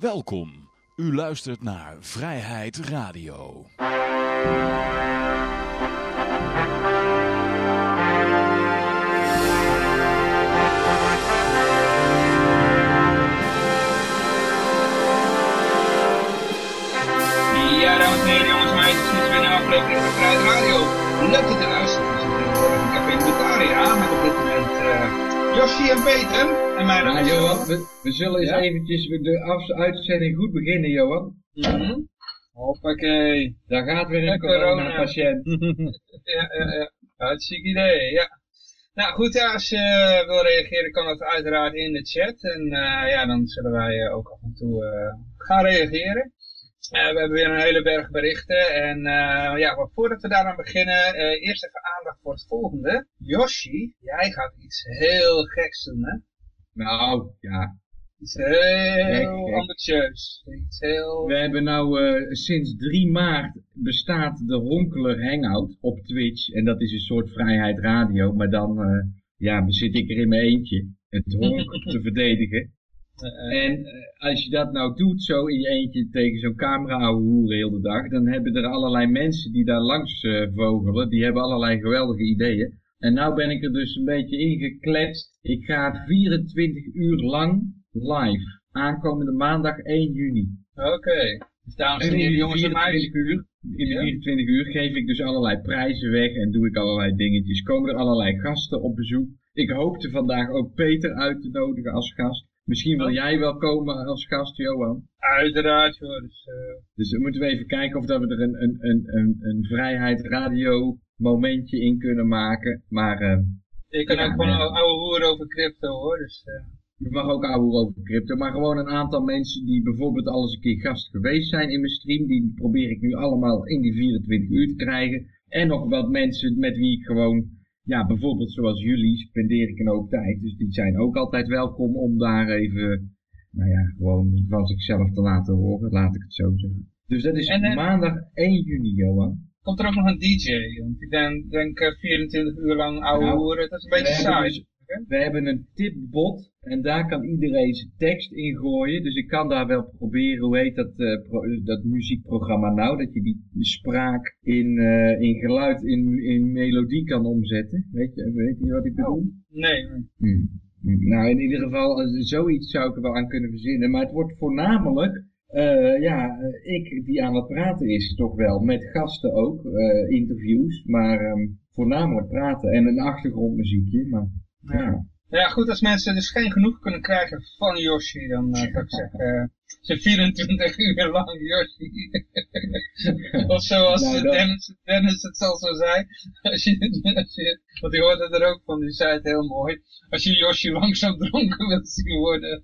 Welkom. U luistert naar Vrijheid Radio. Ja, dames en heren, jongens en meisjes, dit is weer een aflevering van Vrijheid Radio. Leuk dat u eh Jossi en Peter. En mij. Johan, we, we zullen eens Ja? eventjes de af- uitzending goed beginnen, Johan. Mhm. Hoppakee. Daar gaat weer een corona. corona-patiënt. Ja, ja, ja. Hartstikke idee, ja. Nou goed, ja, als je eh, wil reageren kan dat uiteraard in de chat. En eh, ja, dan zullen wij eh, ook af en toe eh, gaan reageren. Eh, we hebben weer een hele berg berichten. En eh, ja, maar voordat we daaraan beginnen, eh, eerst even aandacht voor het volgende. Yoshi, jij gaat iets heel geks doen, hè? Nou, ja. Iets heel ambitieus. Iets heel... We hebben nou sinds 3 maart bestaat de Honkeler Hangout op Twitch. En dat is een soort vrijheid radio. Maar dan ja, zit ik er in mijn eentje het honk te verdedigen. Eh, En eh, als je dat nou doet, zo in je eentje tegen zo'n camera hoeren heel de dag, dan hebben er allerlei mensen die daar langs eh, vogelen, die hebben allerlei geweldige ideeën. En nou ben ik er dus een beetje ingekletst. Ik ga het 24 uur lang live. Aankomende maandag 1 juni. Oké. Dus dames en heren, jongens en 24 meisjes. uur, in Ja. 24 uur geef ik dus allerlei prijzen weg en doe ik allerlei dingetjes. Komen er allerlei gasten op bezoek. Ik hoopte vandaag ook Peter uit te nodigen als gast. Misschien wil jij wel komen als gast, Johan. Uiteraard, hoor. Dus, eh, Dus dan moeten we even kijken of dat we er een, een, een, een, een vrijheid radio momentje in kunnen maken. Maar eh, je kan Ja, ook gewoon een oude hoer over crypto, hoor. Dus, eh, je mag ook ouwe over crypto. Maar gewoon een aantal mensen die bijvoorbeeld al eens een keer gast geweest zijn in mijn stream. Die probeer ik nu allemaal in die 24 uur te krijgen. En nog wat mensen met wie ik gewoon, ja bijvoorbeeld zoals jullie, spendeer ik een hoop tijd. Dus die zijn ook altijd welkom om daar even, nou ja, gewoon van zichzelf te laten horen. Laat ik het zo zeggen. Dus dat is En, eh, maandag 1 juni, Johan. komt er ook nog een DJ? Want ik denk, denk eh, 24 uur lang oude Nou, hoeren, dat is een beetje saai. We hebben een tipbot en daar kan iedereen zijn tekst in gooien. Dus ik kan daar wel proberen, hoe heet dat, eh, dat muziekprogramma nou? Dat je die spraak in, eh, in geluid, in, in melodie kan omzetten. Weet je, weet je wat ik bedoel? Nee, nee. Hmm. Hmm. Nou, in ieder geval, eh, zoiets zou ik er wel aan kunnen verzinnen. Maar het wordt voornamelijk, ja, ik die aan het praten is toch wel. Met gasten ook, interviews. Maar ehm, voornamelijk praten en een achtergrondmuziekje. Maar ja. Ja, goed, als mensen dus geen genoeg kunnen krijgen van Yoshi, dan eh, zou ik zeggen, eh, ze 24 uur lang Yoshi. of zoals Nou, dat- Dennis, Dennis het zal zo zijn. Als je, als je, want die hoorde er ook van, die zei het heel mooi. Als je Yoshi langzaam dronken wilt zien worden.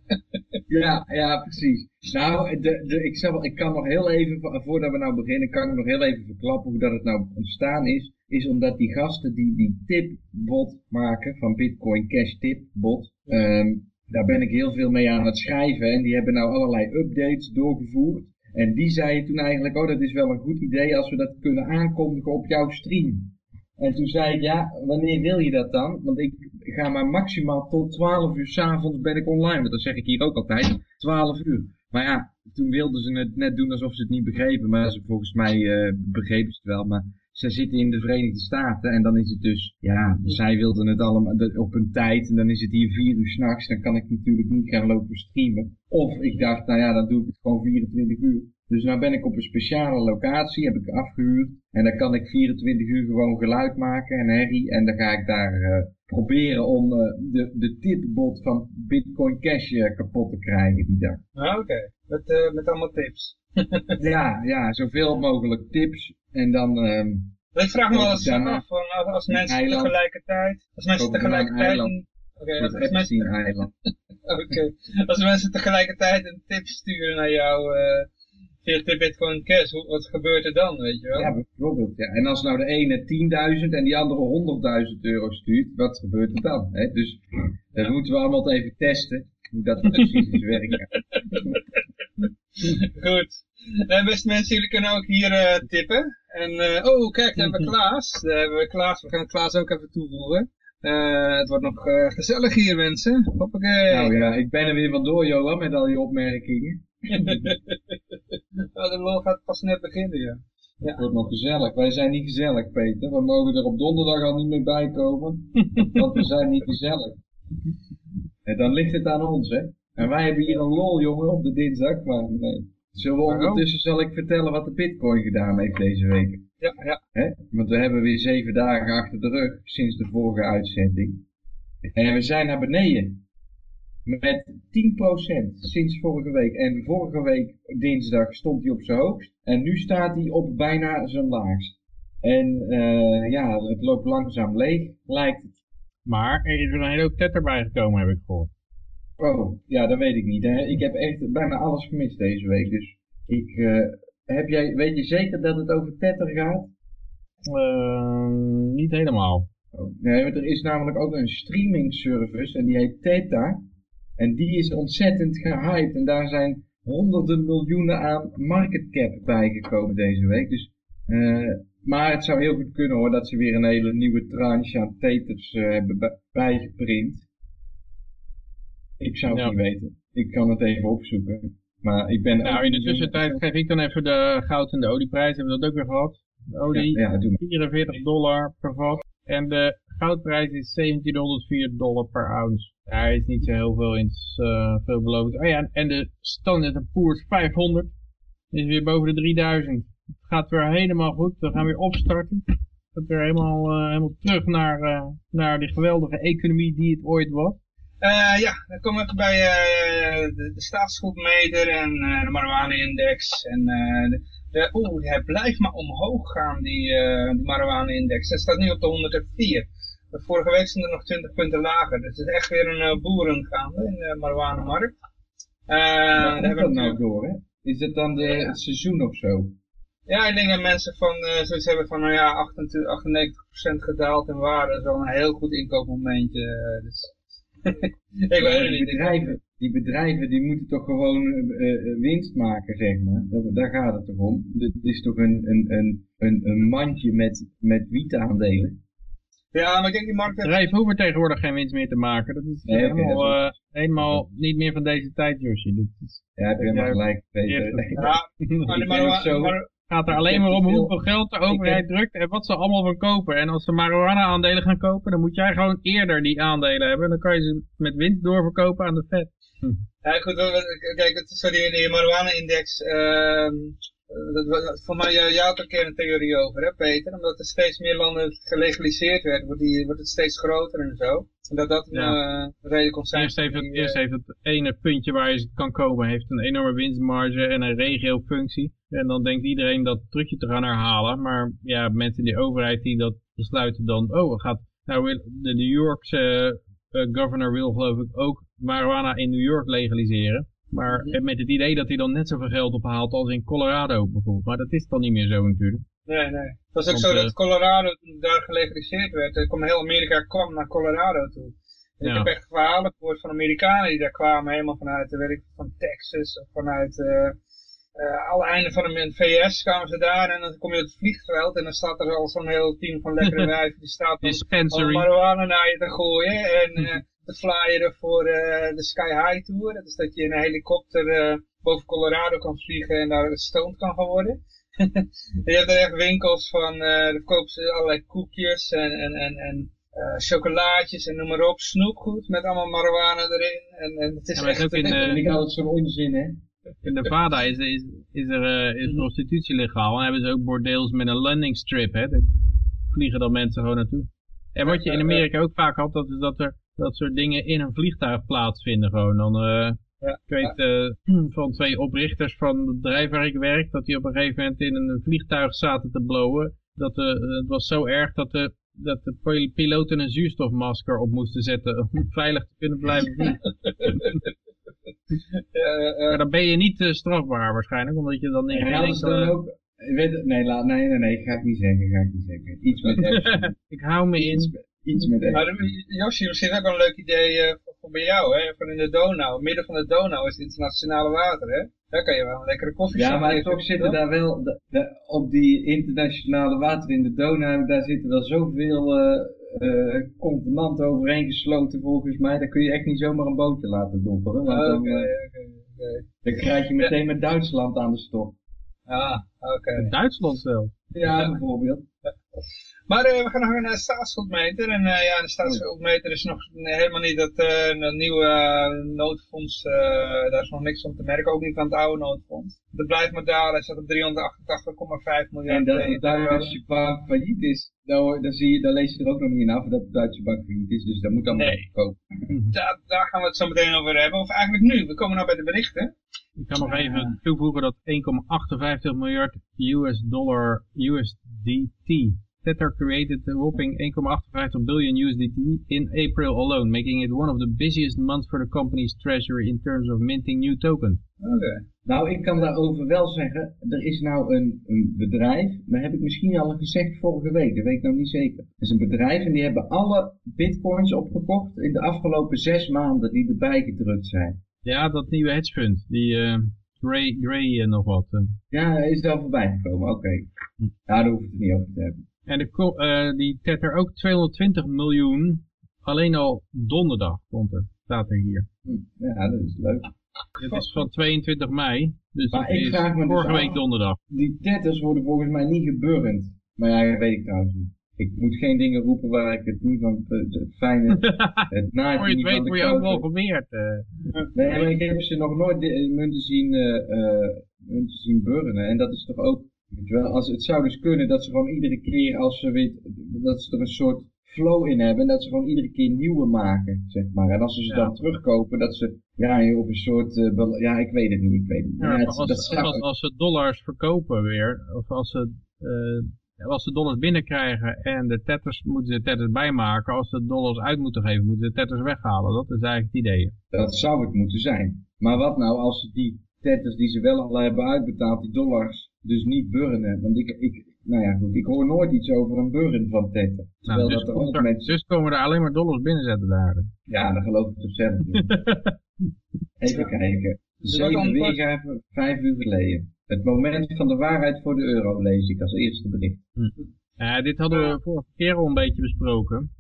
Ja, ja, precies. Nou, de, de, ik, zal, wel- ik kan nog heel even, vo- voordat we nou beginnen, kan ik nog heel even verklappen hoe dat het nou ontstaan is. Is omdat die gasten die die tipbot maken, van Bitcoin Cash tipbot, ehm, daar ben ik heel veel mee aan het schrijven. En die hebben nou allerlei updates doorgevoerd. En die zeiden toen eigenlijk, oh dat is wel een goed idee als we dat kunnen aankondigen op jouw stream. En toen zei ik, ja, wanneer wil je dat dan? Want ik ga maar maximaal tot 12 uur s'avonds ben ik online. Want dat zeg ik hier ook altijd, 12 uur. Maar ja, toen wilden ze het net doen alsof ze het niet begrepen. Maar ze, volgens mij eh, begrepen ze het wel. Maar ze zitten in de Verenigde Staten en dan is het dus, ja, zij wilden het allemaal op een tijd. En dan is het hier 4 uur s'nachts. Dan kan ik natuurlijk niet gaan lopen streamen. Of ik dacht, nou ja, dan doe ik het gewoon 24 uur. Dus nou ben ik op een speciale locatie, heb ik afgehuurd. En dan kan ik 24 uur gewoon geluid maken en herrie. En dan ga ik daar eh, proberen om eh, de, de tipbot van Bitcoin Cash eh, kapot te krijgen die dag. Ah, Oké, met, met allemaal tips. Ja, ja, zoveel mogelijk tips. En dan ehm, Ik vraag me wel eens af, van, als- mensen eiland. tegelijkertijd, als mensen tegelijkertijd, een- als, mensen, oké, als mensen tegelijkertijd een tip sturen naar jou via de Bitcoin Cash, hoe, wat gebeurt er dan, weet je wel? Ja, bijvoorbeeld. Ja. En als nou de ene 10.000 en die andere 100.000 euro stuurt, wat gebeurt er dan? Hè? Dus dat moeten we allemaal even testen, hoe dat precies is werken. Goed. Eh, beste mensen, jullie kunnen ook hier eh, tippen. En, eh, oh, kijk, daar hebben we Klaas. Daar hebben we Klaas. We gaan Klaas ook even toevoegen. Eh, het wordt nog eh, gezellig hier, mensen. Hoppakee. Nou ja, ik ben er weer vandoor, Johan, met al die opmerkingen. oh, de lol gaat pas net beginnen, ja. Het wordt nog gezellig. Wij zijn niet gezellig, Peter. We mogen er op donderdag al niet meer bij komen. want we zijn niet gezellig. En dan ligt het aan ons, hè. En wij hebben hier een lol, jongen, op de dinsdag. Maar nee. Zullen we ondertussen zal ik vertellen wat de bitcoin gedaan heeft deze week. Ja, ja. Hè? Want we hebben weer zeven dagen achter de rug sinds de vorige uitzending. En we zijn naar beneden. Met 10% sinds vorige week. En vorige week dinsdag stond hij op zijn hoogst. En nu staat hij op bijna zijn laagst. En uh, ja, het loopt langzaam leeg, lijkt het. Maar er is er een hele hoop tether bijgekomen, heb ik gehoord. Oh, ja, dat weet ik niet. Hè. Ik heb echt bijna alles gemist deze week. Dus ik, uh, heb jij, weet je zeker dat het over tether gaat? Uh, niet helemaal. Oh, nee, want er is namelijk ook een streaming service en die heet Theta. En die is ontzettend gehyped en daar zijn honderden miljoenen aan market cap bijgekomen deze week. Dus, uh, maar het zou heel goed kunnen hoor dat ze weer een hele nieuwe tranche aan tethers uh, hebben bijgeprint. Ik zou het Ja. niet weten. Ik kan het even opzoeken. Maar ik ben... Nou, in de tussentijd geef ik dan even de goud en de olieprijs. Hebben we dat ook weer gehad? De olie, Ja, ja, doe maar. 44 dollar per vat. En de goudprijs is 1704 dollar per ounce. Hij is niet zo heel veel in uh, veelbelovend. Oh ja, en de Standard Poor's 500 is weer boven de 3000. Het gaat weer helemaal goed. We gaan weer opstarten. Gaat weer helemaal, uh, helemaal terug naar, uh, naar die geweldige economie die het ooit was. Uh, ja, dan komen we bij uh, de, de staatsschuldmeter en uh, de marijuana-index. En de, de, oeh, hij blijft maar omhoog gaan, die, die marijuana-index. Hij staat nu op de 104. Vorige week stond er nog 20 punten lager. Dus het is echt weer een boeren gaande in de marijuana-markt. Waar komt dat nou door, hè? Is het dan de, het seizoen of zo? Ja, ik denk dat mensen van zoiets hebben van, nou ja, 98% gedaald in waarde. Dat is wel een heel goed inkoopmomentje. Dus ik weet het die niet. Bedrijven, die bedrijven die moeten toch gewoon uh, winst maken, zeg maar. Daar, daar gaat het toch om. Dit is toch een, een, een, een, een mandje met, met wietaandelen. Ja, maar ik denk die markt... Bedrijven hoeven tegenwoordig geen winst meer te maken. Dat is Nee, oké, helemaal, dat is uh, helemaal niet meer van deze tijd, Josje. Dat is, Ja, heb je helemaal gelijk. Ja. Maar zo- maar- gaat er alleen maar om veel- hoeveel geld de overheid drukt en wat ze allemaal van kopen. En als ze marijuana aandelen gaan kopen, dan moet jij gewoon eerder die aandelen hebben. En dan kan je ze met winst doorverkopen aan de Fed. Ja, goed, kijk, het die, die marijuana-index, ehm, dat, dat- voor mij, jij had er een keer een theorie over, hè Peter? Omdat er steeds meer landen gelegaliseerd werd, wordt, die, wordt het steeds groter en zo. En dat dat een eh, reden kon zijn. Eerst heeft, het, die, eerst eh, heeft het ene puntje waar je kan kopen, heeft een enorme winstmarge en een regiofunctie. En dan denkt iedereen dat trucje te gaan herhalen. Maar ja, mensen in de overheid die dat besluiten dan, oh, gaat, nou wil de New Yorkse eh, governor wil geloof ik ook marijuana in New York legaliseren. Maar Mhm. met het idee dat hij dan net zoveel geld ophaalt als in Colorado bijvoorbeeld. Maar dat is dan niet meer zo natuurlijk. Nee, nee. Het was ook Want, zo eh, dat Colorado, toen daar gelegaliseerd werd, er kwam heel Amerika kwam naar Colorado toe. En Ja. Ik heb echt verhalen gehoord van Amerikanen die daar kwamen, helemaal vanuit, eh, weet ik, van Texas of vanuit eh, eh, alle einden van de VS kwamen ze daar en dan kom je op het vliegveld en dan staat er al zo'n heel team van lekkere wijven die staat Dispensary. marijuana naar je te gooien en eh te flyeren voor eh, de Sky High Tour. Dat is dat je in een helikopter eh, boven Colorado kan vliegen en daar gestoned kan gaan worden. je hebt er echt winkels van, eh dan kopen ze allerlei koekjes en, en, en, en chocolaatjes en noem maar op, snoepgoed met allemaal marijuana erin. En, en het is Ja, echt... in, vind ik altijd zo'n onzin, hè? In Nevada is, is, is er is prostitutie legaal. En hebben ze ook bordeels met een landing strip. Hè? Daar vliegen dan mensen gewoon naartoe. En wat je in Amerika ook vaak had, dat is dat er dat soort dingen in een vliegtuig plaatsvinden gewoon. Dan, eh, Ja, ik weet eh, van twee oprichters van het bedrijf waar ik werk, dat die op een gegeven moment in een vliegtuig zaten te blowen. Dat, eh, het was zo erg dat de, dat de pil- piloten een zuurstofmasker op moesten zetten om veilig te kunnen blijven vliegen. Maar dan ben je niet strafbaar waarschijnlijk, omdat je dan in En geen enkele- Weet, het- nee, laat, nee, nee, nee, ga ik niet zeggen, ga ik niet zeggen. Iets met ik hou me iets, in. Iets met de- Josje, misschien ook wel een leuk idee eh, voor, voor bij jou, hè? Van in de Donau. Midden van de Donau is het internationale water, hè? Daar kan je wel een lekkere koffie Ja, maar toch zitten daar wel, de- de- op die internationale water in de Donau, daar zitten wel zoveel eh eh, convenanten overeengesloten volgens mij. Daar kun je echt niet zomaar een bootje laten dopperen. Want Oké, dan, oké, oké. Dan krijg je meteen met Duitsland aan de stok. Ah, oké. Duitsland zelf. Ja, bijvoorbeeld. Maar eh, we gaan nog naar de staatsschuldmeter. En eh, ja, de staatsschuldmeter is nog helemaal niet dat, eh, dat nieuwe noodfonds. eh, daar is nog niks van te merken. Ook niet van het oude noodfonds. Het blijft maar dalen. Het staat op 388,5 miljard. En dat de Duitse bank failliet is, dan, zie je, dan lees je er ook nog niet in af dat de Duitse bank failliet is. Dus dat moet dan Nee. kopen. daar, daar gaan we het zo meteen over hebben. Of eigenlijk nu. We komen nou bij de berichten. Ik kan nog even toevoegen dat 1,58 miljard US dollar USDT. Tether created a whopping 1,58 billion USDT in April alone, making it one of the busiest months for the company's treasury in terms of minting new tokens. Oké. Nou, ik kan daarover wel zeggen, er is nou een, een bedrijf, dat heb ik misschien al gezegd vorige week, dat weet ik nou niet zeker. Er is een bedrijf en die hebben alle bitcoins opgekocht in de afgelopen zes maanden die erbij gedrukt zijn. Ja, dat nieuwe hedge fund, die eh Gray, Gray eh, nog wat. eh. Ja, is daar voorbij gekomen, oké. Ja, daar hoef ik het niet over te hebben. En de, eh, die Tether ook 220 miljoen, alleen al donderdag komt er, staat er hier. Hm, Ja, dat is leuk. Het is van 22 mei, dus Maar ik vraag me dus vorige af- week donderdag. Die tetters worden volgens mij niet geburnd. Maar ja, dat weet ik trouwens niet. Ik moet geen dingen roepen waar ik het niet van, het, het fijne, het naadje Voor je het weet word je ook wel geweerd. eh. Nee, maar ik heb ze nog nooit munten zien, eh, eh, munten zien burnen. En dat is toch ook, wel, als, het zou dus kunnen dat ze gewoon iedere keer als ze weet, dat ze er een soort flow in hebben, dat ze gewoon iedere keer nieuwe maken, zeg maar. En als ze ze Ja. dan terugkopen, dat ze, ja, op een soort, eh, ja, ik weet het niet, ik weet het niet. Ja, Ja, maar het- als, dat als, als, ze dollars verkopen weer, of als ze, eh, als ze dollars binnenkrijgen en de tethers moeten ze tethers bijmaken, als ze dollars uit moeten geven, moeten ze tethers weghalen. Dat is eigenlijk het idee. Dat zou het moeten zijn. Maar wat nou als ze die tetters die ze wel al hebben uitbetaald, die dollars, dus niet burnen? Want ik, ik, nou ja goed, ik hoor nooit iets over een burn van tetter. Terwijl Nou, dus, dat er ook er- mensen, dus komen er alleen maar dollars binnenzetten daar. ja, dan geloof ik toch zelf niet. Even kijken. Zeven weergaven, vijf uur geleden. Het moment van de waarheid voor de euro lees ik als eerste bericht. Ja, dit hadden we vorige keer al een beetje besproken.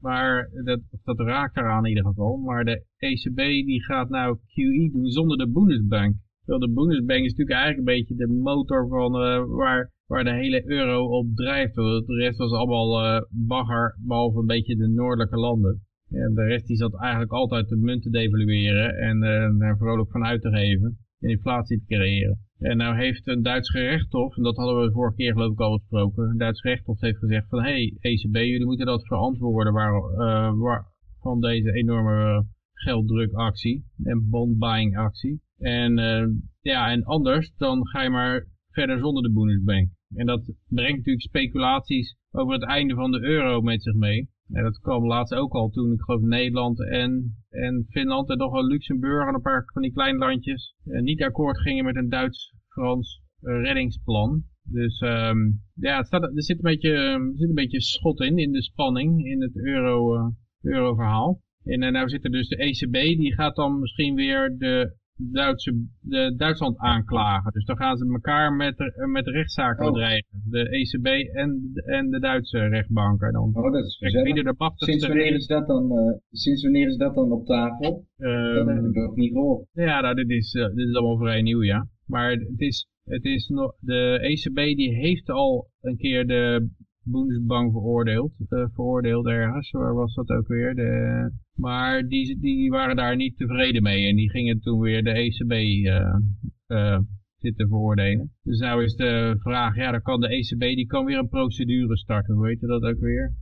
Maar dat, dat raakt eraan in ieder geval. Maar de ECB die gaat nou QE doen zonder de Bundesbank. De Bundesbank is natuurlijk eigenlijk een beetje de motor van eh, waar, waar de hele euro op drijft. De rest was allemaal eh, bagger, behalve een beetje de noordelijke landen. En de rest die zat eigenlijk altijd de munt te devalueren en eh, daar vrolijk van uit te geven. En inflatie te creëren. En nou heeft een Duits gerechtshof, en dat hadden we vorige keer geloof ik al besproken, een Duits gerechtshof heeft gezegd van, hé hey, ECB, jullie moeten dat verantwoorden waar, waar, van deze enorme gelddrukactie en bondbuying actie. En eh, ja, en anders dan ga je maar verder zonder de Bundesbank. En dat brengt natuurlijk speculaties over het einde van de euro met zich mee. En dat kwam laatst ook al toen, ik geloof Nederland en, en Finland en nog wel Luxemburg en een paar van die kleine landjes eh, niet akkoord gingen met een Duits-Frans eh, reddingsplan. Dus ehm, ja, het staat, er zit een, beetje, er zit een beetje schot in, in de spanning, in het euro, eh, euro-verhaal. En uh, nou zit er dus de ECB, die gaat dan misschien weer de, Duitse, de Duitsland aanklagen. Dus dan gaan ze elkaar met, met rechtszaken Oh. bedreigen. De ECB en, en de Duitse rechtbanken. Dan Oh, dat is gezellig. de Sinds wanneer is dat dan, eh, sinds wanneer is dat dan op tafel? Ehm, dat heb ik nog niet gehoord. Ja, nou, dit is, eh, dit is allemaal vrij nieuw, ja. Maar het is, het is nog, de ECB die heeft al een keer de Bundesbank veroordeeld, eh, veroordeeld ergens, waar was dat ook weer? De, maar die, die waren daar niet tevreden mee en die gingen toen weer de ECB eh, eh, zitten veroordelen. Dus nou is de vraag, ja, dan kan de ECB, die kan weer een procedure starten, hoe heet dat ook weer?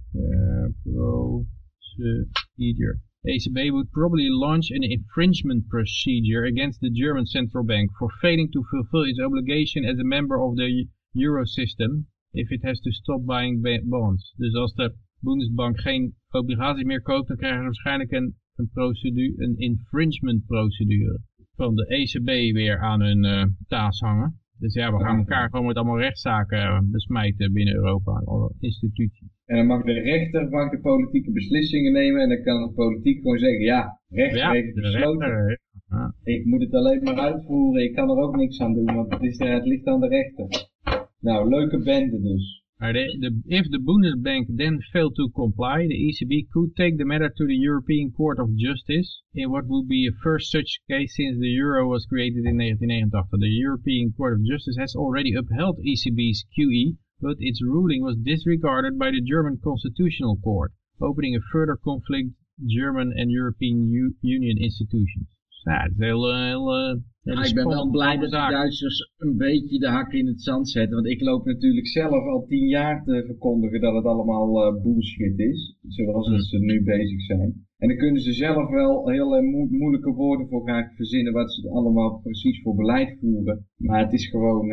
Procedure. ECB would probably launch an infringement procedure against the German central bank for failing to fulfill its obligation as a member of the euro system if it has to stop buying bonds. Dus als de Bundesbank geen obligaties meer koopt, dan krijgen ze waarschijnlijk een, een, procedure, een infringement procedure van de ECB weer aan hun uh, taas hangen. Dus ja, we gaan elkaar gewoon met allemaal rechtszaken uh, besmijten binnen Europa, alle instituties. En dan mag de rechter mag de politieke beslissingen nemen en dan kan de politiek gewoon zeggen, ja, rechter Ja, heeft de besloten. rechter, ja. Ik moet het alleen maar uitvoeren, ik kan er ook niks aan doen, want het, is, het ligt aan de rechter. Nou, leuke bende dus. Maar de, if the Bundesbank then failed to comply, the ECB could take the matter to the European Court of Justice in what would be a first such case since the euro was created in 1989. The European Court of Justice has already upheld ECB's QE, but its ruling was disregarded by the German Constitutional Court, opening a further conflict German and European U Union institutions. Ja, het is heel, eh, heel, eh, Ja, ik ben wel blij dat de. Duitsers een beetje de hakken in het zand zetten. Want ik loop natuurlijk zelf al tien jaar te verkondigen dat het allemaal eh, bullshit is. Zoals dat ze nu bezig zijn. En dan kunnen ze zelf wel heel mo- moeilijke woorden voor gaan verzinnen wat ze allemaal precies voor beleid voeren. Maar het is gewoon,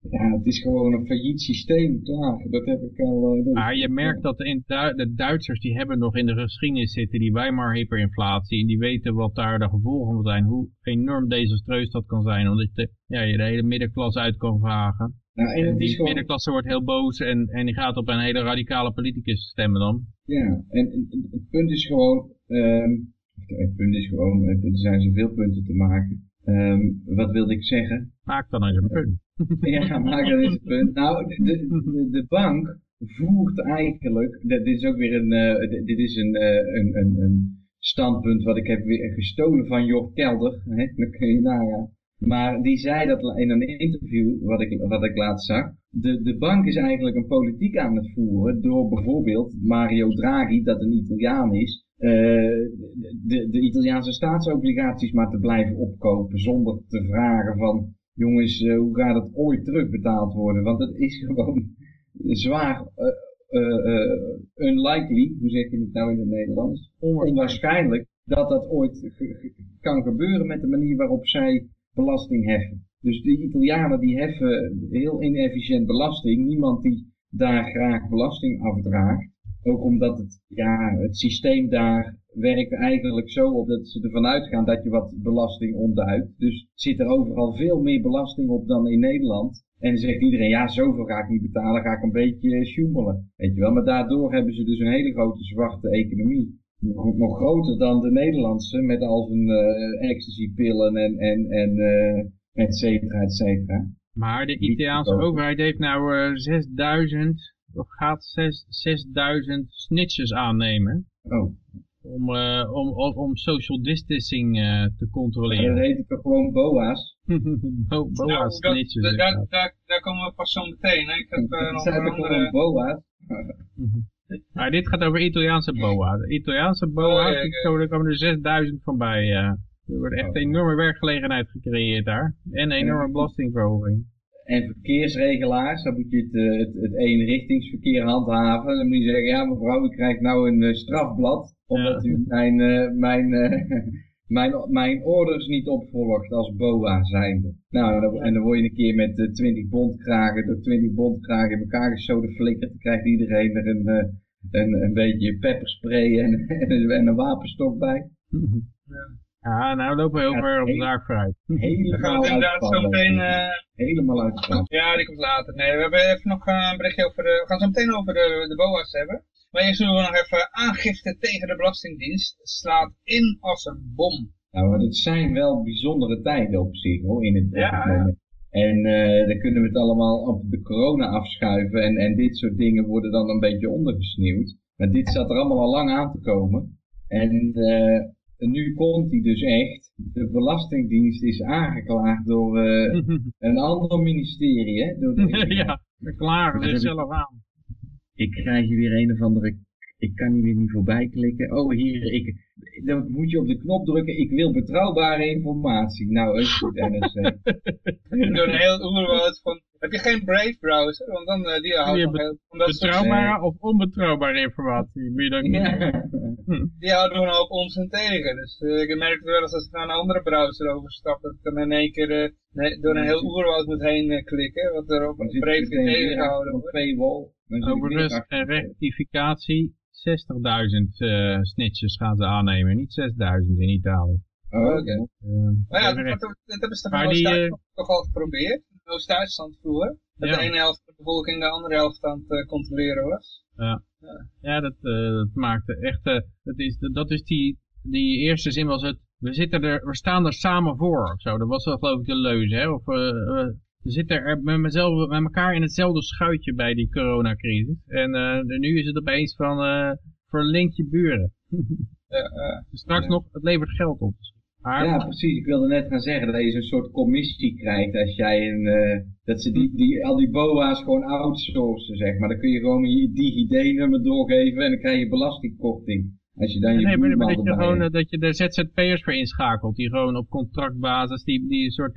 ja, het is gewoon een failliet systeem. Klaar, dat heb ik al... eh, Maar je merkt dat in Du- de Duitsers die hebben nog in de geschiedenis zitten die Weimar hyperinflatie en die weten wat daar de gevolgen van zijn, hoe enorm desastreus dat kan zijn, omdat je, ja, je de hele middenklasse uit kan vragen. nou, en die gewoon... middenklasse wordt heel boos en, en die gaat op een hele radicale politicus stemmen dan. Ja, en, het punt is gewoon, ehm, het punt is gewoon, er zijn zoveel punten te maken. Ehm, wat wilde ik zeggen? Maak dan eens een punt. Ja, maak dat eens een punt. Nou, de, de, de bank voert eigenlijk, dit dit is ook weer een, eh, dit- is een, eh, een, een, een standpunt wat ik heb weer gestolen van Job Kelder, hè? dat kun je nagaan. Maar die zei dat in een interview wat ik, wat ik laatst zag. De, de bank is eigenlijk een politiek aan het voeren door bijvoorbeeld Mario Draghi, dat een Italiaan is, de, de Italiaanse staatsobligaties maar te blijven opkopen zonder te vragen van jongens, eh, hoe gaat het ooit terugbetaald worden? Want het is gewoon zwaar eh, eh, eh, unlikely, hoe zeg je het nou in het Nederlands? Onwaarschijnlijk dat dat ooit kan gebeuren met de manier waarop zij belasting heffen. Dus de Italianen die heffen heel inefficiënt belasting. Niemand die daar graag belasting afdraagt. Ook omdat het, ja, het systeem daar werkt eigenlijk zo op dat ze ervan uitgaan dat je wat belasting ontduikt. Dus zit er overal veel meer belasting op dan in Nederland. En dan zegt iedereen, ja, zoveel ga ik niet betalen, ga ik een beetje sjoemelen. Weet je wel, maar daardoor hebben ze dus een hele grote zwarte economie. Nog, nog groter dan de Nederlandse, met al zijn eh ecstasy-pillen en, en, en eh, et cetera, et cetera. Maar de Italiaanse overheid heeft nou eh, 6000, of gaat 6 6000 snitches aannemen. Oh, Om, eh, om, om, om social distancing eh, te dat controleren. heet het toch gewoon BOA's? Bo- Boa Nou, dat- snitches. da- daar, inderdaad. daar, daar komen we pas zo meteen. Hè. Ik heb eh, nog zijn een andere... BOA's? Maar dit gaat over Italiaanse boa. De Italiaanse boa, Oh, ja, ja. daar komen er 6000 van bij. eh. er wordt echt Oh. enorme werkgelegenheid gecreëerd daar. En een enorme belastingverhoging. En verkeersregelaars, dan moet je het, eh, het, het eenrichtingsverkeer handhaven. Dan moet je zeggen, ja mevrouw, u krijgt nou een eh, strafblad, omdat Ja. u mijn, eh, mijn, mijn, mijn orders niet opvolgt als BOA zijnde. Nou, en dan, en dan word je een keer met eh, 20 bondkragen, door 20 bondkragen in elkaar gestoten flikkerd. Dan krijgt iedereen er een, een, een beetje pepperspray en, en, een- en een wapenstok bij. Ja, nou lopen we heel Ja, ver op zaak vooruit. Gaan we Helemaal het uit inderdaad de zo meteen... eh, Helemaal uit de pan. ja, die komt later. Nee, we hebben even nog eh, een berichtje over de... We gaan zo meteen over de, de BOA's hebben. Maar eerst doen we nog even aangifte tegen de Belastingdienst. Slaat in als een bom. Nou, het zijn wel bijzondere tijden op zich hoor, in het, Ja, moment. En eh, dan kunnen we het allemaal op de corona afschuiven en, en dit soort dingen worden dan een beetje ondergesneeuwd. Maar dit zat er allemaal al lang aan te komen. En eh, nu komt hij dus echt. De Belastingdienst is aangeklaagd door eh, een ander ministerie. Hè? Door de, ja, we klagen zichzelf aan. Ik krijg hier weer een of andere... Ik kan hier weer niet voorbij klikken. Oh, hier, ik, dan moet je op de knop drukken. Ik wil betrouwbare informatie. Nou, is goed, NSC. Door een heel oerwoud van... Heb je geen Brave browser? Want dan uh, die houdt Je nog heel... Betrouwbare of onbetrouwbare informatie? Moet je dan Ja. die houden gewoon op ons en tegen. Dus uh, ik merk het wel eens als ik naar een andere browser overstap. Dat ik dan in één keer uh, nee, door een heel oerwoud moet heen uh, klikken. Wat er op zit Brave tegengehouden wordt. een paywall. Overigens, een een rectificatie. 60.000 eh snitches gaan ze aannemen, niet 6.000 in Italië. Oh, oké. Eh, Maar ja, dat hebben ze toch in Oost-Duitsland eh, toch al geprobeerd. In Oost-Duitsland vroeger. Dat Ja. de ene helft van de bevolking de andere helft aan het uh, controleren was. Ja, dat, eh, dat maakte echt, dat is, dat is die, die eerste zin was het, we zitten er, we staan er samen voor, of zo. Dat was wel geloof ik de leuze, hè. Of, we zitten er met, mezelf, met elkaar in hetzelfde schuitje bij die coronacrisis. En uh, nu is het opeens van uh, verlink je buren. dus straks nog, het levert geld op. Maar, ja, precies. Ik wilde net gaan zeggen dat je zo'n soort commissie krijgt als jij een, dat ze die, die, al die BOA's gewoon outsourcen, zeg maar. Dan kun je gewoon je DigiD-nummer doorgeven en dan krijg je belastingkorting. Als je dan je nee, maar, dat je gewoon dat je de ZZP'ers voor inschakelt, die gewoon op contractbasis, die, die soort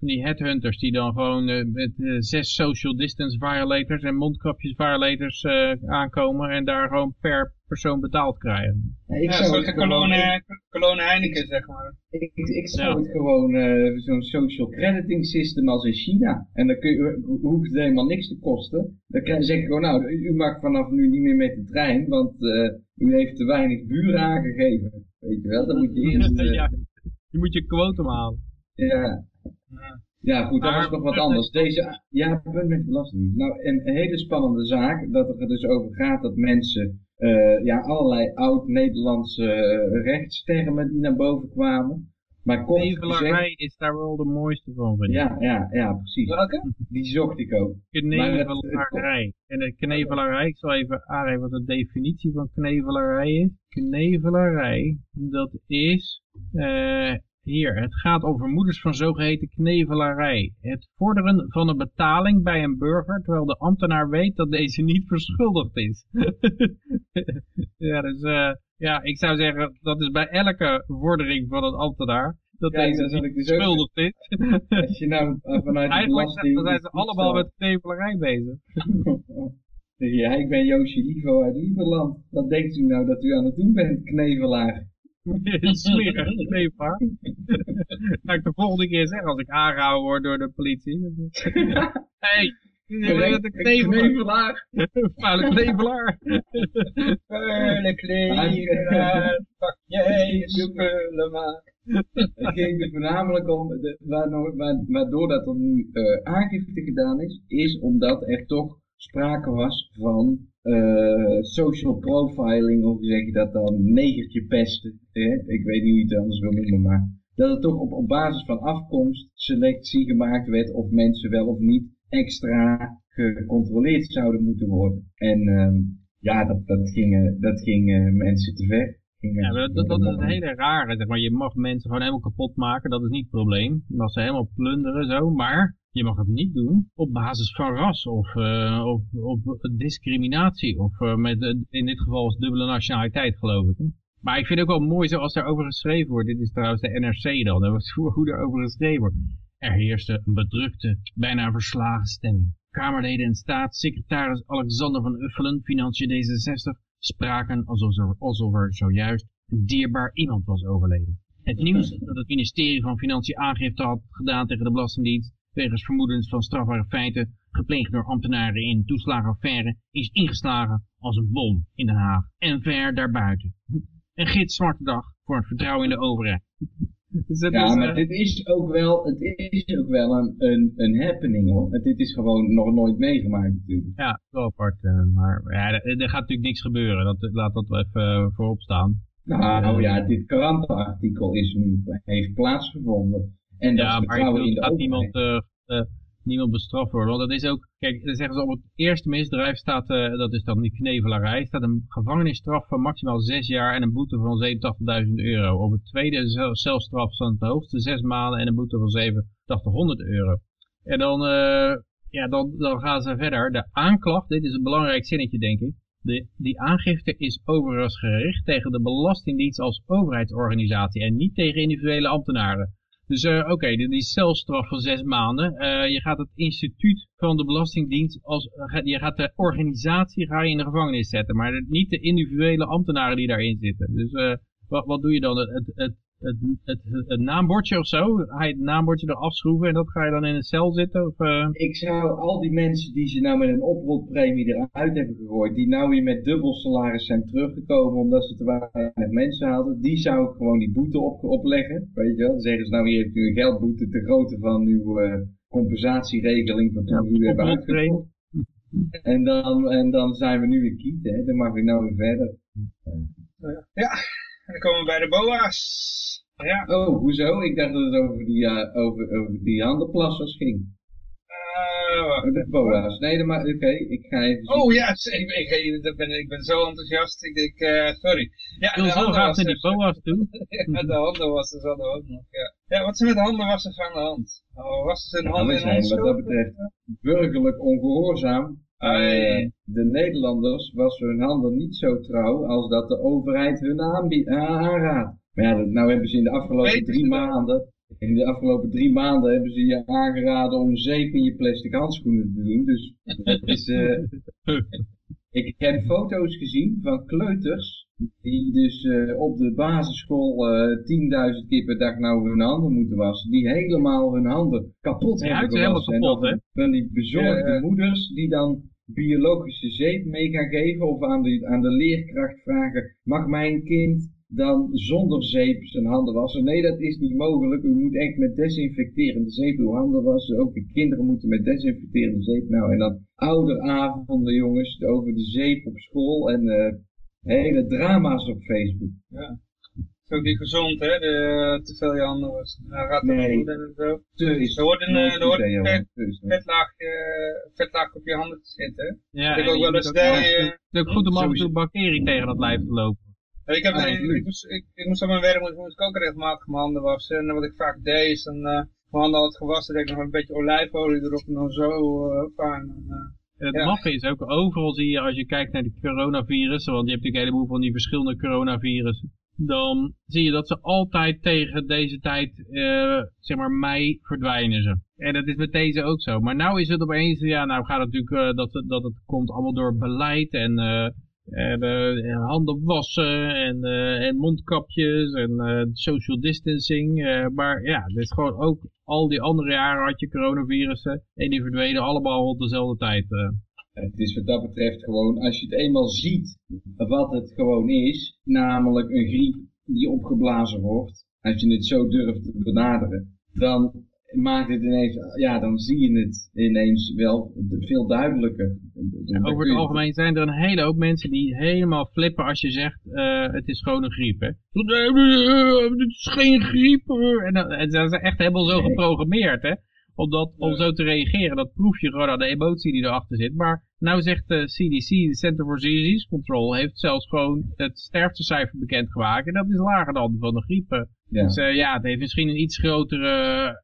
uh, die headhunters die dan gewoon uh, met uh, zes social distance violators en mondkapjes violators aankomen en daar gewoon per persoon betaald krijgen. Ja, ik ja, zou het kolone, kolone Heineken, zeg maar. Ik, ik, ik zou het gewoon zo'n social crediting system als in China. En dan kun je, hoeft het helemaal niks te kosten. Dan zeg je gewoon, nou, u mag vanaf nu niet meer met de trein, want u heeft te weinig buren aangegeven. Weet je wel, dan moet je eerst... ja, je moet je quotum halen. Ja. Ja, goed, dat was nog wat anders. Deze, ja, punt met belasting. Nou, een, hele spannende zaak, dat het er dus over gaat dat mensen, uh, ja, allerlei oud-Nederlandse uh, rechtstermen die naar boven kwamen. Maar Knevelarij is daar wel de mooiste van, vind ik. Ja, ja, ja, precies. Welke? Die zocht ik ook. Knevelarij. En de knevelarij, ik zal even aangeven wat de definitie van knevelarij is. Knevelarij, dat is... Uh, hier, het gaat over moeders van zogeheten knevelarij. Het vorderen van een betaling bij een burger, terwijl de ambtenaar weet dat deze niet verschuldigd is. ja, dus uh, ja, ik zou zeggen, dat is bij elke vordering van een ambtenaar, dat ja, deze niet dus verschuldigd is. Als je nou uh, vanuit de belasting... dan zijn ze allemaal met knevelarij bezig. ja, ik ben Joosje Livo uit Lieberland. Wat denkt u nou dat u aan het doen bent, knevelaar? Smerig, knevelaar. Ga ik de volgende keer zeggen als ik aangehouden word door de politie. hey, een knevelaar. Vuile knevelaar. Vuile knevelaar, pak jij spullen maar. Het ging er voornamelijk om, de, waardoor dat er nu uh, aangifte gedaan is, is omdat er toch sprake was van uh, social profiling, hoe zeg je dat dan, negertje pesten. Hè? Ik weet niet hoe je het anders wil noemen, maar dat het toch op, op basis van afkomst selectie gemaakt werd of mensen wel of niet extra gecontroleerd zouden moeten worden. En uh, ja, dat, dat ging, dat ging uh, mensen te ver. Ja, dat, dat, dat, is het hele rare, zeg maar. Je mag mensen gewoon helemaal kapot maken, dat is niet het probleem. Als ze helemaal plunderen zo, maar je mag het niet doen op basis van ras of, uh, of, of discriminatie. Of uh, met, uh, in dit geval is dubbele nationaliteit geloof ik. Maar ik vind het ook wel mooi zoals daarover geschreven wordt. Dit is trouwens de NRC dan, dat was hoe erover geschreven wordt. Er heerste een bedrukte, bijna verslagen stemming. Kamerleden en staatssecretaris Alexander van Uffelen, Financiën D66, spraken alsof er, alsof er zojuist een dierbaar iemand was overleden. Het nieuws dat het ministerie van Financiën aangifte had gedaan tegen de Belastingdienst wegens vermoedens van strafbare feiten gepleegd door ambtenaren in toeslagenaffaire is ingeslagen als een bom in Den Haag en ver daarbuiten. Een gitzwarte dag voor het vertrouwen in de overheid. Dus ja, maar uh... dit is ook wel, het is ook wel een, een, een happening hoor. Dit is gewoon nog nooit meegemaakt natuurlijk. Ja, wel apart. Uh, maar ja, er, er, gaat natuurlijk niks gebeuren. Dat, laat dat wel even uh, voorop staan. Nou ja, dit krantenartikel is nu, heeft plaatsgevonden. En ja, maar gaat niemand, uh, uh, niemand bestraft worden. Want dat is ook, kijk, dan zeggen ze op het eerste misdrijf staat, uh, dat is dan die knevelarij, staat een gevangenisstraf van maximaal 6 jaar en een boete van 87.000 euro. Op het tweede zelfstraf staat het hoogste 6 maanden en een boete van 8700 euro. En dan, ja, dan, dan gaan ze verder. De aanklacht, dit is een belangrijk zinnetje denk ik. De, die aangifte is overigens gericht tegen de Belastingdienst als overheidsorganisatie en niet tegen individuele ambtenaren. Dus uh, oké, okay, die celstraf van zes maanden. Uh, je gaat het instituut van de Belastingdienst, als, uh, je gaat de organisatie ga je in de gevangenis zetten, maar niet de individuele ambtenaren die daarin zitten. Dus wat, wat doe je dan? Het, het, het, het, naambordje of zo? Ga je het naambordje eraf schroeven en dat ga je dan in een cel zitten? Of, uh... Ik zou al die mensen die ze nou met een oprotpremie eruit hebben gegooid, die nou weer met dubbel salaris zijn teruggekomen omdat ze te weinig mensen hadden, die zou ik gewoon die boete op, opleggen. Weet je wel? Dan zeggen ze nou hier heeft u een geldboete te grootte van uw uh, compensatieregeling van toen ja, u hebben uitgevoerd. En dan, en dan zijn we nu weer kiet, hè? dan mag ik nou weer verder. Ja, en dan komen we bij de BOA's. Ja. Oh, hoezo? Ik dacht dat het over die, uh, over, over die handenplassers ging. wacht. de boa's. Nee, maar oké, ik ga even... Oh ja, ik, ik, ik, ben, ik ben zo enthousiast. Ik denk, uh, sorry. Ja, Ik wil zo graag naar die boa's toe. ja, de handenwassers hadden we ook nog, ja. Ja, wat er met handenwassers aan de hand? Oh, wassen ze hun Nou, handen in zijn wat dat betreft burgerlijk ongehoorzaam. Ai. Eh, de Nederlanders wassen hun handen niet zo trouw als dat de overheid hun aanraadt. Maar ja, nou hebben ze in de afgelopen drie maanden, in de afgelopen drie maanden hebben ze je aangeraden om zeep in je plastic handschoenen te doen. Dus dat is, eh, ik heb foto's gezien van kleuters die dus eh, op de basisschool eh 10.000 keer per dag nou hun handen moeten wassen. Die helemaal hun handen kapot Ja, hebben helemaal gewassen. En kapot, dan Van die bezorgde ja. moeders die dan biologische zeep mee gaan geven of aan de, aan de leerkracht vragen, mag mijn kind dan zonder zeep zijn handen wassen? Nee, dat is niet mogelijk. U moet echt met desinfecterende zeep uw handen wassen. Ook de kinderen moeten met desinfecterende zeep. Nou, en dan ouderavonden, jongens, over de zeep op school en eh, hele drama's op Facebook. is ook niet gezond, hè? De, te veel je handen wassen. Dan gaat het Nee. en zo. Er hoort een, eh, er hoort een vet, vetlaagje, vetlaag op je handen te zitten. hè. Ja, Ik ook wel eens eh, Het is ook goed om af en toe bacterie tegen dat lijf te lopen. Ik, heb, Ah, ik, ik, moest, ik, ik moest op mijn werk moest, moest ik ook regelmatig mijn handen wassen. En wat ik vaak deed is dan eh mijn handen had gewassen, deed ik nog een beetje olijfolie erop en dan zo fijn. En, eh, Het Ja. maffe is ook, overal zie je als je kijkt naar de coronavirussen, want je hebt natuurlijk een heleboel van die verschillende coronavirussen, dan zie je dat ze altijd tegen deze tijd, zeg maar mei, verdwijnen ze. En dat is met deze ook zo. Maar nou is het opeens, ja, nou gaat het natuurlijk, dat, dat het komt allemaal door beleid en, en eh, handen wassen en, eh, en mondkapjes en eh, social distancing. maar ja, is gewoon ook al die andere jaren had je coronavirussen en die verdwenen allemaal op dezelfde tijd. Het is wat dat betreft gewoon, als je het eenmaal ziet wat het gewoon is, namelijk een griep die opgeblazen wordt, als je het zo durft te benaderen, dan maakt het ineens, ja, dan zie je het ineens wel veel duidelijker. Over het algemeen zijn er een hele hoop mensen die helemaal flippen als je zegt, eh, het is gewoon een griep. Hè? Het is geen griep. En, dan- en ze zijn echt helemaal zo geprogrammeerd. Hè? Om, dat, om zo te reageren, dat proef je gewoon aan de emotie die erachter zit. Maar nou zegt de CDC, de Center for Disease Control, heeft zelfs gewoon het sterftecijfer bekendgemaakt. En dat is lager dan van de griep. eh. Ja. Dus eh, ja, het heeft misschien een iets grotere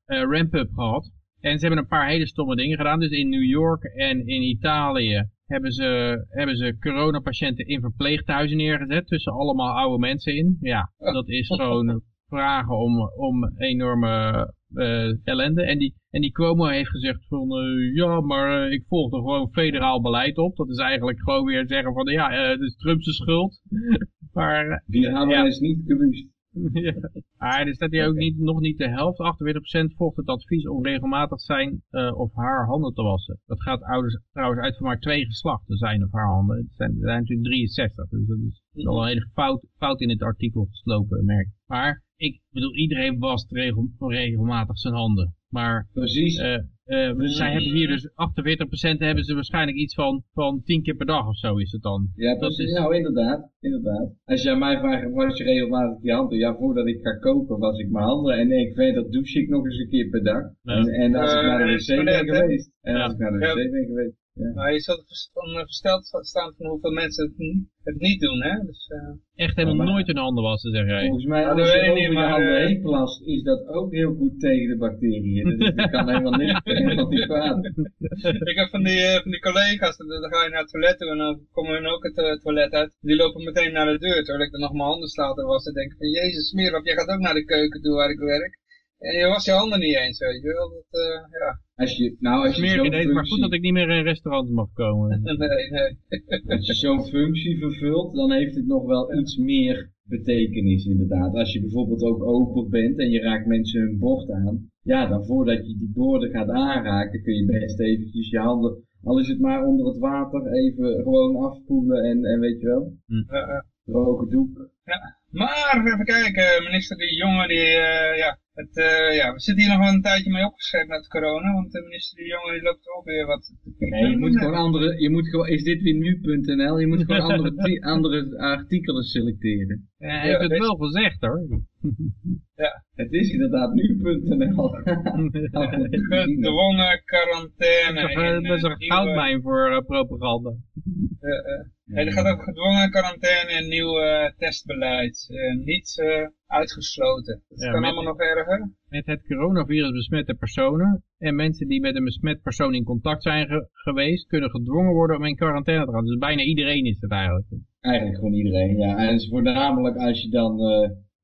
eh, ramp-up gehad. En ze hebben een paar hele stomme dingen gedaan. Dus in New York en in Italië hebben ze, hebben ze coronapatiënten in verpleeghuizen neergezet. Tussen allemaal oude mensen in. Ja, dat is gewoon vragen om, om enorme eh, ellende. En die, en die Cuomo heeft gezegd van, eh, ja, maar eh, ik volg er gewoon federaal beleid op. Dat is eigenlijk gewoon weer zeggen van, ja, eh, het is Trump's schuld. maar Die Ja. is niet gewust. ja. Maar er staat hier ook niet, nog niet de helft. 48% volgt het advies om regelmatig zijn eh, of haar handen te wassen. Dat gaat ouders trouwens uit van maar twee geslachten zijn of haar handen. Het zijn, er zijn natuurlijk 63, dus dat is al een hele fout, fout in het artikel geslopen, merk ik. Maar ik bedoel, iedereen wast regel, regelmatig zijn handen. Maar Precies. eh, eh, zij hebben hier dus 48% hebben ze waarschijnlijk iets van, van 10 keer per dag of zo is het dan. ja, dat precies. is- Nou, inderdaad. inderdaad. Als je aan mij vraagt, was je regelmatig je handen? Ja, voordat ik ga koken was ik mijn handen. En ik weet dat douche ik nog eens een keer per dag. Ja. En, en als ik Eh, naar de wc ben geweest. En Ja. als ik naar de wc ben geweest. Maar je zult eh, versteld staan van hoeveel mensen het, niet- het niet doen, hè. Dus, eh, Echt helemaal maar- nooit hun handen wassen, zeg jij. Volgens mij, Ja, als je over niet, je maar, handen eh, heen plast, is dat ook heel goed tegen de bacteriën. Dus dat kan helemaal niet, helemaal niet kwaad. ik heb van die, eh, van die collega's, dan, dan ga je naar het toilet toe en dan komen hun ook het toilet uit. Die lopen meteen naar de deur, terwijl ik dan nog mijn handen sta te wassen. denk ik van, jezus smeerlap, jij gaat ook naar de keuken toe waar ik werk. En je was je handen niet eens, weet je wel. Dat, eh, ja, Als je, nou, als je Meer maar goed dat ik niet meer in restaurants mag komen. nee, nee. als je zo'n functie vervult, dan heeft het nog wel iets meer betekenis inderdaad. Als je bijvoorbeeld ook open bent en je raakt mensen hun bord aan, ja, dan voordat je die borden gaat aanraken, kun je best eventjes je handen, al is het maar onder het water, even gewoon afspoelen en, en weet je wel, eh. droge doek. Maar, even kijken, minister die jongen, die, eh, ja, Het, uh, ja, we zitten hier nog wel een tijdje mee opgeschreven met corona, want de minister De Jonge die loopt ook weer wat te Nee, je moet gewoon andere, je moet gewoon, is dit weer nu.nl? Je moet gewoon andere, andere artikelen selecteren. Ja, hij heeft het wel gezegd hoor. Ja. Het is inderdaad nu.nl. Gedwongen quarantaine. Dat is een goudmijn voor uh, propaganda. Uh, uh. Nee, er gaat over gedwongen quarantaine en nieuw testbeleid. niet uitgesloten. Dat kan allemaal nog erger. Met het coronavirus besmette personen en mensen die met een besmet persoon in contact zijn geweest, kunnen gedwongen worden om in quarantaine te gaan. Dus bijna iedereen is het eigenlijk. Eigenlijk gewoon iedereen, ja. En het is voornamelijk als je dan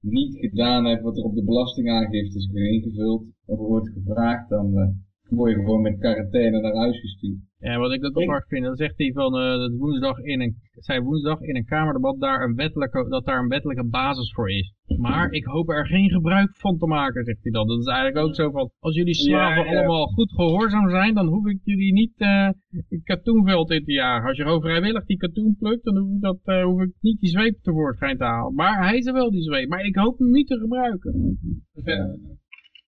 niet gedaan hebt wat er op de belastingaangifte is ingevuld of wordt gevraagd, dan uh, word je gewoon met quarantaine naar huis gestuurd. Ja, wat ik ook apart vind, dan zegt hij van uh, dat woensdag in een, zei woensdag in een kamerdebat daar een wettelijke, dat daar een wettelijke basis voor is. Maar ik hoop er geen gebruik van te maken, zegt hij dan. Dat is eigenlijk ook zo van, als jullie slaven allemaal goed gehoorzaam zijn, dan hoef ik jullie niet uh, een katoenveld in te jagen. Als je gewoon vrijwillig die katoen plukt, dan hoef ik, dat, uh, hoef ik niet die zweep tevoorschijn te halen. Maar hij is wel die zweep, maar ik hoop hem niet te gebruiken.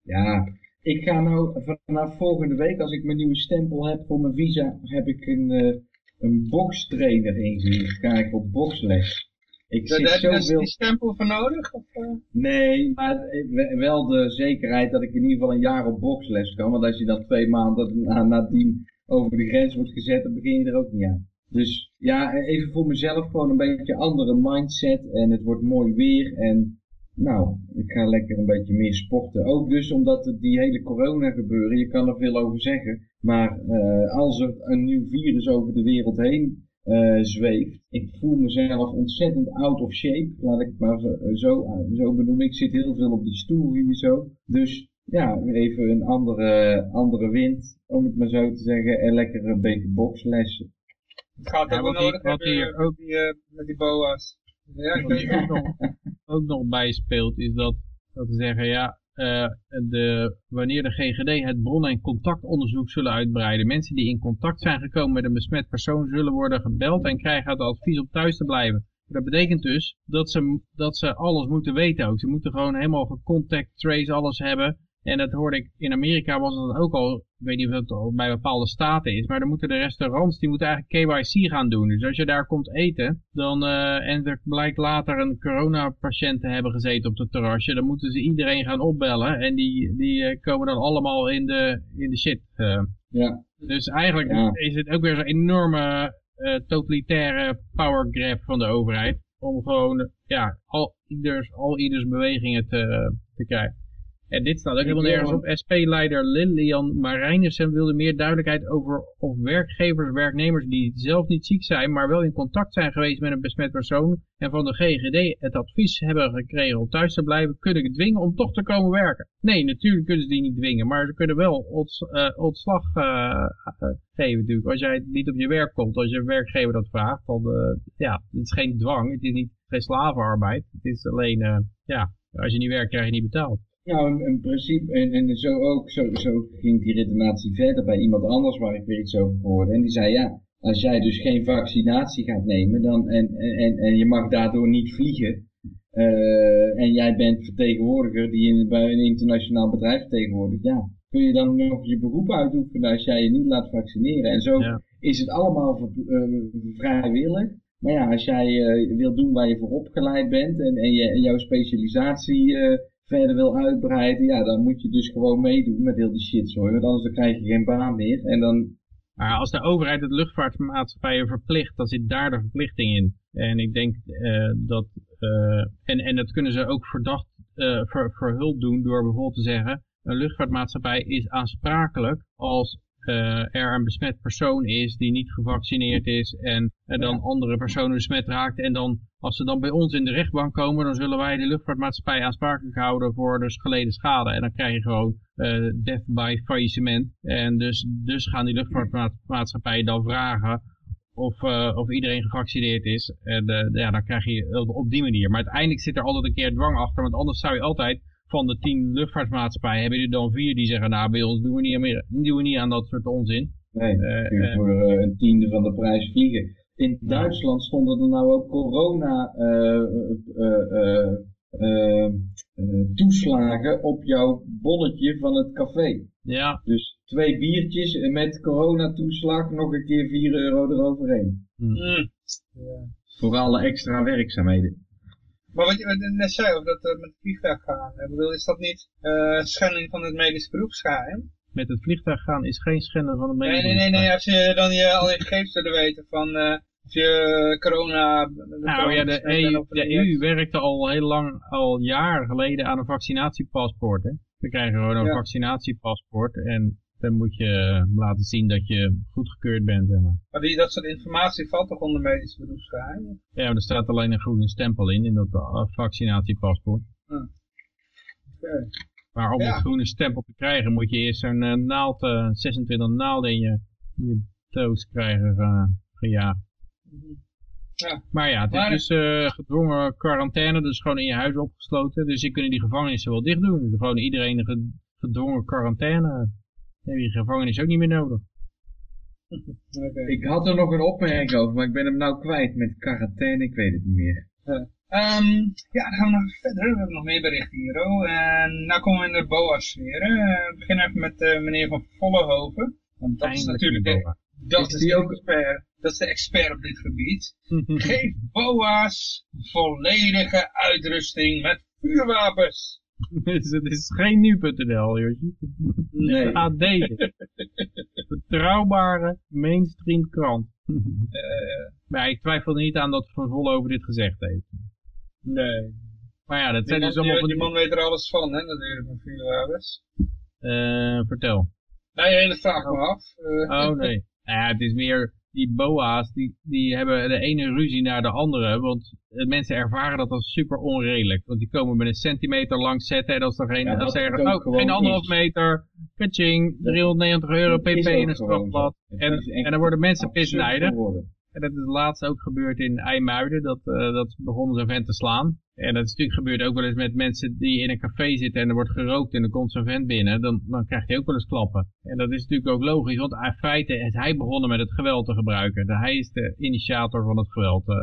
Ja, ik ga nou vanaf volgende week, als ik mijn nieuwe stempel heb voor mijn visa, heb ik een, uh, een bokstrainer ingehuurd. Ga ik op boksles. Ik zit heb je veel... die stempel voor nodig? Of, uh? Nee, maar wel de zekerheid dat ik in ieder geval een jaar op boksles kan. Want als je dan twee maanden na, nadien over de grens wordt gezet, dan begin je er ook niet aan. Dus ja, even voor mezelf gewoon een beetje andere mindset. En het wordt mooi weer. En nou, ik ga lekker een beetje meer sporten. Ook dus omdat het die hele corona gebeuren, je kan er veel over zeggen. Maar uh, als er een nieuw virus over de wereld heen uh, zweeft. Ik voel mezelf ontzettend out of shape, laat ik het maar zo, zo, zo benoemen. Ik zit heel veel op die stoel hier zo. Dus ja, even een andere, andere wind, om het maar zo te zeggen. En lekker een beetje bokslessen. Het gaat ook ja, nodig wat hier ook die, uh, met die boa's. Ja, ik weet ook nog, ook nog bijspeelt is dat, dat te zeggen, ja, uh, de, wanneer de GGD het bron- en contactonderzoek zullen uitbreiden. Mensen die in contact zijn gekomen met een besmet persoon zullen worden gebeld en krijgen het advies om thuis te blijven. Dat betekent dus dat ze, dat ze alles moeten weten ook. Ze moeten gewoon helemaal gecontact trace alles hebben. En dat hoorde ik, in Amerika was het ook al, ik weet niet of het bij bepaalde staten is, maar dan moeten de restaurants, die moeten eigenlijk KYC gaan doen. Dus als je daar komt eten, dan, uh, en er blijkt later een coronapatiënt te hebben gezeten op het terrasje, dan moeten ze iedereen gaan opbellen en die, die uh, komen dan allemaal in de, in de shit. Uh. Ja. Dus eigenlijk is het ook weer zo'n enorme totalitaire power grab van de overheid, om gewoon, ja, al ieders, al ieders bewegingen te, te krijgen. En dit staat ook helemaal nergens op. SP-leider Lilian Marijnissen wilde meer duidelijkheid over of werkgevers, werknemers die zelf niet ziek zijn, maar wel in contact zijn geweest met een besmet persoon en van de GGD het advies hebben gekregen om thuis te blijven, kunnen dwingen om toch te komen werken. Nee, natuurlijk kunnen ze die niet dwingen, maar ze kunnen wel uh, ontslag uh, geven natuurlijk. Als jij niet op je werk komt, als je werkgever dat vraagt, dan ja, het is geen dwang, het is niet geen slavenarbeid. Het is alleen, ja, als je niet werkt krijg je niet betaald. Nou, in, principe, en, en zo ook, zo, zo ging die redenatie verder bij iemand anders waar ik weer iets over hoorde. En die zei, ja, als jij dus geen vaccinatie gaat nemen dan, en, en, en je mag daardoor niet vliegen, uh, en jij bent vertegenwoordiger die in, bij een internationaal bedrijf vertegenwoordigt, ja, kun je dan nog je beroep uitoefenen als jij je niet laat vaccineren. En zo is het allemaal uh, vrijwillig. Maar ja, als jij uh, wil doen waar je voor opgeleid bent en, en, je, en jouw specialisatie verder wil uitbreiden, ja, dan moet je dus gewoon meedoen met heel die shit, hoor. Want anders dan krijg je geen baan meer. En dan... Als de overheid het luchtvaartmaatschappijen verplicht, dan zit daar de verplichting in. En ik denk uh, dat, uh, en, en dat kunnen ze ook verdacht uh, ver, verhuld doen door bijvoorbeeld te zeggen, een luchtvaartmaatschappij is aansprakelijk als er een besmet persoon is die niet gevaccineerd is en, en dan andere personen besmet raakt en dan als ze dan bij ons in de rechtbank komen, dan zullen wij de luchtvaartmaatschappij aansprakelijk houden voor de geleden schade. En dan krijg je gewoon uh, death by faillissement. En dus, dus gaan die luchtvaartmaatschappijen dan vragen of, uh, of iedereen gevaccineerd is. En uh, ja, dan krijg je op die manier. Maar uiteindelijk zit er altijd een keer dwang achter, want anders zou je altijd van de tien luchtvaartmaatschappijen hebben er dan vier die zeggen, nou bij ons doen we niet aan, meer, doen we niet aan dat soort onzin. Nee, uh, voor een tiende van de prijs vliegen in Duitsland stonden er nou ook corona uh, uh, eh, toeslagen op jouw bonnetje van het café. Ja. Dus twee biertjes met coronatoeslag, nog een keer 4 euro eroverheen. Mm. Voor alle extra werkzaamheden. Maar wat je net zei over dat uh, met het vliegtuig gaan, ik bedoel, is dat niet uh, schending van het medisch beroepsgeheim? Met het vliegtuig gaan is geen schending van het medisch Nee, nee, nee, nee, als je dan je, al je gegevens willen weten van uh, of je corona... Nou ja, de, EU, de EU werkte al heel lang, al jaren geleden aan een vaccinatiepaspoort. Hè? We krijgen gewoon een ja. vaccinatiepaspoort en dan moet je laten zien dat je goedgekeurd bent. Zeg maar. maar die, dat soort informatie valt toch onder medisch beroepsgeheim? Ja, maar er staat alleen een groene stempel in, in dat vaccinatiepaspoort. Hm. Okay. Maar om Ja. dat groene stempel te krijgen moet je eerst een eh, naald, eh, 26 naalden in je, in je toes krijgen eh, gejaagd. Ja. Maar ja, het Maar- is dus eh, gedwongen quarantaine, dus gewoon in je huis opgesloten. Dus je kunt die gevangenissen wel dicht doen. Dus gewoon iedereen een ge- gedwongen quarantaine. Heb je gevangenis ook niet meer nodig. Oké. Ik had er nog een opmerking over, maar ik ben hem nou kwijt met quarantaine, ik weet het niet meer. Ehm, ja, dan gaan we nog verder. We hebben nog meer berichten hier. Oh. En nou komen we in de BOA-sfeer. hè. Eh, we beginnen even met eh, meneer Van Vollenhoven. Want dat is natuurlijk die de, boa. dat Is is die de ook- expert. Dat is de expert op dit gebied. Geef BOA's volledige uitrusting met vuurwapens. dus het is geen nu.nl, Josje. Nee. AD. Betrouwbare mainstream krant. Eh, maar ik twijfel er niet aan dat Van Vollenhoven dit gezegd heeft. nee. Maar ja, dat Die zijn man, dus allemaal die, van die man weet er alles van, hè, natuurlijk, van vuurwapens. Eh, vertel. Nee, dat vraag ik me af. Eh, Oh nee. Nou ja, het is meer die boa's, die, die hebben de ene ruzie naar de andere. Want eh, mensen ervaren dat als super onredelijk. Want die komen met een centimeter langs zetten. En als er geen, Ja, dat er, ook oh, geen anderhalf meter, kaching, 390 euro pp in een strafblad. En, en dan worden mensen geworden. En dat is laatst ook gebeurd in IJmuiden. Dat, eh, dat begonnen zo'n vent te slaan. En dat is natuurlijk gebeurd ook wel eens met mensen die in een café zitten en er wordt gerookt en er komt zo'n vent binnen. Dan, dan krijgt hij ook wel eens klappen. En dat is natuurlijk ook logisch, want in feite is hij begonnen met het geweld te gebruiken. Hij is de initiator van het geweld. eh.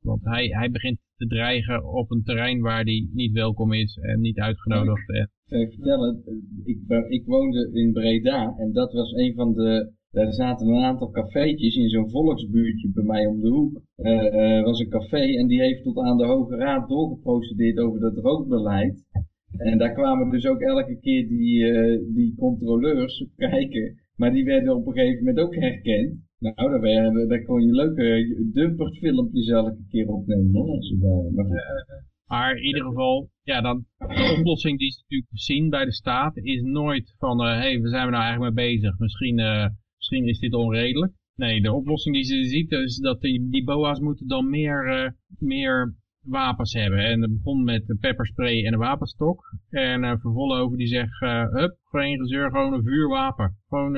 want hij, hij begint te dreigen op een terrein waar hij niet welkom is en niet uitgenodigd. En, Zal ik vertellen, ik, ik woonde in Breda en dat was een van de, daar zaten een aantal cafeetjes in zo'n volksbuurtje bij mij om de hoek. Eh eh, was een café en die heeft tot aan de Hoge Raad doorgeprocedeerd over dat rookbeleid. En daar kwamen dus ook elke keer die, eh, die controleurs kijken, maar die werden op een gegeven moment ook herkend. Nou, daar, kon je leuke dumpert filmpjes elke keer opnemen. Maar. Maar in ieder geval, ja, dan, de oplossing die ze natuurlijk zien bij de staat is nooit van, hé, hey, waar zijn we nou eigenlijk mee bezig? Misschien, misschien is dit onredelijk. Nee, de oplossing die ze ziet is dat die, die boa's moeten dan meer, eh, meer wapens hebben. En het begon met de pepperspray en een wapenstok. En eh Vervollenhoven die zegt, eh hup, geen gezeur, gewoon een vuurwapen. Gewoon,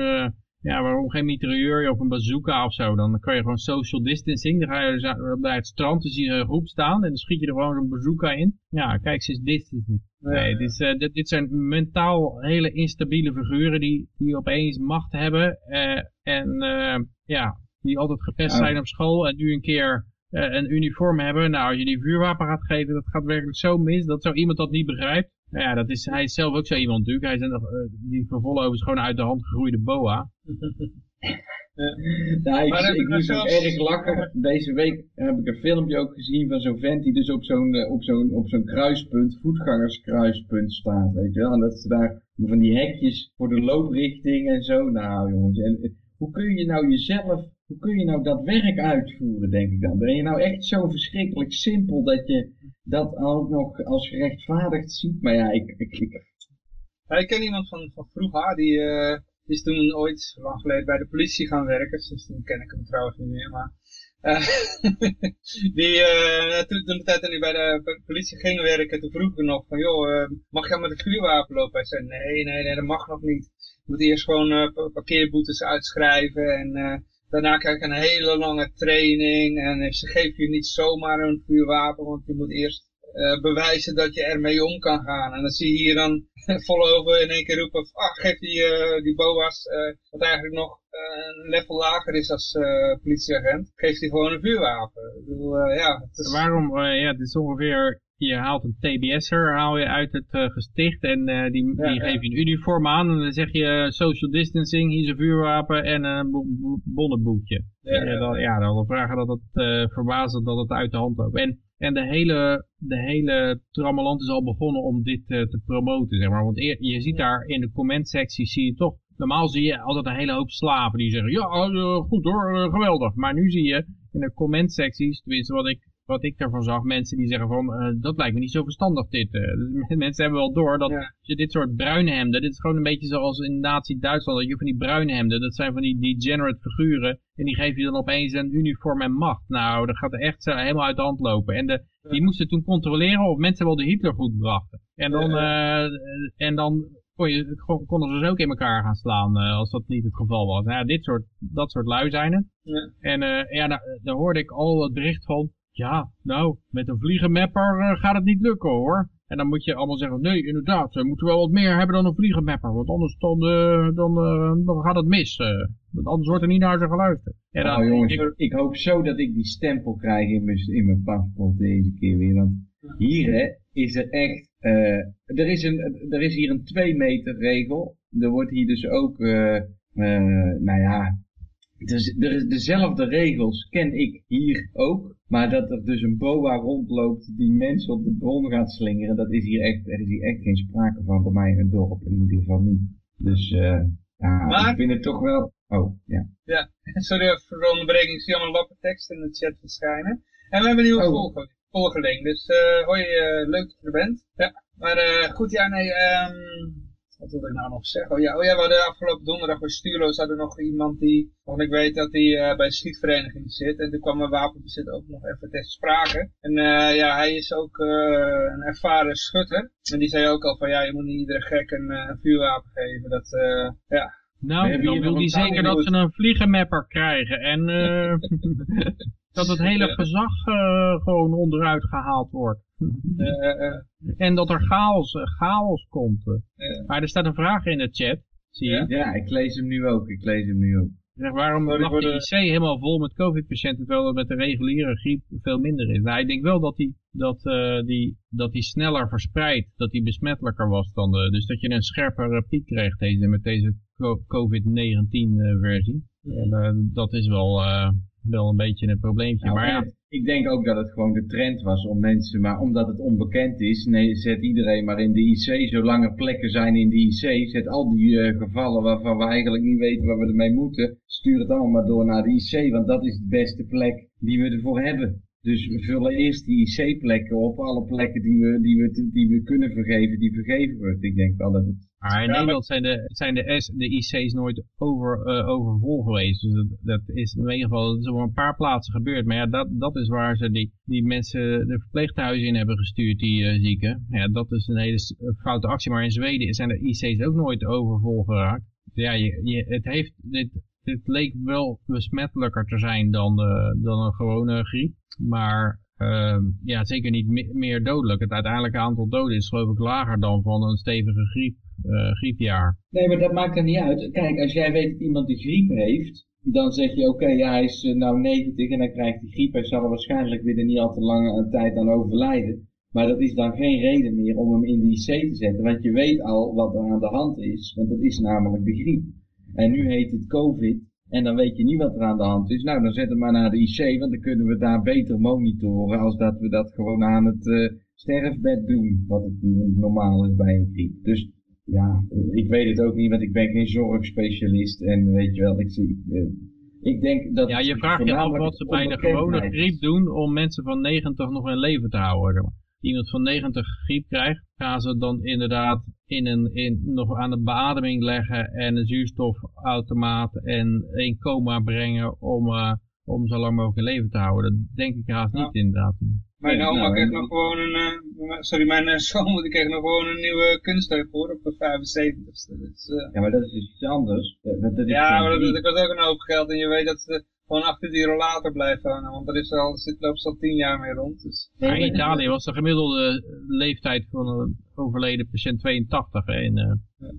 ja, waarom geen mitrailleur of een bazooka of zo? Dan kan je gewoon social distancing. Dan ga je dus bij het strand, dan zie je een groep staan en dan schiet je er gewoon zo'n bazooka in. Ja, kijk, ze is distancing. Nee, dit, is, eh, dit, dit zijn mentaal hele instabiele figuren die, die opeens macht hebben. eh, en eh, ja, die altijd gepest Ja. zijn op school en nu een keer een uniform hebben. Nou, als je die vuurwapen gaat geven, dat gaat werkelijk zo mis dat zo iemand dat niet begrijpt. Nou ja, dat is, hij is zelf ook zo iemand natuurlijk. Hij is een, eh, die vervolgens is gewoon uit de hand gegroeide boa. Nou, ik, Maar ik ik moest ook zelfs- erg lachen. Deze week heb ik een filmpje ook gezien van zo'n vent die dus op zo'n eh, op zo'n op zo'n kruispunt, voetgangerskruispunt staat, weet je wel. En dat ze daar van die hekjes voor de looprichting en zo. Nou jongens, en eh, hoe kun je nou jezelf, hoe kun je nou dat werk uitvoeren, denk ik dan? Ben je nou echt zo verschrikkelijk simpel dat je dat ook nog als gerechtvaardigd ziet? Maar ja, ik, ik, ik ik ken iemand van, van vroeger, die, eh, is toen ooit lang geleden bij de politie gaan werken, dus toen ken ik hem trouwens niet meer, maar eh, die, eh, toen, toen de tijd dat hij bij de, politie ging werken, toen vroeg ik nog van, joh, mag jij met een vuurwapen lopen? Hij zei, nee, nee, nee, dat mag nog niet. Je moet eerst gewoon pa- parkeerboetes uitschrijven en daarna krijg je een hele lange training en ze geven je niet zomaar een vuurwapen, want je moet eerst eh, bewijzen dat je ermee om kan gaan. En dan zie je hier dan volover in één keer roepen, van, ah, geef die, eh, die boa's, eh, wat eigenlijk nog een level lager is als politieagent, geeft hij gewoon een vuurwapen. Ja, Waarom? ja, het is ongeveer je haalt een TBS'er haal je uit het uh, gesticht en uh, die, Ja, die ja. geef je een uniform aan en dan zeg je uh, social distancing, hier is een vuurwapen en een bo- bo- bonnenboekje. Ja, dan, ja, dan vragen dat het uh, verbazen dat het uit de hand loopt. En, en de hele, de hele trammeland is al begonnen om dit te promoten, zeg maar. Want eer, je ziet daar in de comment-sectie zie je toch, normaal zie je altijd een hele hoop slaven die zeggen, ja, goed hoor, geweldig. Maar nu zie je in de comment-secties, tenminste wat ik, wat ik daarvan zag, mensen die zeggen van, uh, dat lijkt me niet zo verstandig dit. Uh, mensen hebben wel door dat Ja. je dit soort bruine hemden, dit is gewoon een beetje zoals in Nazi-Duitsland, dat je van die bruine hemden, dat zijn van die degenerate figuren, en die geven je dan opeens een uniform en macht. Nou, dat gaat echt helemaal uit de hand lopen. En de, die moesten toen controleren of mensen wel de Hitler goed brachten. En dan, uh, en dan kon je, konden ze dus ook in elkaar gaan slaan uh, als dat niet het geval was. Nou, ja, dit soort, dat soort lui zijn het. Ja. En uh, ja, daar, daar hoorde ik al het bericht van, ja, nou, met een vliegenmapper uh, gaat het niet lukken hoor. En dan moet je allemaal zeggen, nee, inderdaad, we moeten wel wat meer hebben dan een vliegenmapper. Want anders dan, uh, dan, dan gaat het mis. Want anders wordt er niet naar ze geluisterd. En dan, oh jongens, ik, hoop zo dat ik die stempel krijg in mijn, in mijn paspoort deze keer weer. Want hier hè, is er echt, er, is een, er is hier een 2 meter regel. Er wordt hier dus ook, nou ja, dus er is dezelfde regels ken ik hier ook. Maar dat er dus een boa rondloopt die mensen op de bron gaat slingeren, dat is hier echt, er is hier echt geen sprake van bij mij in het dorp. In ieder geval niet. Dus uh, ja, maar, ik vind het toch wel... Oh, ja. Ja, sorry voor de onderbreking. Ik zie allemaal lappe tekst in de chat verschijnen. En we hebben een nieuwe Oh. volgeling. Dus uh, hoi, uh, leuk dat je er bent. Ja, maar uh, goed, ja, nee, um, wat wil ik nou nog zeggen? Oh ja, oh ja we hadden afgelopen donderdag bij Stuurloos hadden nog iemand die, want ik weet dat hij uh, bij een schietvereniging zit. En toen kwam een wapenbezit ook nog even ter sprake. En uh, ja, hij is ook uh, een ervaren schutter. En die zei ook al van, ja, je moet niet iedere gek een, een vuurwapen geven. Dat, ja. Nou, dan wil hij zeker dat ze een vliegenmapper krijgen. En uh, dat het hele gezag uh, gewoon onderuit gehaald wordt. Uh, en dat er chaos, chaos komt. Maar er staat een vraag in de chat. Zie je? Ja, ik lees hem nu ook. Ik lees hem nu ook. Zeg, waarom lag de IC helemaal vol met covid-patiënten terwijl het met de reguliere griep veel minder is? Nou, ik denk wel dat die, dat, uh, die, dat die sneller verspreidt, dat die besmettelijker was dan de, dus dat je een scherpere piek kreeg deze, met deze COVID-19 uh, versie. En uh, dat is wel, wel een beetje een probleempje. Nou, maar ja. Ik denk ook dat het gewoon de trend was om mensen, maar omdat het onbekend is, nee, zet iedereen maar in de IC. Zolang er plekken zijn in de IC, zet al die uh, gevallen waarvan we eigenlijk niet weten waar we ermee moeten, stuur het allemaal maar door naar de IC, want dat is de beste plek die we ervoor hebben. Dus we vullen eerst die IC-plekken op, alle plekken die we, die, we, die we kunnen vergeven, die vergeven wordt. Ik denk wel dat het... Maar in ja, Nederland zijn, de, zijn de, S, de IC's nooit over, uh, overvol geweest. Dus dat, dat is in ieder geval dat is op een paar plaatsen gebeurd. Maar ja, dat, dat is waar ze die, die mensen de verpleeghuizen in hebben gestuurd, die uh, zieken. Ja, dat is een hele foute actie. Maar in Zweden zijn de IC's ook nooit overvol geraakt. Ja, je, je, het heeft, dit, dit leek wel besmettelijker te zijn dan, uh, dan een gewone griep. Maar uh, ja, zeker niet me meer dodelijk. Het uiteindelijke aantal doden is geloof ik lager dan van een stevige griep, uh, griepjaar. Nee, maar dat maakt er niet uit. Kijk, als jij weet dat iemand de griep heeft, dan zeg je oké, hij is uh, nou 90 en hij krijgt die griep. Hij zal er waarschijnlijk weer niet al te lange tijd aan overlijden. Maar dat is dan geen reden meer om hem in de IC te zetten. Want je weet al wat er aan de hand is, want dat is namelijk de griep. En nu heet het COVID. En dan weet je niet wat er aan de hand is. Nou, dan zet hem maar naar de IC, want dan kunnen we daar beter monitoren als dat we dat gewoon aan het uh, sterfbed doen, wat het normaal is bij een griep. Dus ja, ik weet het ook niet, want ik ben geen zorgspecialist en weet je wel, ik zie... Uh, ik denk dat ja, je vraagt je af wat ze bij de gewone griep doen om mensen van 90 nog in leven te houden. Iemand van 90 griep krijgt, gaan ze dan inderdaad in een, in, nog aan de beademing leggen en een zuurstofautomaat en in coma brengen om, uh, om zo lang mogelijk in leven te houden. Dat denk ik haast ja. niet inderdaad. Mijn oma nou, kreeg nog gewoon een, uh, sorry, mijn uh, schoonmoeder kreeg nog gewoon een nieuwe kunstheup voor op de 75ste. Dus, uh, ja, maar dat is iets anders. Dat, dat is ja, maar dat, dat kost ook een hoop geld en je weet dat ze gewoon achter die rollator blijven hangen, want er is al, zit, loopt al tien jaar mee rond. Dus. Ja, in Italië was de gemiddelde leeftijd van een overleden patiënt 82. En, uh, ja.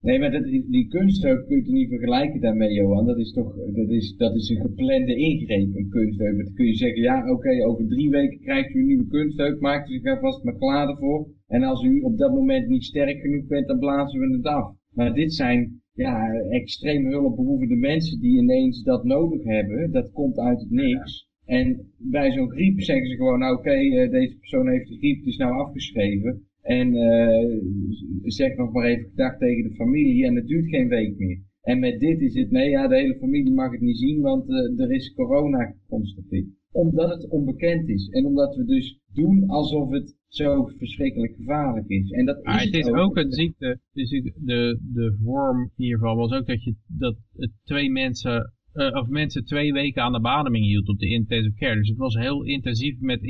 Nee, maar dat, die kunstheup kun je niet vergelijken daarmee, Johan. Dat is toch dat is, dat is een geplande ingreep, een kunstheup. Dan kun je zeggen, ja, oké, over drie weken krijgt u een nieuwe kunstheup, maakt u zich er vast maar klaar ervoor. En als u op dat moment niet sterk genoeg bent, dan blazen we het af. Maar dit zijn ja, extreem hulpbehoevende mensen die ineens dat nodig hebben. Dat komt uit het niks. En bij zo'n griep zeggen ze gewoon, nou oké, eh, deze persoon heeft de griep, het is nou afgeschreven. En uh, zeg nog maar even gedag tegen de familie en het duurt geen week meer. En met dit is het, nee ja, de hele familie mag het niet zien, want uh, er is corona geconstateerd. Omdat het onbekend is. En omdat we dus doen alsof het zo verschrikkelijk gevaarlijk is. En dat maar is het is ook, een ziekte, de, de, de vorm hiervan was ook dat, je, dat twee mensen uh, of mensen twee weken aan de bademing hield op de intensive care. Dus het was heel intensief met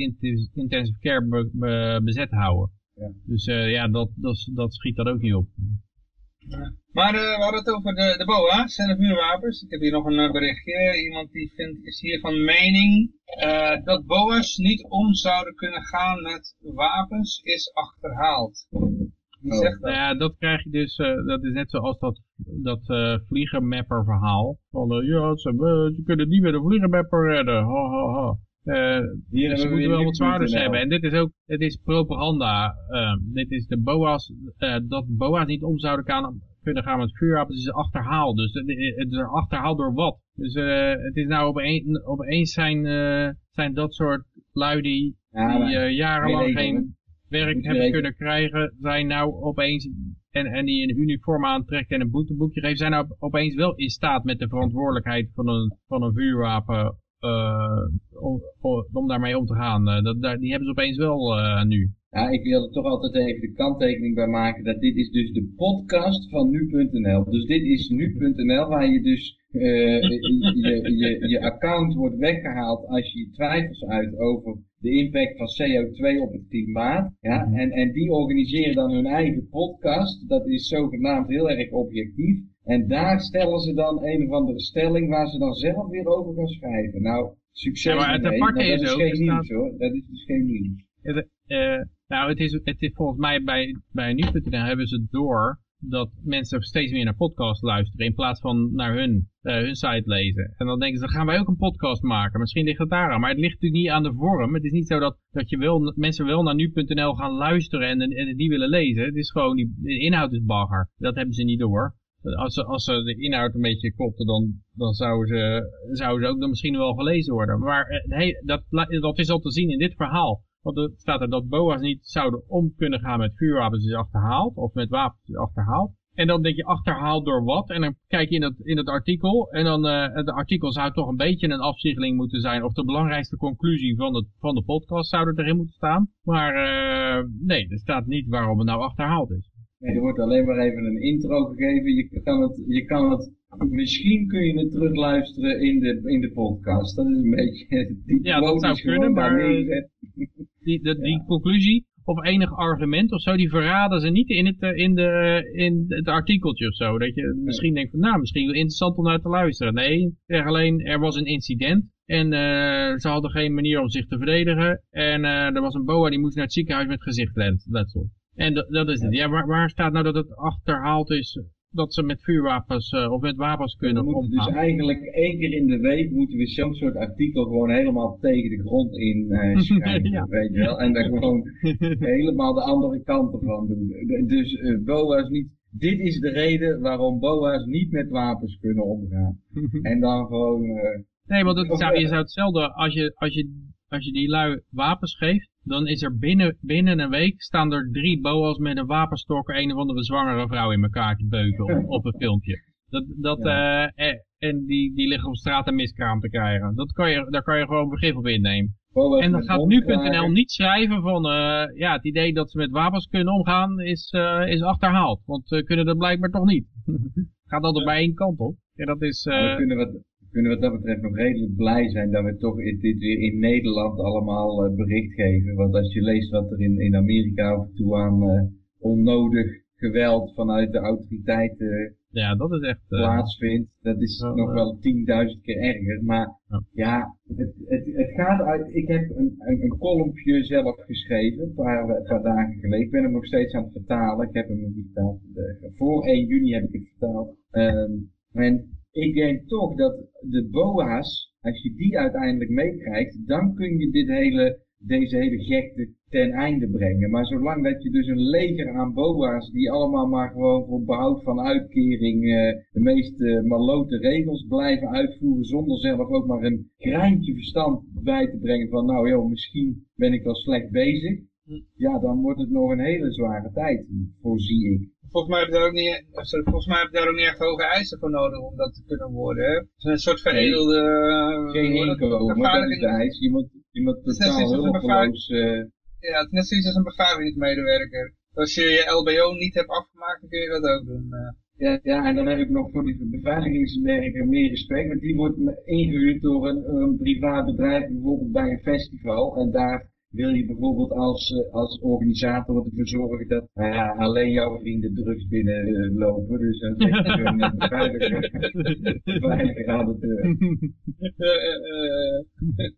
intensive care be, be, bezet houden. Ja. Dus uh, ja, dat, dat, dat schiet dat ook niet op. Ja. Maar uh, we hadden het over de, de BOA's en de vuurwapens. Ik heb hier nog een berichtje. Iemand die vindt, is hier van mening uh, dat BOA's niet om zouden kunnen gaan met wapens is achterhaald. Wie oh. zegt dat? Ja, dat krijg je dus, uh, dat is net zoals dat, dat vliegenmapper verhaal. Van ja, ze, ze kunnen niet met een vliegenmapper redden. Ha, ha, ha. Uh, Hier dus ze moeten wel wat zwaarders hebben. En dit is ook, het is propaganda. Uh, dit is de BOA's, uh, dat BOA's niet om zouden gaan, kunnen gaan met vuurwapens, is achterhaald. Dus het is achterhaald door wat? Dus het is nou opeens, opeens zijn, zijn dat soort lui die, ja, die jarenlang geen werk hebben kunnen krijgen, zijn nou opeens, en, en die een uniform aantrekt en een boeteboekje geven, zijn nou opeens wel in staat met de verantwoordelijkheid van een, van een vuurwapen om, om, daarmee om te gaan. Uh, dat, die hebben ze opeens wel uh, nu. Ja, ik wil er toch altijd even de kanttekening bij maken dat dit is dus de podcast van nu.nl. Dus dit is nu.nl waar je dus je, je, je account wordt weggehaald als je twijfels uit over de impact van CO2 op het klimaat. Ja, en, en die organiseren dan hun eigen podcast. Dat is zogenaamd heel erg objectief. En daar stellen ze dan een of andere stelling waar ze dan zelf weer over gaan schrijven. Nou, succes ja, maar het aparte is, dat is ook, geen staat... nieuws hoor. Dat is dus geen nieuws. Uh, nou, het is, het is volgens mij bij, bij nu.nl hebben ze door dat mensen steeds meer naar podcasts luisteren in plaats van naar hun, uh, hun site lezen. En dan denken ze, dan gaan wij ook een podcast maken. Misschien ligt het daar aan. Maar het ligt natuurlijk niet aan de vorm. Het is niet zo dat, dat je wel, mensen wel naar nu.nl gaan luisteren en, en, die willen lezen. Het is gewoon, die, de inhoud is bagger. Dat hebben ze niet door. Als ze, als ze de inhoud een beetje klopten, dan, dan zouden, ze, zouden ze ook dan misschien wel gelezen worden. Maar hey, dat, dat is al te zien in dit verhaal. Want er staat er dat boa's niet zouden om kunnen gaan met vuurwapens is achterhaald. Of met wapens is achterhaald. En dan denk je achterhaald door wat? En dan kijk je in het, in het artikel. En dan uh, het artikel zou toch een beetje een afziegeling moeten zijn. Of de belangrijkste conclusie van, het, van de podcast zou er erin moeten staan. Maar uh, nee, er staat niet waarom het nou achterhaald is. Nee, er wordt alleen maar even een intro gegeven. Je kan het, je kan het, misschien kun je het terugluisteren in de, in de podcast. Dat is een beetje, die ja, dat zou kunnen, maar die, de, die conclusie of enig argument of zo, die verraden ze niet in het, in de, in het artikeltje of zo. Dat je misschien denkt van, nou, misschien interessant om naar te luisteren. Nee, zeg alleen, er was een incident. En uh, ze hadden geen manier om zich te verdedigen. En uh, er was een boa die moest naar het ziekenhuis met gezichtletsel. En dat, dat is het. Ja, waar, waar, staat nou dat het achterhaald is dat ze met vuurwapens uh, of met wapens kunnen we omgaan? Dus eigenlijk één keer in de week moeten we zo'n soort artikel gewoon helemaal tegen de grond in uh, schrijven, ja. weet je wel. En dan gewoon helemaal de andere kant ervan doen. Dus uh, BOA's niet... Dit is de reden waarom BOA's niet met wapens kunnen omgaan. en dan gewoon... nee, want het zou, je zou hetzelfde, als je, als je als je die lui wapens geeft, dan is er binnen, binnen een week staan er drie boa's met een wapenstok een of andere zwangere vrouw in elkaar te beuken op, op een filmpje. Dat, dat, ja. uh, en die, die liggen op straat een miskraam te krijgen. Dat kan je, daar kan je gewoon begrip op innemen. Boa's en dan gaat nu.nl niet schrijven van, uh, ja, het idee dat ze met wapens kunnen omgaan is, uh, is achterhaald. Want ze kunnen dat blijkbaar toch niet. gaat altijd ja. bij één kant op. En dat is... we kunnen wat, kunnen wat dat betreft nog redelijk blij zijn dat we toch dit weer in Nederland allemaal uh, bericht geven. Want als je leest wat er in, in Amerika af en toe aan uh, onnodig geweld vanuit de autoriteiten Ja, dat is echt... Uh, plaatsvindt. Dat is uh, nog wel 10.000 keer erger. Maar Ja. ja, het, het, het gaat uit. Ik heb een, een, een kolompje zelf geschreven, een paar, een paar dagen geleden. Ik ben hem nog steeds aan het vertalen. Ik heb hem nog niet vertaald. Voor 1 juni heb ik het vertaald. Ehm, en ik denk toch dat de BOA's, als je die uiteindelijk meekrijgt, dan kun je dit hele, deze hele gekte ten einde brengen. Maar zolang dat je dus een leger aan BOA's, die allemaal maar gewoon voor behoud van uitkering eh, de meest eh, malote regels blijven uitvoeren, zonder zelf ook maar een greintje verstand bij te brengen van, nou joh, misschien ben ik wel slecht bezig. Ja, dan wordt het nog een hele zware tijd, voorzie ik. Volgens mij heb je daar ook niet, of sorry, volgens mij heb je daar ook niet echt hoge eisen voor nodig om dat te kunnen worden. Hè? Het is een soort veredelde... eh, Geen inkomen, dat is de eis. Je moet, je totaal hulpeloos... eh, Ja, het is net zoiets als een beveiligingsmedewerker. Als je je LBO niet hebt afgemaakt, dan kun je dat ook doen. eh. Ja, ja, en dan heb ik nog voor die beveiligingswerker meer respect, want die wordt ingehuurd door een, een privaat bedrijf, bijvoorbeeld bij een festival. En daar wil je bijvoorbeeld als, eh, als organisator ervoor zorgen dat nou ja, alleen jouw vrienden drugs binnenlopen. Dus dan zet je een beveiliger, beveiliger aan de deur. Eh.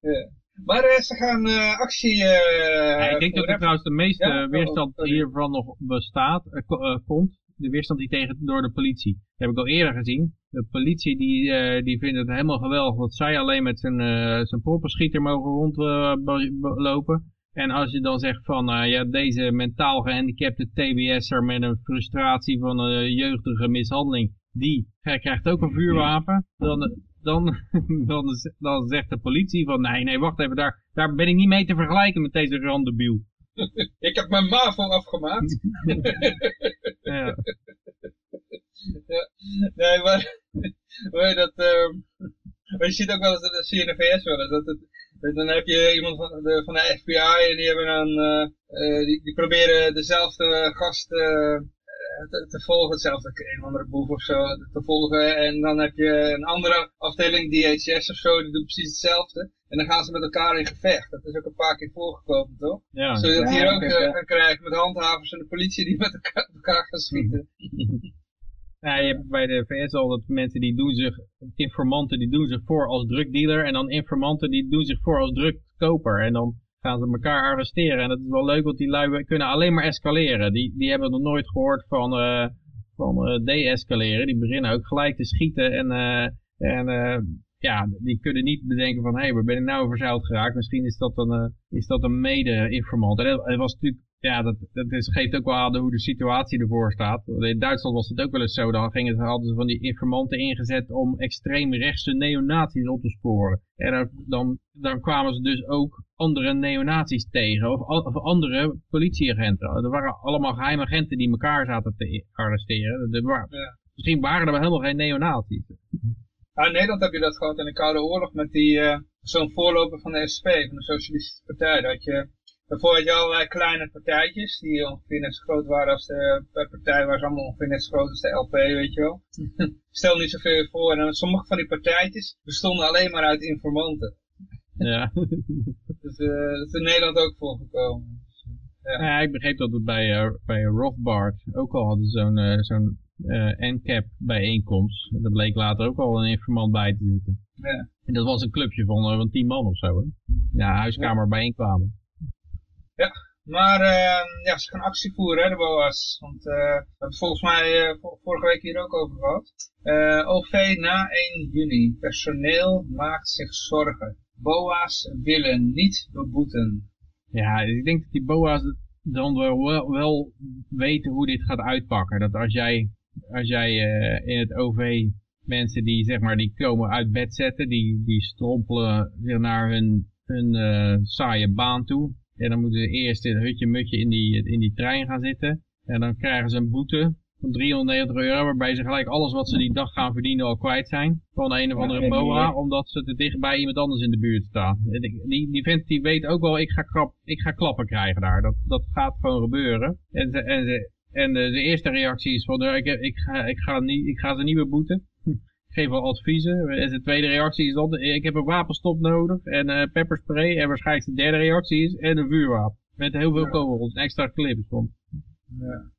Ja. Maar eh, ze gaan eh, actie... eh, Ja, ik denk dat er trouwens de meeste Ja? Oh, weerstand hiervan nog bestaat, ko- komt. De weerstand die tegen door de politie. Dat heb ik al eerder gezien. De politie die, eh, die vindt het helemaal geweldig dat zij alleen met zijn, eh zijn poppenschieter mogen rondlopen. en als je dan zegt van, eh, ja, deze mentaal gehandicapte TBS'er met een frustratie van een jeugdige mishandeling, die krijgt ook een vuurwapen, dan, dan, dan, dan zegt de politie van, nee, nee, wacht even, daar, daar ben ik niet mee te vergelijken met deze randebiel. Ik heb mijn MAVO afgemaakt. Ja. Nee, maar... Heet dat... ehm, maar je ziet ook wel eens, dat zie je in de VS wel eens, dat het, dat dan heb je iemand van de, van de FBI en die hebben dan, eh, eh, die, die proberen dezelfde gast eh, te, te volgen, hetzelfde, een of andere boef of zo, te volgen. En dan heb je een andere afdeling, DHS of zo, die doet precies hetzelfde. En dan gaan ze met elkaar in gevecht. Dat is ook een paar keer voorgekomen, toch? Ja. Zodat Ja, hier ook heb, eh, eh, gaan krijgen met handhavers en de politie die met elkaar, elkaar gaan schieten. Ja, je hebt bij de VS al dat mensen die doen zich, informanten die doen zich voor als drugdealer en dan informanten die doen zich voor als drugkoper. En dan gaan ze elkaar arresteren. En dat is wel leuk, want die lui kunnen alleen maar escaleren. Die, die hebben nog nooit gehoord van, eh van eh de-escaleren. Die beginnen ook gelijk te schieten en, eh en ja, die kunnen niet bedenken van, hé, hey, waar ben ik nou verzeild geraakt? Misschien is dat een, is dat een mede-informant. En dat, was natuurlijk, ja, dat, dat is, geeft ook wel aan hoe de situatie ervoor staat. In Duitsland was het ook wel eens zo. Dan gingen ze, hadden ze van die informanten ingezet om extreem rechtse neonazies op te sporen. En dan, dan, dan kwamen ze dus ook andere neonazies tegen. Of, of andere politieagenten. Er waren allemaal geheime agenten die elkaar zaten te arresteren. Er waren- Ja. Misschien waren er wel helemaal geen neonazies. Ja, in Nederland heb je dat gehad in de Koude Oorlog met die, eh, zo'n voorloper van de SP, van de Socialistische Partij. Dat je, daarvoor had je allerlei kleine partijtjes, die ongeveer net zo groot waren als de per partij, waar ze allemaal ongeveer net zo groot als de LP, weet je wel. Stel niet zoveel voor. En sommige van die partijtjes bestonden alleen maar uit informanten. Ja. Dus eh, dat is in Nederland ook voorgekomen. Nou ja, ik begreep dat het bij, eh, bij Rothbard ook al hadden zo'n eh, zo'n eh, NCAP bijeenkomst. Daar bleek later ook al een informant bij te zitten. Ja. En dat was een clubje van, eh, van tien man of zo. Hè? Ja, huiskamer bijeenkwamen. Maar eh, ja, ze gaan actie voeren, hè, de BOA's. Want eh, we hebben volgens mij eh, vor- vorige week hier ook over gehad. Eh, OV na 1 juni. Personeel maakt zich zorgen. BOA's willen niet beboeten. Ja, ik denk dat die BOA's dan wel, wel, weten hoe dit gaat uitpakken. Dat als jij, als jij in het OV mensen die zeg maar die komen uit bed zetten, die, die strompelen weer naar hun, hun saaie baan toe. En dan moeten ze eerst in een hutje mutje in die, in die trein gaan zitten. En dan krijgen ze een boete van 390 euro, waarbij ze gelijk alles wat ze die dag gaan verdienen al kwijt zijn. Van een of andere BOA, eh, omdat ze te dicht bij iemand anders in de buurt staan. En Die, die, vent die weet ook wel, ik ga, krap, ik ga klappen krijgen daar. Dat, dat gaat gewoon gebeuren. En, ze, en, ze, en de, de eerste reactie is van, ik, ik, ga, ik, ga niet, ik ga ze niet meer boeten. Geef wel adviezen. En de tweede reactie is dan, ik heb een wapenstop nodig en eh pepperspray. En waarschijnlijk de derde reactie is, en een vuurwapen. Met heel veel Ja. kogels en extra clips. Want Ja.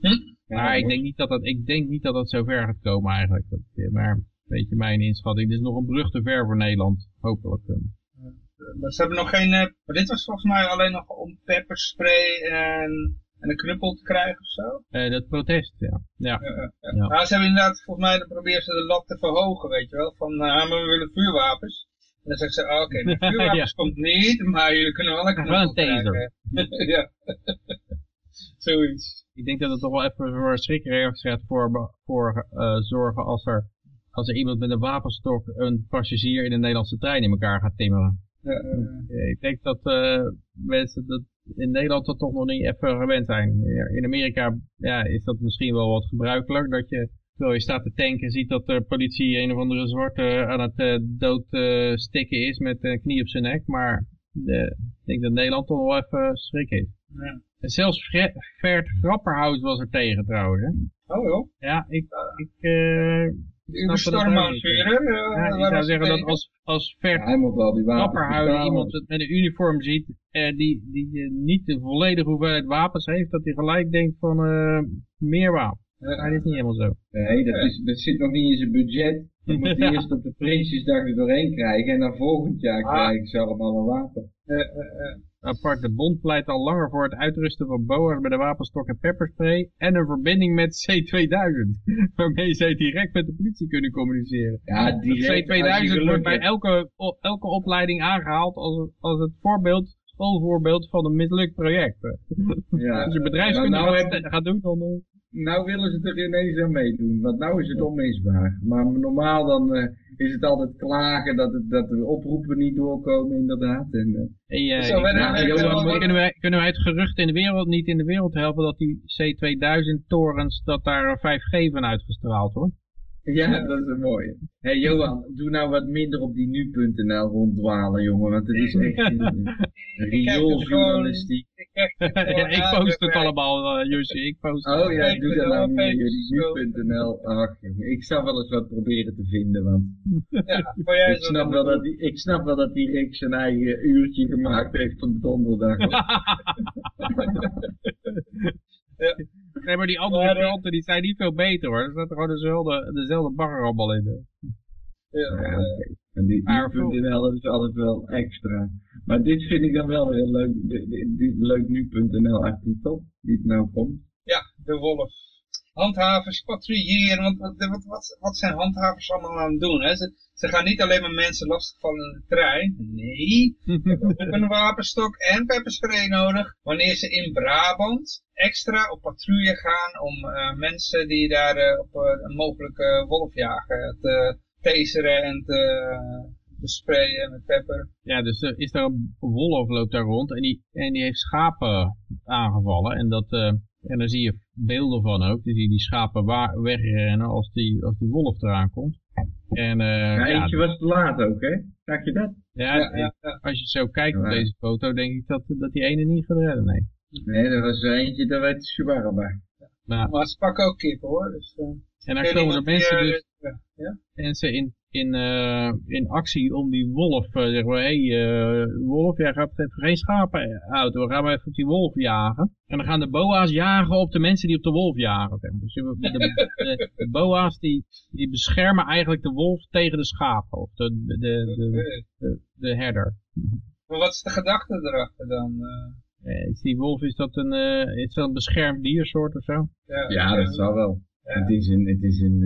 Hm? Ja, maar ik denk, niet dat dat, ik denk niet dat dat zo ver gaat komen eigenlijk. Dat, eh, maar een beetje mijn inschatting. Dit is nog een brug te ver voor Nederland, hopelijk. eh. Maar ze hebben nog geen... eh, dit was volgens mij alleen nog om pepperspray en, en een knuppel te krijgen of zo. Eh, dat protest, ja. ja. Ja. Nou, ze hebben inderdaad, volgens mij, dan proberen ze de lat te verhogen, weet je wel. Van, uh, maar we willen vuurwapens. En dan zeggen ze, oh, oké, met vuurwapens komt niet, maar jullie kunnen wel een Wel knuppel een taser. krijgen. ja. Zoiets. Ik denk dat het toch wel even voor een schrikreactie gaat voor, voor eh, zorgen als er, als er iemand met een wapenstok een passagier in een Nederlandse trein in elkaar gaat timmeren. Ja, eh, Eh, Ik denk dat eh, mensen dat in Nederland dat toch nog niet even gewend zijn. In Amerika ja, is dat misschien wel wat gebruikelijk. Dat je, terwijl je staat te tanken, ziet dat de politie een of andere zwarte aan het uh, doodstikken is met een knie op zijn nek. Maar uh, ik denk dat Nederland toch wel even schrik heeft. ja. En zelfs Vert Grapperhaus was er tegen trouwens. Hè? Oh joh. Ja, ik... ik uh. Uh, ja, ik zou zeggen dat als, als Vert hij die Grapperhuis iemand met een uniform ziet uh, die, die uh, niet de volledige hoeveelheid wapens heeft, dat hij gelijk denkt van uh, meer wapens. Ja. Maar dat is niet helemaal zo. Nee, dat, is, dat zit nog niet in zijn budget. Dan moet hij eerst op de Prinsjesdag er doorheen krijgen en dan volgend jaar ah. krijgen ze allemaal een wapen. Apart, de bond pleit al langer voor het uitrusten van BOA's met een wapenstok en pepperspray en een verbinding met C2000, waarmee zij direct met de politie kunnen communiceren. Ja, direct, C2000 wordt bij elke, elke opleiding aangehaald als, als het voorbeeld, schoolvoorbeeld van een mislukt project. Ja. Als je bedrijfskunde nou gaat, heb... gaat, doen, dan... Nou willen ze er ineens aan meedoen, want nou is het onmisbaar. Maar normaal dan uh, is het altijd klagen dat, het, dat de oproepen niet doorkomen inderdaad. En, uh, hey, Zo, nou, nou, Johan, kunnen, wij, kunnen wij het gerucht in de wereld niet in de wereld helpen dat die C2000 torens, dat daar 5G van uitgestraald wordt? Ja, dat is een mooie. Hé hey, Johan, doe nou wat minder op die nu.nl ronddwalen, jongen, want het is echt een riooljournalistiek. ja, ik post het allemaal, uh, Jusje, ik post Oh ja, doe dat nou jullie. Ach, ik zou wel eens wat proberen te vinden, want ja, ik, snap wel dat die, ik snap wel dat die Rick zijn eigen uurtje gemaakt heeft van donderdag. Ja. Nee, maar die andere ja, kranten die zijn niet veel beter hoor. Er staat er gewoon dezelfde, dezelfde bagger allemaal in. Ja, okay. En die nu.nl is altijd wel extra. Maar dit vind ik dan wel heel leuk. Dit leuk nu.nl artikel die het nou komt. Ja, de wolf. Handhavers patrouilleren, want wat, wat, wat, wat zijn handhavers allemaal aan het doen? Hè? Ze, ze gaan niet alleen maar mensen lastigvallen in de trein. Nee, ze hebben een wapenstok en pepperspray nodig wanneer ze in Brabant extra op patrouille gaan om uh, mensen die daar uh, op uh, een mogelijke wolf jagen te taseren en te besprayen met pepper. Ja, dus er is daar een wolf loopt daar rond en die, en die heeft schapen aangevallen en dat... En daar zie je beelden van ook. Dan zie je die schapen wegrennen als die, als die wolf eraan komt. En, uh, ja, eentje ja, was te laat ook, hè? Zag je dat? Ja, ja, ja als je zo kijkt op deze foto, denk ik dat, dat die ene niet gaat redden, nee. Nee, er was er eentje, dat werd Shawarma. Nou, maar ze pakken ook kippen, hoor. Dus, uh, en dan komen er mensen dus, ja? mensen in, in, uh, in actie om die wolf, uh, zeggen we, hé hey, uh, wolf, jij gaat even geen schapen uit, we gaan maar even op die wolf jagen. En dan gaan de boa's jagen op de mensen die op de wolf jagen. Dus de, de, de, de boa's die, die beschermen eigenlijk de wolf tegen de schapen, of de, de, de, de, de herder. Maar wat is de gedachte erachter dan? Is die wolf, is dat een, is dat een beschermd diersoort of zo? Ja, ja dat zal wel. Het is een, het is een,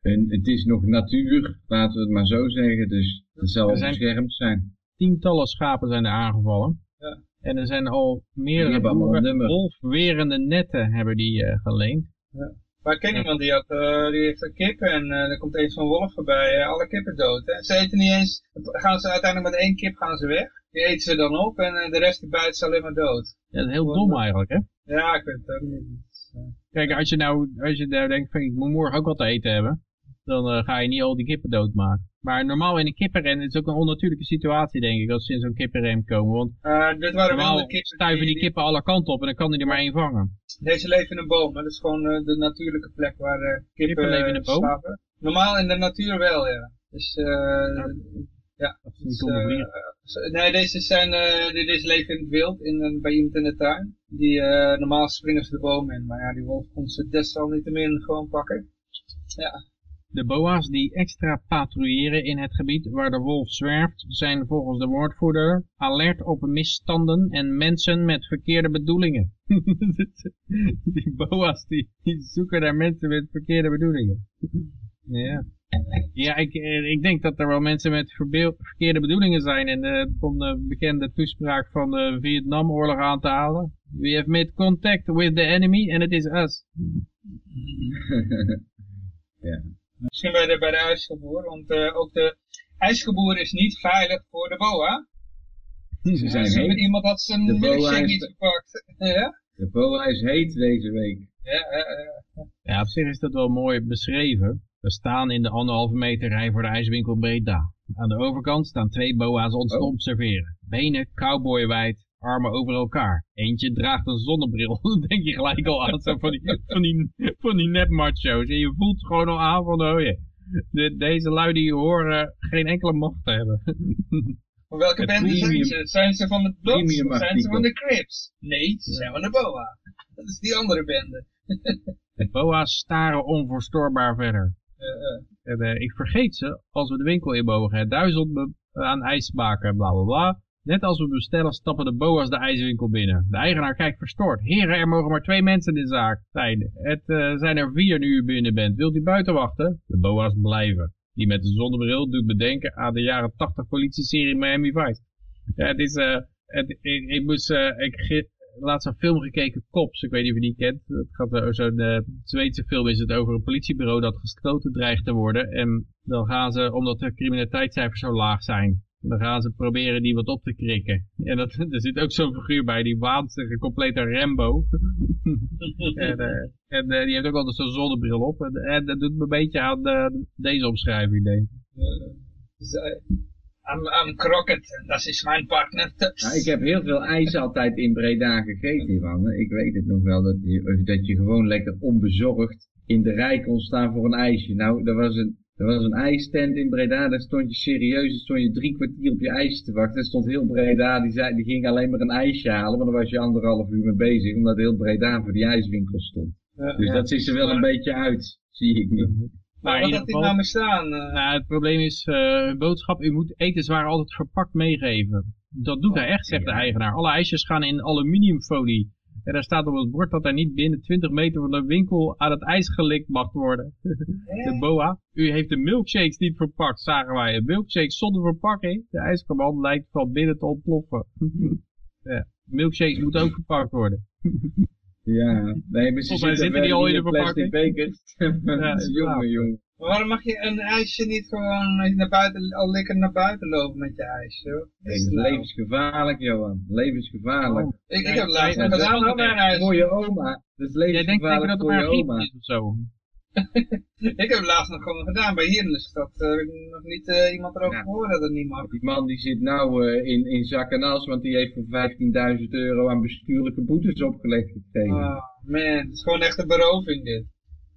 en het is nog natuur, laten we het maar zo zeggen, dus het zal er zijn beschermd zijn. Tientallen schapen zijn er aangevallen. Ja. En er zijn al meerdere wolfwerende netten hebben die uh, geleend. Ja. Maar ik ken ja. iemand die, had, uh, die heeft een kip en uh, er komt eens zo'n wolf voorbij, alle kippen dood. Hè. Ze eten niet eens, gaan ze uiteindelijk met één kip gaan ze weg. Die eten ze dan op en de rest die bijt ze alleen maar dood. Ja, dat is heel dom eigenlijk hè? Ja, ik weet het ook niet. Kijk, als je nou, als je nou denkt van ik moet morgen ook wat te eten hebben dan uh, ga je niet al die kippen doodmaken. Maar normaal in een kippenren is het ook een onnatuurlijke situatie, denk ik, als ze in zo'n kippenren komen. Want uh, dit waren normaal wel kippen stuiven die kippen alle kanten op en dan kan hij er maar één vangen. Deze leven in een boom, dat is gewoon uh, de natuurlijke plek waar kippen, kippen leven in een boom. Normaal in de natuur wel, ja. Dus, ja. Dat is niet dus, Nee, deze zijn, uh, deze leven in het wild, in, bij iemand in de tuin. Die, uh, normaal springen ze de boom in, maar ja, die wolf kon ze desalniettemin gewoon pakken. Ja. De boa's die extra patrouilleren in het gebied waar de wolf zwerft, zijn volgens de woordvoerder alert op misstanden en mensen met verkeerde bedoelingen. die boa's die, die zoeken naar mensen met verkeerde bedoelingen. ja. Ja, ik, eh, ik denk dat er wel mensen met verkeerde bedoelingen zijn. En uh, om de bekende toespraak van de Vietnamoorlog aan te halen. We have made contact with the enemy and it is us. ja. Misschien bij de, bij de ijsgeboer, want uh, ook de ijsgeboer is niet veilig voor de boa. Ze zijn ja, heet. Iemand had zijn milkshake niet gepakt. ja? De boa is heet deze week. Ja, ja, op zich is dat wel mooi beschreven. We staan in de anderhalve meter rij voor de ijswinkel Breda. Aan de overkant staan twee boa's ons te oh. observeren. Benen cowboywijd, armen over elkaar. Eentje draagt een zonnebril. Dan denk je gelijk al aan zo van die, van die, van die nepmacho's. En je voelt gewoon al aan van, oh je, de, deze lui die horen geen enkele macht te hebben. Van welke band zijn ze? Zijn ze van de Bloods? Zijn ze van de Crips? Nee, ze zijn van de Boa. Dat is die andere bende. de Boa's staren onverstoorbaar verder. En, uh, ik vergeet ze als we de winkel inbogen. Duizend me aan ijs maken, bla bla bla. Net als we bestellen stappen de boa's de ijswinkel binnen. De eigenaar kijkt verstoord. Heren, er mogen maar twee mensen in de zaak zijn. Het zijn er vier nu u binnen bent. Wilt u buiten wachten? De boa's blijven. Die met de zonnebril doet bedenken aan de jaren 80 politieserie Miami Vice. Ja, het is, uh, het, ik, ik moest, ik, laatst een film gekeken, Cops. Ik weet niet of je die kent. Het gaat zo'n uh, Zweedse film is het over een politiebureau dat gesloten dreigt te worden. En dan gaan ze, omdat de criminaliteitscijfers zo laag zijn, dan gaan ze proberen die wat op te krikken. En dat, er zit ook zo'n figuur bij, die waanzinnige complete Rambo. en, uh, en uh, die heeft ook altijd zo'n zonnebril op. En, en, dat doet me een beetje aan deze omschrijving, denk ik. I'm, I'm Crockett, dat is mijn partner. ik heb heel veel ijs altijd in Breda gegeten, Ivan. Ik weet het nog wel, dat je, dat je gewoon lekker onbezorgd in de rij kon staan voor een ijsje. Nou, er was een, er was een ijstent in Breda, daar stond je serieus, daar stond je drie kwartier op je ijs te wachten. Er stond heel Breda, die, zei, die ging alleen maar een ijsje halen, maar daar was je anderhalf uur mee bezig, omdat heel Breda voor die ijswinkel stond. dus dat ziet er wel een beetje uit, zie ik nu. Maar wat had hij nou staan? Uh... Nou, het probleem is, uh, boodschap, u moet etenswaren altijd verpakt meegeven. Dat doet hij echt, zegt de eigenaar. Alle ijsjes gaan in aluminiumfolie. En daar staat op het bord dat er niet binnen 20 meter van de winkel aan het ijs gelikt mag worden. de boa, u heeft de milkshakes niet verpakt, zagen wij. Een milkshake zonder verpakking. De ijskommand lijkt van binnen te ontploffen. ja, milkshakes moeten ook verpakt worden. Ja, nee, maar ze zitten die al in de verpakking. bekers. ja, jongen, jongen. Maar waarom mag je een ijsje niet gewoon naar buiten, al lekker naar buiten lopen met je ijsje? Hoor? Nee, dat is nou? levensgevaarlijk, Johan. Levensgevaarlijk. Oh, ik, ik heb laatst mijn ijs. Voor je oma. Dat is levensgevaarlijk Jij denkt voor je oma. Is of zo. ik heb het laatst nog gewoon gedaan. Bij hier in de stad uh, heb ik nog niet uh, iemand erover ja. gehoord dat het niet mag. Die man die zit nou uh, in, in zak en as, want die heeft voor 15.000 euro aan bestuurlijke boetes opgelegd gekregen. Oh man, het is gewoon echt een beroving dit.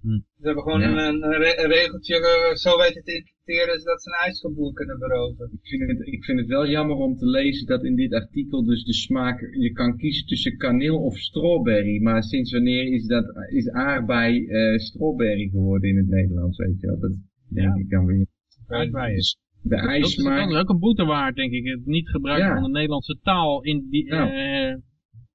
Hm. Ze hebben gewoon een, een, regeltje zo weten te interpreteren dat ze een ijsgeboer kunnen beroven. Ik vind, het, ik vind het wel jammer om te lezen dat in dit artikel dus de smaak, je kan kiezen tussen kaneel of strawberry. Maar sinds wanneer is dat, is aardbei uh, strawberry geworden in het Nederlands, weet je wel. Dat denk ik dan weer. Aardbei is. De ijsmaak. Dat is ook een boete waard, denk ik. Het niet gebruiken van de Nederlandse taal in die, nou, uh,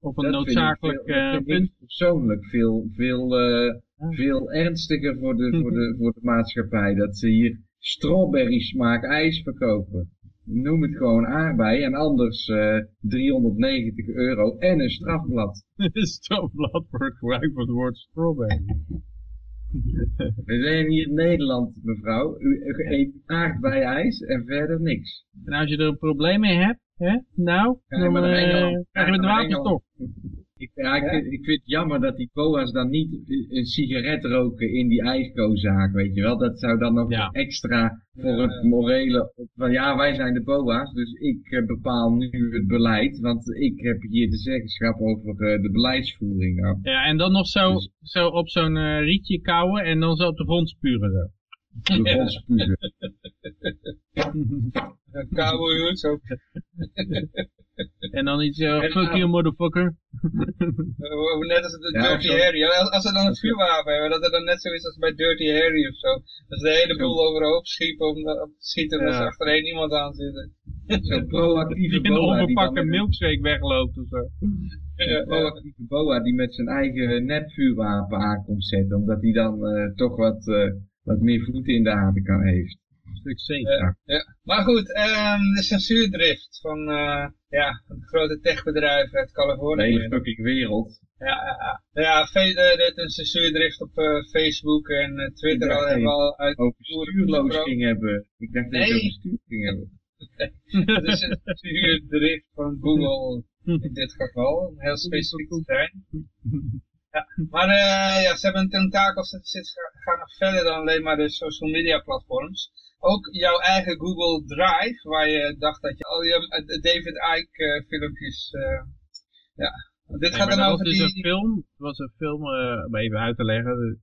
op een noodzakelijk veel, punt. persoonlijk veel, veel, uh, veel ernstiger voor de, voor, de, voor de maatschappij. Dat ze hier strawberry smaak ijs verkopen. Noem het gewoon aardbei en anders uh, 390 euro en een strafblad. een strafblad voor het gebruik van het woord strawberry. We zijn hier in Nederland, mevrouw. U, eet aardbei ijs en verder niks. En als je er een probleem mee hebt, hè, nou, dan uh, krijg je met waterstof. Ik, ja, ik, vind, ik vind het jammer dat die boa's dan niet een sigaret roken in die ijskozaak, weet je wel. Dat zou dan nog extra voor het morele, van ja, wij zijn de boa's, dus ik uh, bepaal nu het beleid, want ik heb hier de zeggenschap over uh, de beleidsvoering. Nou. Ja, en dan nog zo, dus, zo op zo'n uh, rietje kouwen en dan zo op de grond spuren zo. De grond spuren. Kouwen, zo. En dan iets, uh, En, fuck you motherfucker. Uh, Net als de Ja, Dirty Harry. Als, als ze dan een vuurwapen hebben, dat het dan net zo is als bij Dirty Harry of zo. Dat ze de hele boel overhoop schiepen om, om te schieten, omdat Ja. ze achterin iemand aan zitten. Zo'n proactieve boa die een- milkshake wegloopt of zo. Een proactieve boa die met zijn eigen netvuurwapen aankomt zetten, omdat hij dan eh, toch wat, eh, wat meer voeten in de aarde kan heeft. Een stuk safe. Ja. Ja. Maar goed, ehm, de censuurdrift van, eh, ja, van de grote techbedrijven uit De Californië. hele fucking wereld. Ja, ja, ja. eh, een censuurdrift op eh, Facebook en eh, Twitter al hebben al uit. Over stuurloos ging hebben. Ik dacht dat Nee. het over stuur ging hebben. De censuurdrift van Google in dit geval, om heel specifiek te zijn. Ja. Maar eh, ja, ze hebben een tentakels, het zit, gaan nog verder dan alleen maar de social media platforms. Ook jouw eigen Google Drive, waar je dacht dat je al je eh, David Icke eh, filmpjes, eh, ja. Want Dit Nee, gaat dan over was dus die... een film, het was een film, om even uit te leggen.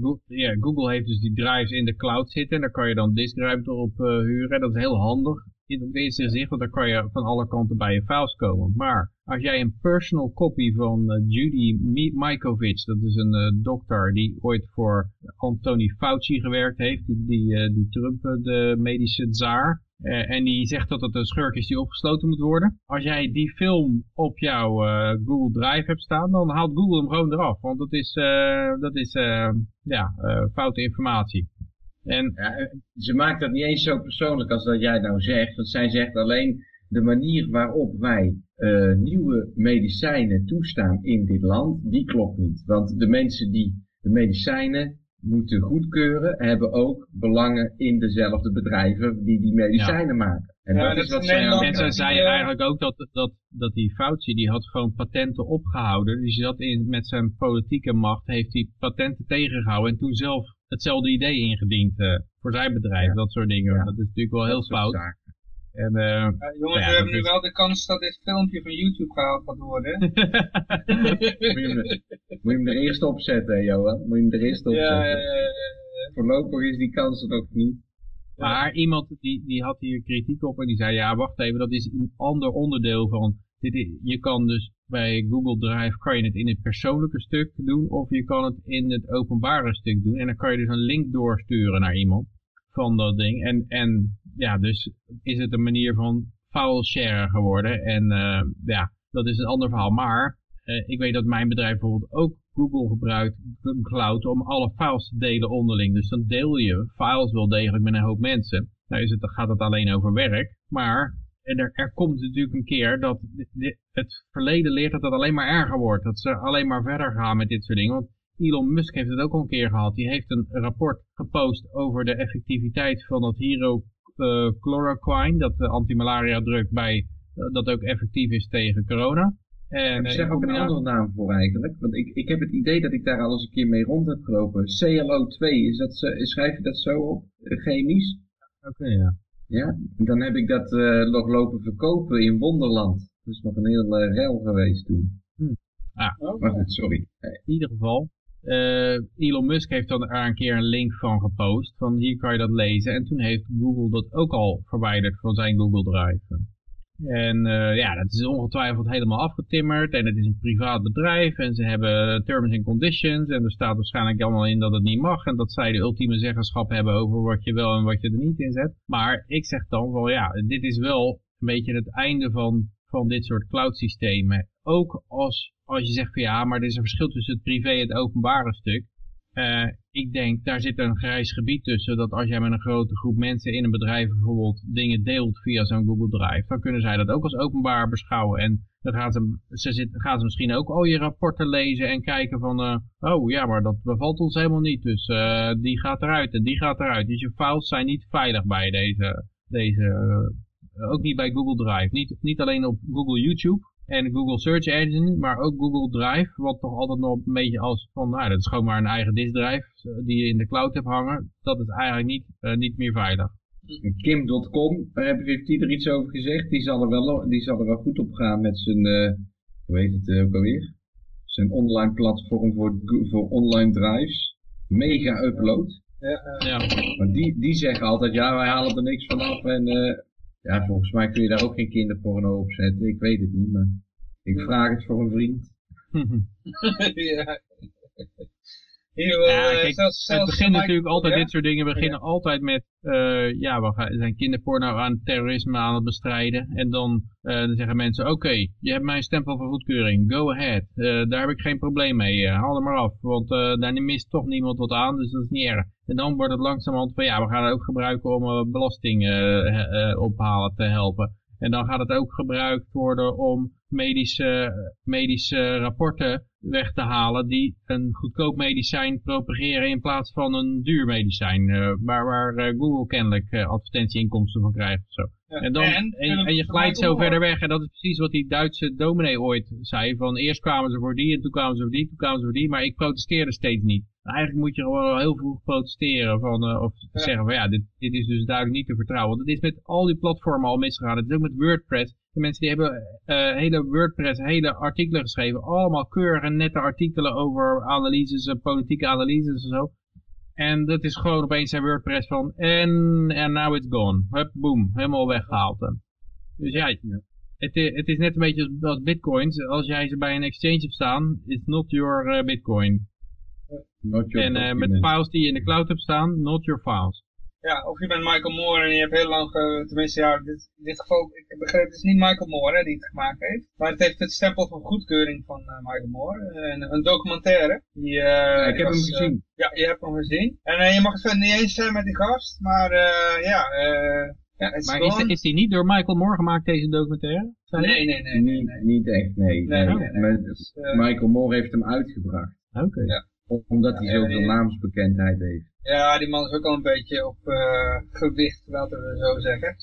Go- ja, Google heeft dus die drives in de cloud zitten en daar kan je dan diskruimte op huren. Dat is heel handig in het eerste gezicht, want dan kan je van alle kanten bij je files komen. Maar als jij een personal copy van eh, Judy Mi- Mikovits, dat is een eh, dokter die ooit voor Anthony Fauci gewerkt heeft, die, die, eh, die Trump, de medische tsaar, en die zegt dat het een schurk is die opgesloten moet worden. Als jij die film op jouw Google Drive hebt staan, dan haalt Google hem gewoon eraf. Want dat is, dat is ja, foute informatie. En ze maakt dat niet eens zo persoonlijk als dat jij nou zegt. Want zij zegt alleen de manier waarop wij eh, nieuwe medicijnen toestaan in dit land, die klopt niet. Want de mensen die de medicijnen moeten goedkeuren, hebben ook belangen in dezelfde bedrijven die die medicijnen maken. En Ja, dat, dat is wat zij En zij zei eh, eigenlijk ook dat, dat, dat die Fauci, die had gewoon patenten opgehouden. Dus zat in, met zijn politieke macht, heeft hij patenten tegengehouden en toen zelf hetzelfde idee ingediend eh, voor zijn bedrijf, Ja. dat soort dingen. Ja. Dat is natuurlijk wel heel dat fout. En, eh, Ja, jongens, Ja, we hebben nu wel de kans dat dit filmpje van YouTube gehaald gaat worden. Moet je hem er- moet je hem er eerst op zetten, hè, Johan? Moet je hem er eerst op ja, zetten? ja, ja, ja. Voorlopig is die kans er nog niet. Maar iemand die, die had hier kritiek op en die zei, ja wacht even, dat is een ander onderdeel van, dit is- je kan dus bij Google Drive, kan je het in het persoonlijke stuk doen of je kan het in het openbare stuk doen. En dan kan je dus een link doorsturen naar iemand van dat ding. En, en ja, dus is het een manier van file share geworden. En eh, ja, dat is een ander verhaal. Maar eh, ik weet dat mijn bedrijf bijvoorbeeld ook Google gebruikt, Cloud, om alle files te delen onderling. Dus dan deel je files wel degelijk met een hoop mensen. Nou is het, dan gaat het alleen over werk, maar er, er komt natuurlijk een keer dat het verleden leert dat het alleen maar erger wordt. Dat ze alleen maar verder gaan met dit soort dingen. Want Elon Musk heeft het ook al een keer gehad. Die heeft een rapport gepost over de effectiviteit van dat hero eh, chloroquine, dat de antimalaria druk bij, eh, dat ook effectief is tegen corona. En, Ik eh, zeg ook een andere naam voor eigenlijk. Want ik, ik heb het idee dat ik daar al eens een keer mee rond heb gelopen. CLO2, is dat, schrijf je dat zo op? Chemisch? Oké, ja. Ja. Dan heb ik dat nog lopen verkopen in Wonderland. Dat is nog een heel rel geweest toen. Maar goed, sorry. In ieder geval, eh, Elon Musk heeft dan er een keer een link van gepost. Van hier kan je dat lezen. En toen heeft Google dat ook al verwijderd van zijn Google Drive. En eh, ja, dat is ongetwijfeld helemaal afgetimmerd. En het is een privaat bedrijf. En ze hebben terms and conditions. En er staat waarschijnlijk allemaal in dat het niet mag. En dat zij de ultieme zeggenschap hebben over wat je wel en wat je er niet in zet. Maar ik zeg dan wel ja, dit is wel een beetje het einde van, van dit soort cloud systemen. Ook als, als je zegt van ja, maar er is een verschil tussen het privé en het openbare stuk. Eh, ik denk, daar zit een grijs gebied tussen, dat als jij met een grote groep mensen in een bedrijf bijvoorbeeld dingen deelt via zo'n Google Drive, dan kunnen zij dat ook als openbaar beschouwen. En dan gaan ze, ze, zit, gaan ze misschien ook al je rapporten lezen en kijken van, eh, oh ja, maar dat bevalt ons helemaal niet, dus eh, die gaat eruit en die gaat eruit. Dus je files zijn niet veilig bij deze, deze ook niet bij Google Drive. Niet, niet alleen op Google YouTube, en Google Search Engine, maar ook Google Drive, wat toch altijd nog een beetje als van, nou, dat is gewoon maar een eigen diskdrive eh, die je in de cloud hebt hangen. Dat is eigenlijk niet, eh, niet meer veilig. Kim.com, daar heb- heeft hij er iets over gezegd. Die zal er wel, die zal er wel goed op gaan met zijn, eh, hoe heet het eh, ook alweer? Zijn online platform voor, voor online drives. Mega upload. Ja, eh, Ja, Maar die, die zeggen altijd, ja, wij halen er niks van af en eh, Ja, volgens mij kun je daar ook geen kinderporno op zetten. Ik weet het niet, maar ik vraag het voor een vriend. ja. Ja, eh, kijk, zelfs, het begint natuurlijk altijd, dit soort dingen beginnen altijd met, eh, ja, we gaan, zijn kinderporno aan terrorisme aan het bestrijden. En dan, eh, dan zeggen mensen, oké, je hebt mijn stempel van goedkeuring, go ahead. Daar heb ik geen probleem mee, haal er maar af. Want daar mist toch niemand wat aan, dus dat is niet erg. En dan wordt het langzamerhand van, ja, we gaan het ook gebruiken om belasting ophalen te helpen. En dan gaat het ook gebruikt worden om medische, medische rapporten weg te halen die een goedkoop medicijn propageren in plaats van een duur medicijn. eh, waar waar eh, Google kennelijk eh, advertentieinkomsten van krijgt of zo. En, dan, en, en, je glijdt zo verder weg. En dat is precies wat die Duitse dominee ooit zei. Van eerst kwamen ze voor die en toen kwamen ze voor die, toen kwamen ze voor die. Maar ik protesteerde steeds niet. Eigenlijk moet je gewoon heel vroeg protesteren. Van, eh, of Ja. zeggen van ja, dit, dit is dus duidelijk niet te vertrouwen. Want het is met al die platformen al misgegaan. Het is ook met WordPress. De mensen die hebben eh, hele WordPress, hele artikelen geschreven. Allemaal keurige, nette artikelen over analyses, en politieke analyses en zo. En dat is gewoon opeens zijn WordPress van en en now it's gone. Hup, boom, helemaal weggehaald. Dus ja, het, het is net een beetje als, als bitcoins. Als jij ze bij een exchange hebt staan, it's not your eh, bitcoin. Not your En eh, met files die je in de cloud hebt staan, not your files. Ja, of je bent Michael Moore en je hebt heel lang, ge- tenminste ja, dit, in dit geval, ik heb begrepen, het is niet Michael Moore hè, die het gemaakt heeft. Maar het heeft het stempel van goedkeuring van eh, Michael Moore. En een documentaire. Die, eh, Ja, ik heb hem was, eh, gezien. ja, je hebt hem gezien. En eh, je mag het verder niet eens zijn met die gast, maar eh, ja, eh ja, het is Maar is, gewoon... is die niet door Michael Moore gemaakt, deze documentaire? Nee, nee, nee. nee, niet, echt, nee. Nee, nee. nee, nee. Maar Dus, eh, Michael Moore heeft hem uitgebracht. Oké. Ja. Omdat hij zoveel naamsbekendheid heeft. Ja, die man is ook al een beetje op eh, gewicht, laten we zo zeggen.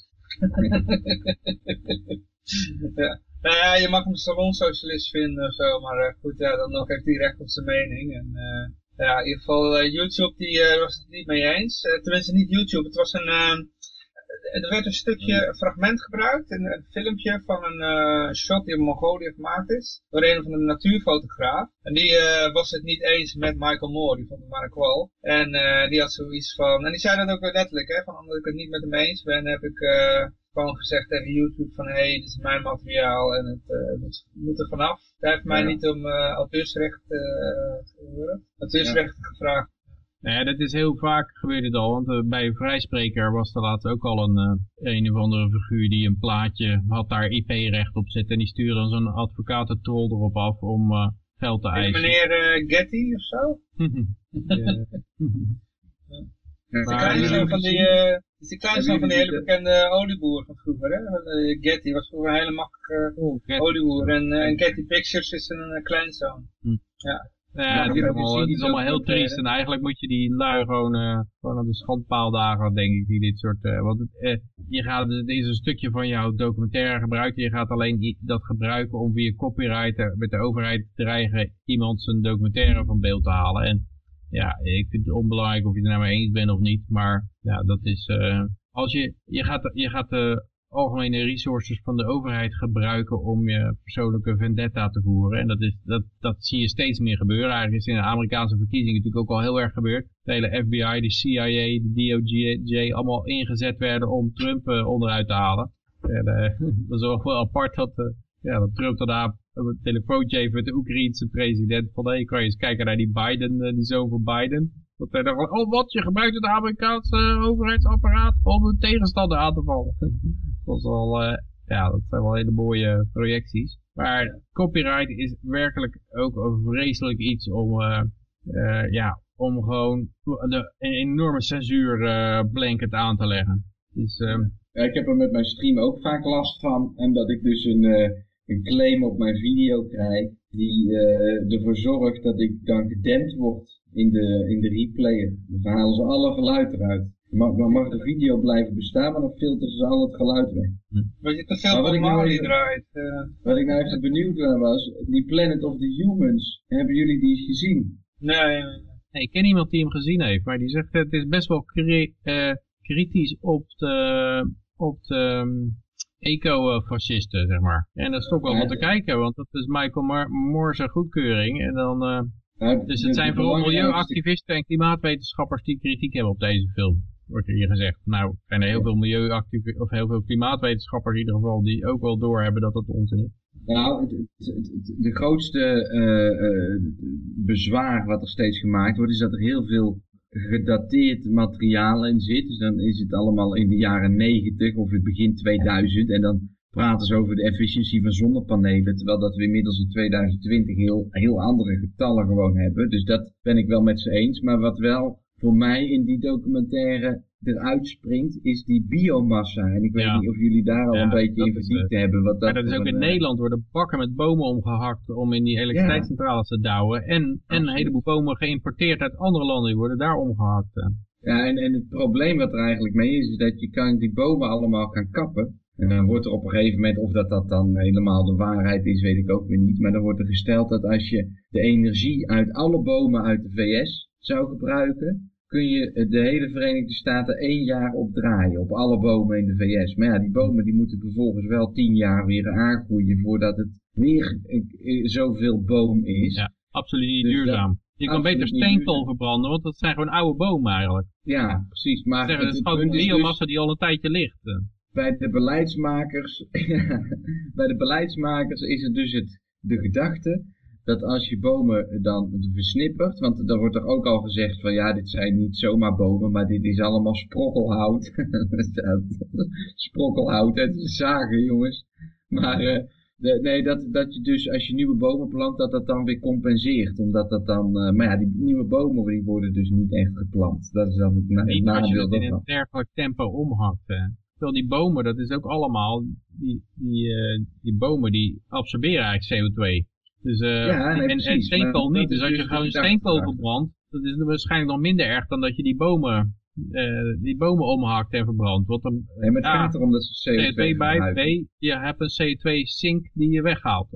ja. Nou ja, je mag hem salonsocialist vinden of zo, maar eh, goed, ja, dan nog heeft hij recht op zijn mening. En eh, ja, in ieder geval, YouTube die was het niet mee eens. Tenminste, niet YouTube, het was een... eh, er werd een stukje, een fragment gebruikt, een, een filmpje van een eh, shot die in Mongolië gemaakt is, door een van de natuurfotograaf. En die eh, was het niet eens met Michael Moore, die vond het maar een kwal. En die had zoiets van, en die zei dat ook letterlijk, hè, van omdat ik het niet met hem eens ben, heb ik gewoon gezegd tegen YouTube van, hé, hey, dit is mijn materiaal en het, het moet er vanaf. Hij heeft mij Ja. niet om auteursrecht, auteursrecht gevraagd. Nou ja, dat is heel vaak gebeurd dit al, want eh, bij een vrijspreker was er laatst ook al een, eh, een of andere figuur die een plaatje had daar IP-recht op zitten. En die stuurde dan zo'n advocatentrol erop af om eh, geld te En eisen. meneer Getty of zo? Ja. Ja, Maar- jullie van die, gezien? is die kleinzoon van die hele bekende olieboer van vroeger, hè? Getty was vroeger een hele makkelijke Oh, olieboer. En, en Getty Pictures is een kleinzoon. Ja, Ja, het is allemaal, gezien het die is allemaal heel documentaire. triest. En eigenlijk moet je die lui gewoon, eh, gewoon aan de schandpaal dagen, denk ik, die dit soort... eh, want het, eh, je gaat, het is een stukje van jouw documentaire gebruiken. Je gaat alleen dat gebruiken om via copyright eh, met de overheid te dreigen iemand zijn documentaire van beeld te halen. En ja, ik vind het onbelangrijk of je het er nou mee eens bent of niet. Maar ja, dat is... eh, als je, je gaat, je gaat algemene resources van de overheid gebruiken om je persoonlijke vendetta te voeren. En dat, is, dat, dat zie je steeds meer gebeuren. Eigenlijk is in de Amerikaanse verkiezingen natuurlijk ook al heel erg gebeurd. De hele FBI, de CIA, de DOJ allemaal ingezet werden om Trump eh, onderuit te halen. En eh, dat is ook wel apart dat, eh, ja, dat Trump daarna een telefoontje heeft met de Oekraïense president. Van hé, kan je eens kijken naar die Biden, die zoon van Biden. Dat hij van, oh wat, je gebruikt het Amerikaanse overheidsapparaat om een tegenstander aan te vallen. dat, is al, eh, ja, dat zijn wel hele mooie projecties. Maar copyright is werkelijk ook een vreselijk iets om, eh, eh, ja, om gewoon de, een enorme censuur eh, blanket aan te leggen. Dus, Ja, ik heb er met mijn stream ook vaak last van. En dat ik dus een, een claim op mijn video krijg. Die ervoor zorgt dat ik dan gedempt word in de, in de replayer. Dan halen ze alle geluid eruit. Maar, maar mag de video blijven bestaan, maar dan filteren ze al het geluid weg. Wat je te veel wat ik nou even- draait. eh. Wat ik nou even benieuwd naar was, die Planet of the Humans, hebben jullie die gezien? nee, nee, nee. Nee, ik ken iemand die hem gezien heeft, maar die zegt het is best wel cri- eh, kritisch op de, op de ehm, eco-fascisten, zeg maar. En dat is toch wel Ja, wat te kijken, want dat is Michael Mar- Moore's goedkeuring. En dan, eh, dus de- het zijn de vooral milieuactivisten en klimaatwetenschappers die kritiek hebben op deze film. Wordt er hier gezegd. Nou, er zijn er heel veel milieuactief of heel veel klimaatwetenschappers in ieder geval die ook wel doorhebben dat dat onzin is. Nou, het, het, het, de grootste uh, bezwaar wat er steeds gemaakt wordt, is dat er heel veel gedateerd materiaal in zit. Dus dan is het allemaal in de jaren 90 of het begin 2000 en dan praten ze over de efficiëntie van zonnepanelen, terwijl dat we inmiddels in 2020 heel, heel andere getallen gewoon hebben. Dus dat ben ik wel met ze eens. Maar wat wel voor mij in die documentaire eruit springt, is die biomassa. En ik weet niet of jullie daar al een beetje in verdiept uh, hebben. Wat dat, dat is ook in uh, Nederland worden bakken met bomen omgehakt om in die elektriciteitscentrales te douwen. En, en een heleboel bomen geïmporteerd uit andere landen, die worden daar omgehakt. Ja, en, en het probleem wat er eigenlijk mee is, is dat je kan die bomen allemaal gaan kappen. En dan wordt er op een gegeven moment, of dat dat dan helemaal de waarheid is, weet ik ook weer niet. Maar dan wordt er gesteld dat als je de energie uit alle bomen uit de VS zou gebruiken, kun je de hele Verenigde Staten één jaar opdraaien op alle bomen in de VS. Maar ja, die bomen die moeten vervolgens wel tien jaar weer aangroeien voordat het weer zoveel boom is. Ja, absoluut niet dus duurzaam. Je kan beter steenkool verbranden, want dat zijn gewoon oude bomen eigenlijk. Ja, precies. Maar het, het, is gewoon biomassa die al een tijdje ligt bij de beleidsmakers, bij de beleidsmakers is het dus het, de gedachte dat als je bomen dan versnippert, want dan wordt er ook al gezegd van ja, dit zijn niet zomaar bomen, maar dit is allemaal sprokkelhout. sprokkelhout, het is zagen jongens. Maar uh, de, nee, dat, dat je dus als je nieuwe bomen plant, dat dat dan weer compenseert. Omdat dat dan, uh, maar ja, die nieuwe bomen die worden dus niet echt geplant. Dat is dan het, het nadeel. Als je het in een dergelijk tempo omhakt, hè. Terwijl die bomen, dat is ook allemaal, die, die, uh, die bomen die absorberen eigenlijk CO2. Dus, uh, ja, nee, en, en steenkool niet. Dus als je gewoon steenkool verbrandt, dat is waarschijnlijk nog minder erg dan dat je die bomen, uh, die bomen omhakt en verbrandt. Want dan, nee, maar het gaat erom dat ze CO2, CO2 bij, B, je hebt een CO2-sink die je weghaalt.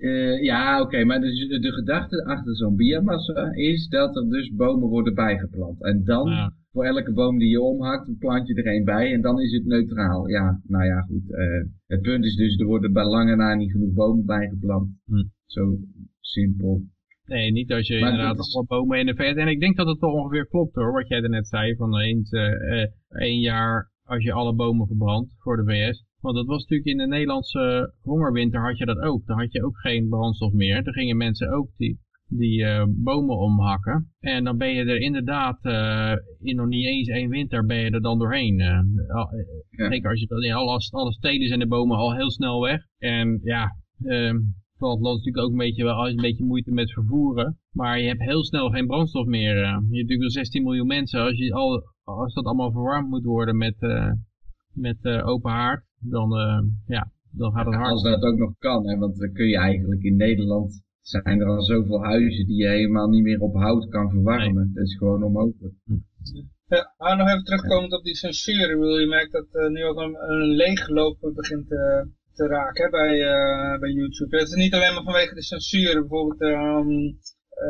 Uh, ja, oké, okay, maar de, de, gedachte achter zo'n biomassa is dat er dus bomen worden bijgeplant. En dan, ja. voor elke boom die je omhakt, plant je er een bij en dan is het neutraal. Ja, nou ja, goed. Uh, het punt is dus, er worden bij lange na niet genoeg bomen bijgeplant. Hm. Zo simpel. Nee, niet als je maar inderdaad is... alle bomen in de VS. En ik denk dat het toch ongeveer klopt hoor, wat jij er net zei. Van eens uh, één jaar als je alle bomen verbrandt voor de VS. Want dat was natuurlijk in de Nederlandse hongerwinter had je dat ook. Dan had je ook geen brandstof meer. Dan gingen mensen ook die, die uh, bomen omhakken. En dan ben je er inderdaad uh, in nog niet eens één winter ben je er dan doorheen. Uh, ja. Zeker als je in alle, alle steden zijn de bomen al heel snel weg. En ja, Terwijl het land natuurlijk ook een beetje, wel een beetje moeite met vervoeren. Maar je hebt heel snel geen brandstof meer. je hebt natuurlijk wel 16 miljoen mensen. Als, je al, als dat allemaal verwarmd moet worden met, met open haard dan, uh, ja, dan gaat het hard. Als dat ook nog kan, hè, want dan kun je eigenlijk in Nederland, zijn er al zoveel huizen die je helemaal niet meer op hout kan verwarmen. Nee. Dat is gewoon onmogelijk. Hm. Ja, maar nog even terugkomend op die censuur. Wil je merkt dat uh, nu ook een, een leegloop begint te, te raken hè, bij, uh, bij YouTube. Het is niet alleen maar vanwege de censuur. Bijvoorbeeld um,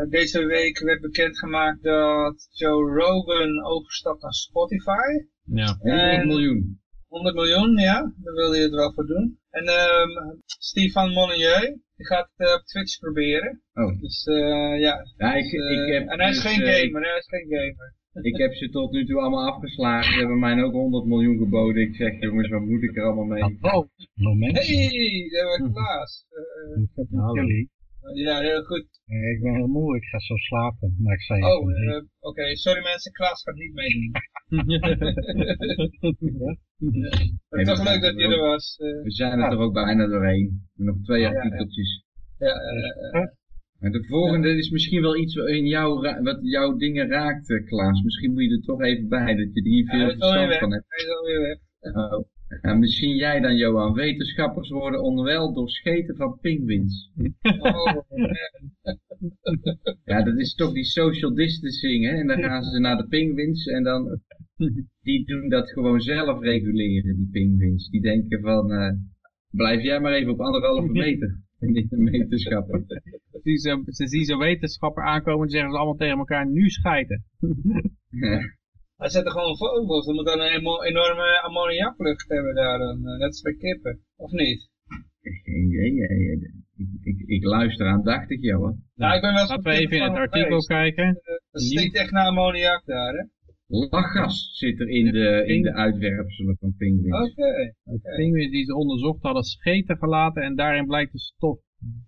deze week werd bekendgemaakt dat Joe Rogan overstapt naar Spotify. Ja, 100 miljoen. 100 miljoen, ja, daar wil je het wel voor doen. En um, Stefan Monnier, die gaat het uh, op Twitch proberen. Oh. Dus uh, ja. ja ik, dus, ik heb en hij is dus, geen gamer, hij is geen gamer. Ik heb ze tot nu toe allemaal afgeslagen. Ze hebben mij ook 100 miljoen geboden. Ik zeg, jongens, wat moet ik er allemaal mee? Oh, moment. Hey, daar wordt Klaas. Hallo. Ja, heel goed. Ik ben heel moe, ik ga zo slapen. Maar ik zei oh, uh, oké. Okay. Sorry mensen, Klaas gaat niet meedoen. ja. Het is toch leuk dat je er was. Uh, we zijn er toch ook bijna doorheen. Nog twee artikeltjes. Ja, en de volgende is misschien wel iets in jou, wat jouw dingen raakt, Klaas. Misschien moet je er toch even bij, dat je hier veel verstand van hebt. Hij is alweer weg. Oh. Ja, misschien jij dan, Johan. Wetenschappers worden onwel door scheten van pinguïns. Oh, ja, dat is toch die social distancing, hè? En dan gaan ze naar de pinguïns en dan... Die doen dat gewoon zelf reguleren, die pinguïns. Die denken van, uh, blijf jij maar even op anderhalve meter. Niet een wetenschapper. Ze zien zo'n wetenschapper aankomen en zeggen ze allemaal tegen elkaar, nu schijten. Hij zet er gewoon vogels. Er moet dan een enorme ammoniaklucht hebben daar. Dan, net als bij kippen. Of niet? Geen idee. Ik, ik, ik luister aandachtig, joh. Nou, ik ben wel Laten we even in het artikel kijken. Het stinkt echt naar ammoniak daar, hè? lachgas zit er in de, in de uitwerpselen van pinguïns. Oké. De pinguïns die ze onderzocht hadden scheten gelaten en daarin blijkt de stof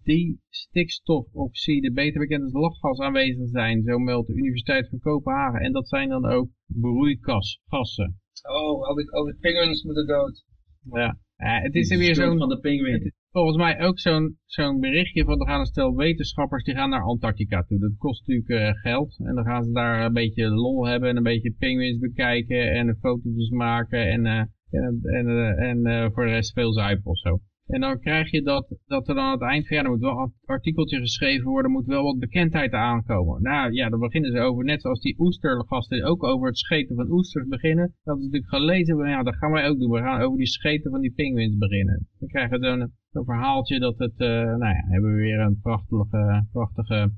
die stikstofoxide, beter bekend als lachgas, aanwezig zijn. Zo meldt de Universiteit van Kopenhagen. En dat zijn dan ook broeikasgassen. Oh, al die, al die penguins moeten dood. Ja. Het is er weer zo'n van de pinguïn. volgens mij ook zo'n zo'n berichtje van er gaan een stel wetenschappers die gaan naar Antarctica toe. Dat kost natuurlijk eh, geld. En dan gaan ze daar een beetje lol hebben en een beetje penguins bekijken en fotootjes maken en, eh, en, en, eh, en eh, voor de rest veel zuipen of zo. En dan krijg je dat, dat er dan aan het eind van, ja, er moet wel een artikeltje geschreven worden, moet wel wat bekendheid aankomen. Nou ja, dan beginnen ze over, net zoals die oestergasten ook over het scheten van oesters beginnen. Dat is natuurlijk gelezen, maar ja, dat gaan wij ook doen. We gaan over die scheten van die pinguïns beginnen. Dan krijgen we zo'n zo'n verhaaltje dat het, eh, nou ja, hebben we weer een prachtige, prachtige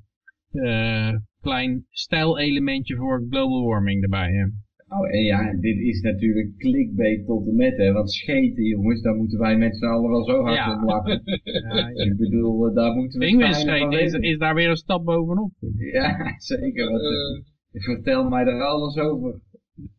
eh, klein stijlelementje voor global warming erbij. hè. Oh, en ja, dit is natuurlijk clickbait tot en met, hè. Want scheten, jongens, daar moeten wij met z'n allen wel zo hard Ja. om lachen. Ja, Ik bedoel, eh, daar moeten we het Pinguïns fijne van scheten is, is daar weer een stap bovenop. Ja, zeker. Want, eh, Eh, vertel mij er alles over.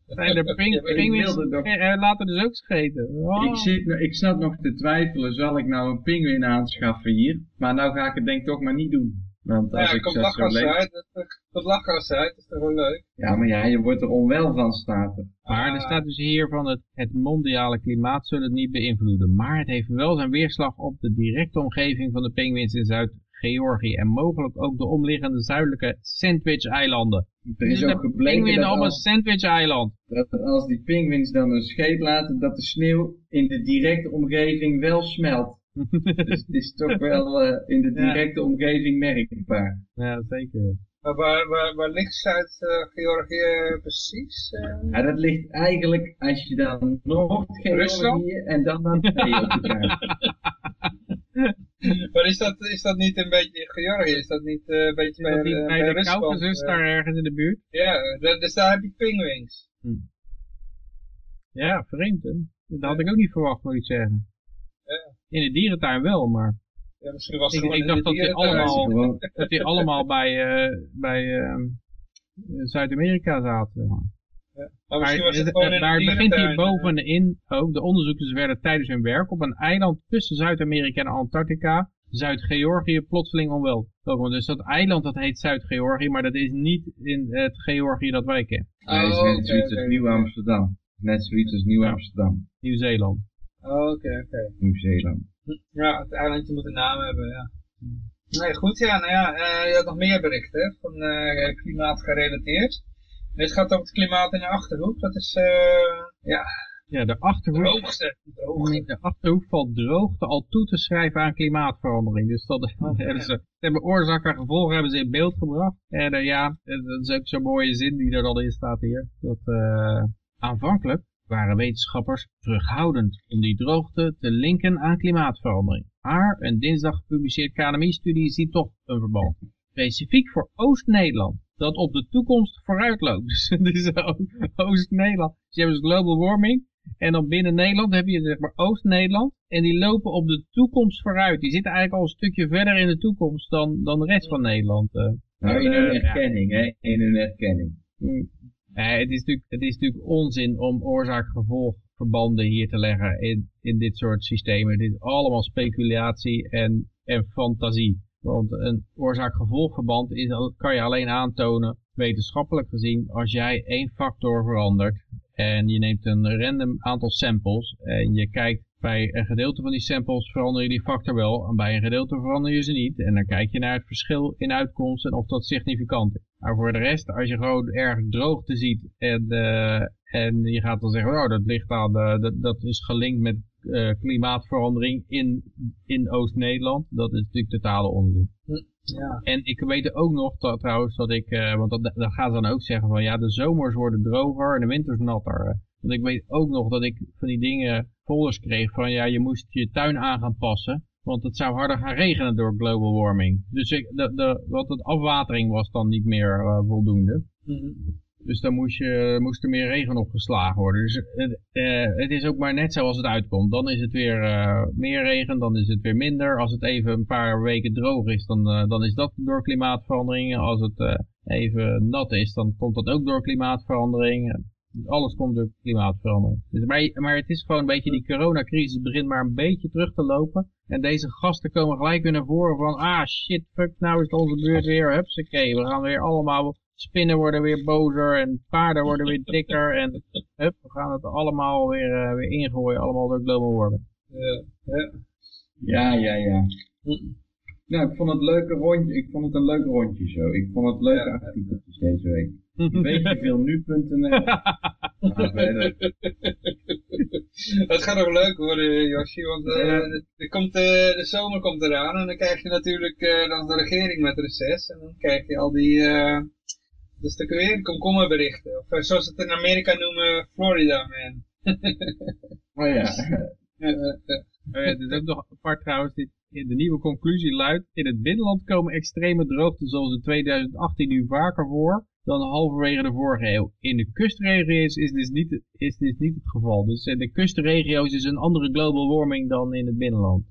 Zijn er pinguïns eh, laten dus ook scheten. Oh. Ik, zit, nou- ik zat nog te twijfelen, zal ik nou een pinguïn aanschaffen hier? Maar nou ga ik het denk ik toch maar niet doen. Want nou als ja, ik komt dat zo lachgas uit. Dat Komt lachgas uit, dat is toch wel leuk. Ja, maar ja, je wordt er onwel van, staat er. Maar er Ah. staat dus hier van het, het mondiale klimaat zullen het niet beïnvloeden. Maar het heeft wel zijn weerslag op de directe omgeving van de pinguïns in Zuid-Georgië. En mogelijk ook de omliggende zuidelijke Sandwich-eilanden. Er is Dus ook gebleken dat op een Sandwich-eiland. dat als die pinguïns dan een scheet laten, dat de sneeuw in de directe omgeving wel smelt. Dus het is toch wel eh, in de Ja. directe omgeving merkbaar. ja, zeker. Maar waar, waar, waar ligt Zuid-Georgië precies? eh? Ja, dat ligt eigenlijk als je dan Noord-Georgië Rusland? en dan naar gaat. maar is dat, is dat niet een beetje Georgië? Is dat niet eh, een beetje bij, eh, bij bij de Rusland? Caucasus eh? daar ergens in de buurt? Ja, dat- dus daar heb je pinguïns. Ja, vreemd hè. Dat had ik ook niet verwacht, moet ik zeggen. In de dierentuin wel, maar Ja, misschien was het Ik- ik dacht dat die allemaal- dat die allemaal bij, eh, bij ehm, Zuid-Amerika zaten. zeg maar. Het het- het begint hier dierentuin. bovenin ook. De onderzoekers werden tijdens hun werk op een eiland tussen Zuid-Amerika en Antarctica, Zuid-Georgië, plotseling onwel. Dus dat eiland dat heet Zuid-Georgië, maar dat is niet in het Georgië dat wij kennen. hij is Oh, net zoiets als. Nieuw-Amsterdam. Net zoiets als Nieuw-Amsterdam. Nieuw-Zeeland. Oh, Oké, oké. Nieuw-Zeeland. Ja, het eilandje moet een naam hebben, ja. Nee, goed, ja, nou ja, eh, je had nog meer berichten, hè, van eh, klimaat gerelateerd. Dit gaat over het klimaat in de Achterhoek, dat is, eh, ja, Ja, de Achterhoek, droogte. droogte. de Achterhoek valt droogte al toe te schrijven aan klimaatverandering. Dus dat, hebben ze, ze hebben oorzaak en gevolgen hebben ze in beeld gebracht. En eh, ja, dat is ook zo'n mooie zin die er dan in staat hier. Dat eh, aanvankelijk waren wetenschappers terughoudend om die droogte te linken aan klimaatverandering. Maar een dinsdag gepubliceerd KNMI-studie ziet toch een verband. Specifiek voor Oost-Nederland, dat op de toekomst vooruit loopt. Dus Oost-Nederland. Dus je hebt dus global warming. En dan binnen Nederland heb je zeg maar Oost-Nederland. En die lopen op de toekomst vooruit. Die zitten eigenlijk al een stukje verder in de toekomst dan, dan de rest van Nederland. eh. Nou, in hun Eh, erkenning, hè. In hun erkenning. Mm. Eh, het, is natuurlijk, het is natuurlijk onzin om oorzaak-gevolgverbanden hier te leggen in, in dit soort systemen. Dit is allemaal speculatie en, en fantasie. Want een oorzaak-gevolgverband kan je alleen aantonen, wetenschappelijk gezien, als jij één factor verandert en je neemt een random aantal samples en je kijkt bij een gedeelte van die samples verander je die factor wel en bij een gedeelte verander je ze niet. En dan kijk je naar het verschil in uitkomsten en of dat significant is. Maar voor de rest, als je gewoon ergens droogte ziet en, eh, en je gaat dan zeggen, oh dat ligt aan, eh, dat, dat is gelinkt met eh, klimaatverandering in, in Oost-Nederland, dat is natuurlijk totale onzin. Ja. En ik weet ook nog dat, trouwens dat ik, want dat, dan gaan ze dan ook zeggen van ja, de zomers worden droger en de winters natter. Want ik weet ook nog dat ik van die dingen folders kreeg van ja, je moest je tuin aan gaan passen. Want het zou harder gaan regenen door global warming. Dus ik, de, de, wat het afwatering was dan niet meer eh, voldoende. Mhm. Dus dan moest, je, moest er meer regen op geslagen worden. Dus het, eh, het is ook maar net zoals het uitkomt. Dan is het weer eh, meer regen, dan is het weer minder. Als het even een paar weken droog is, dan, dan is dat door klimaatveranderingen. Als het even nat is, dan komt dat ook door klimaatverandering. Alles komt door klimaatverandering. Dus, maar, maar het is gewoon een beetje, die coronacrisis begint maar een beetje terug te lopen. En deze gasten komen gelijk weer naar voren van, ah shit, fuck, nou is het onze beurt weer, hupsakee. We gaan weer allemaal, spinnen worden weer bozer en paarden worden weer dikker. En hup, we gaan het allemaal weer, uh, weer ingooien, allemaal door global warming. Ja, ja. Ja, ja, ja. Nou, ik vond het leuke rondje, ik vond het een leuk rondje zo. Ik vond het leuke Ja. artikeltjes deze week. Een beetje veel nu.nl. Maar verder, Het gaat ook leuk worden, Yoshi, want eh, er komt, eh, de zomer komt eraan en dan krijg je natuurlijk eh, dan de regering met reces en dan krijg je al die, eh dat is weer weer komkommerberichten, of eh, zoals ze het in Amerika noemen, Florida man. oh ja. Eh, eh, eh. Oh ja, dit is ook nog apart trouwens. Dit, de nieuwe conclusie luidt, in het binnenland komen extreme droogten zoals in 2018 nu vaker voor dan halverwege de vorige eeuw. In de kustregio's is dit niet, is dit niet het geval. Dus in de kustregio's is een andere global warming dan in het binnenland.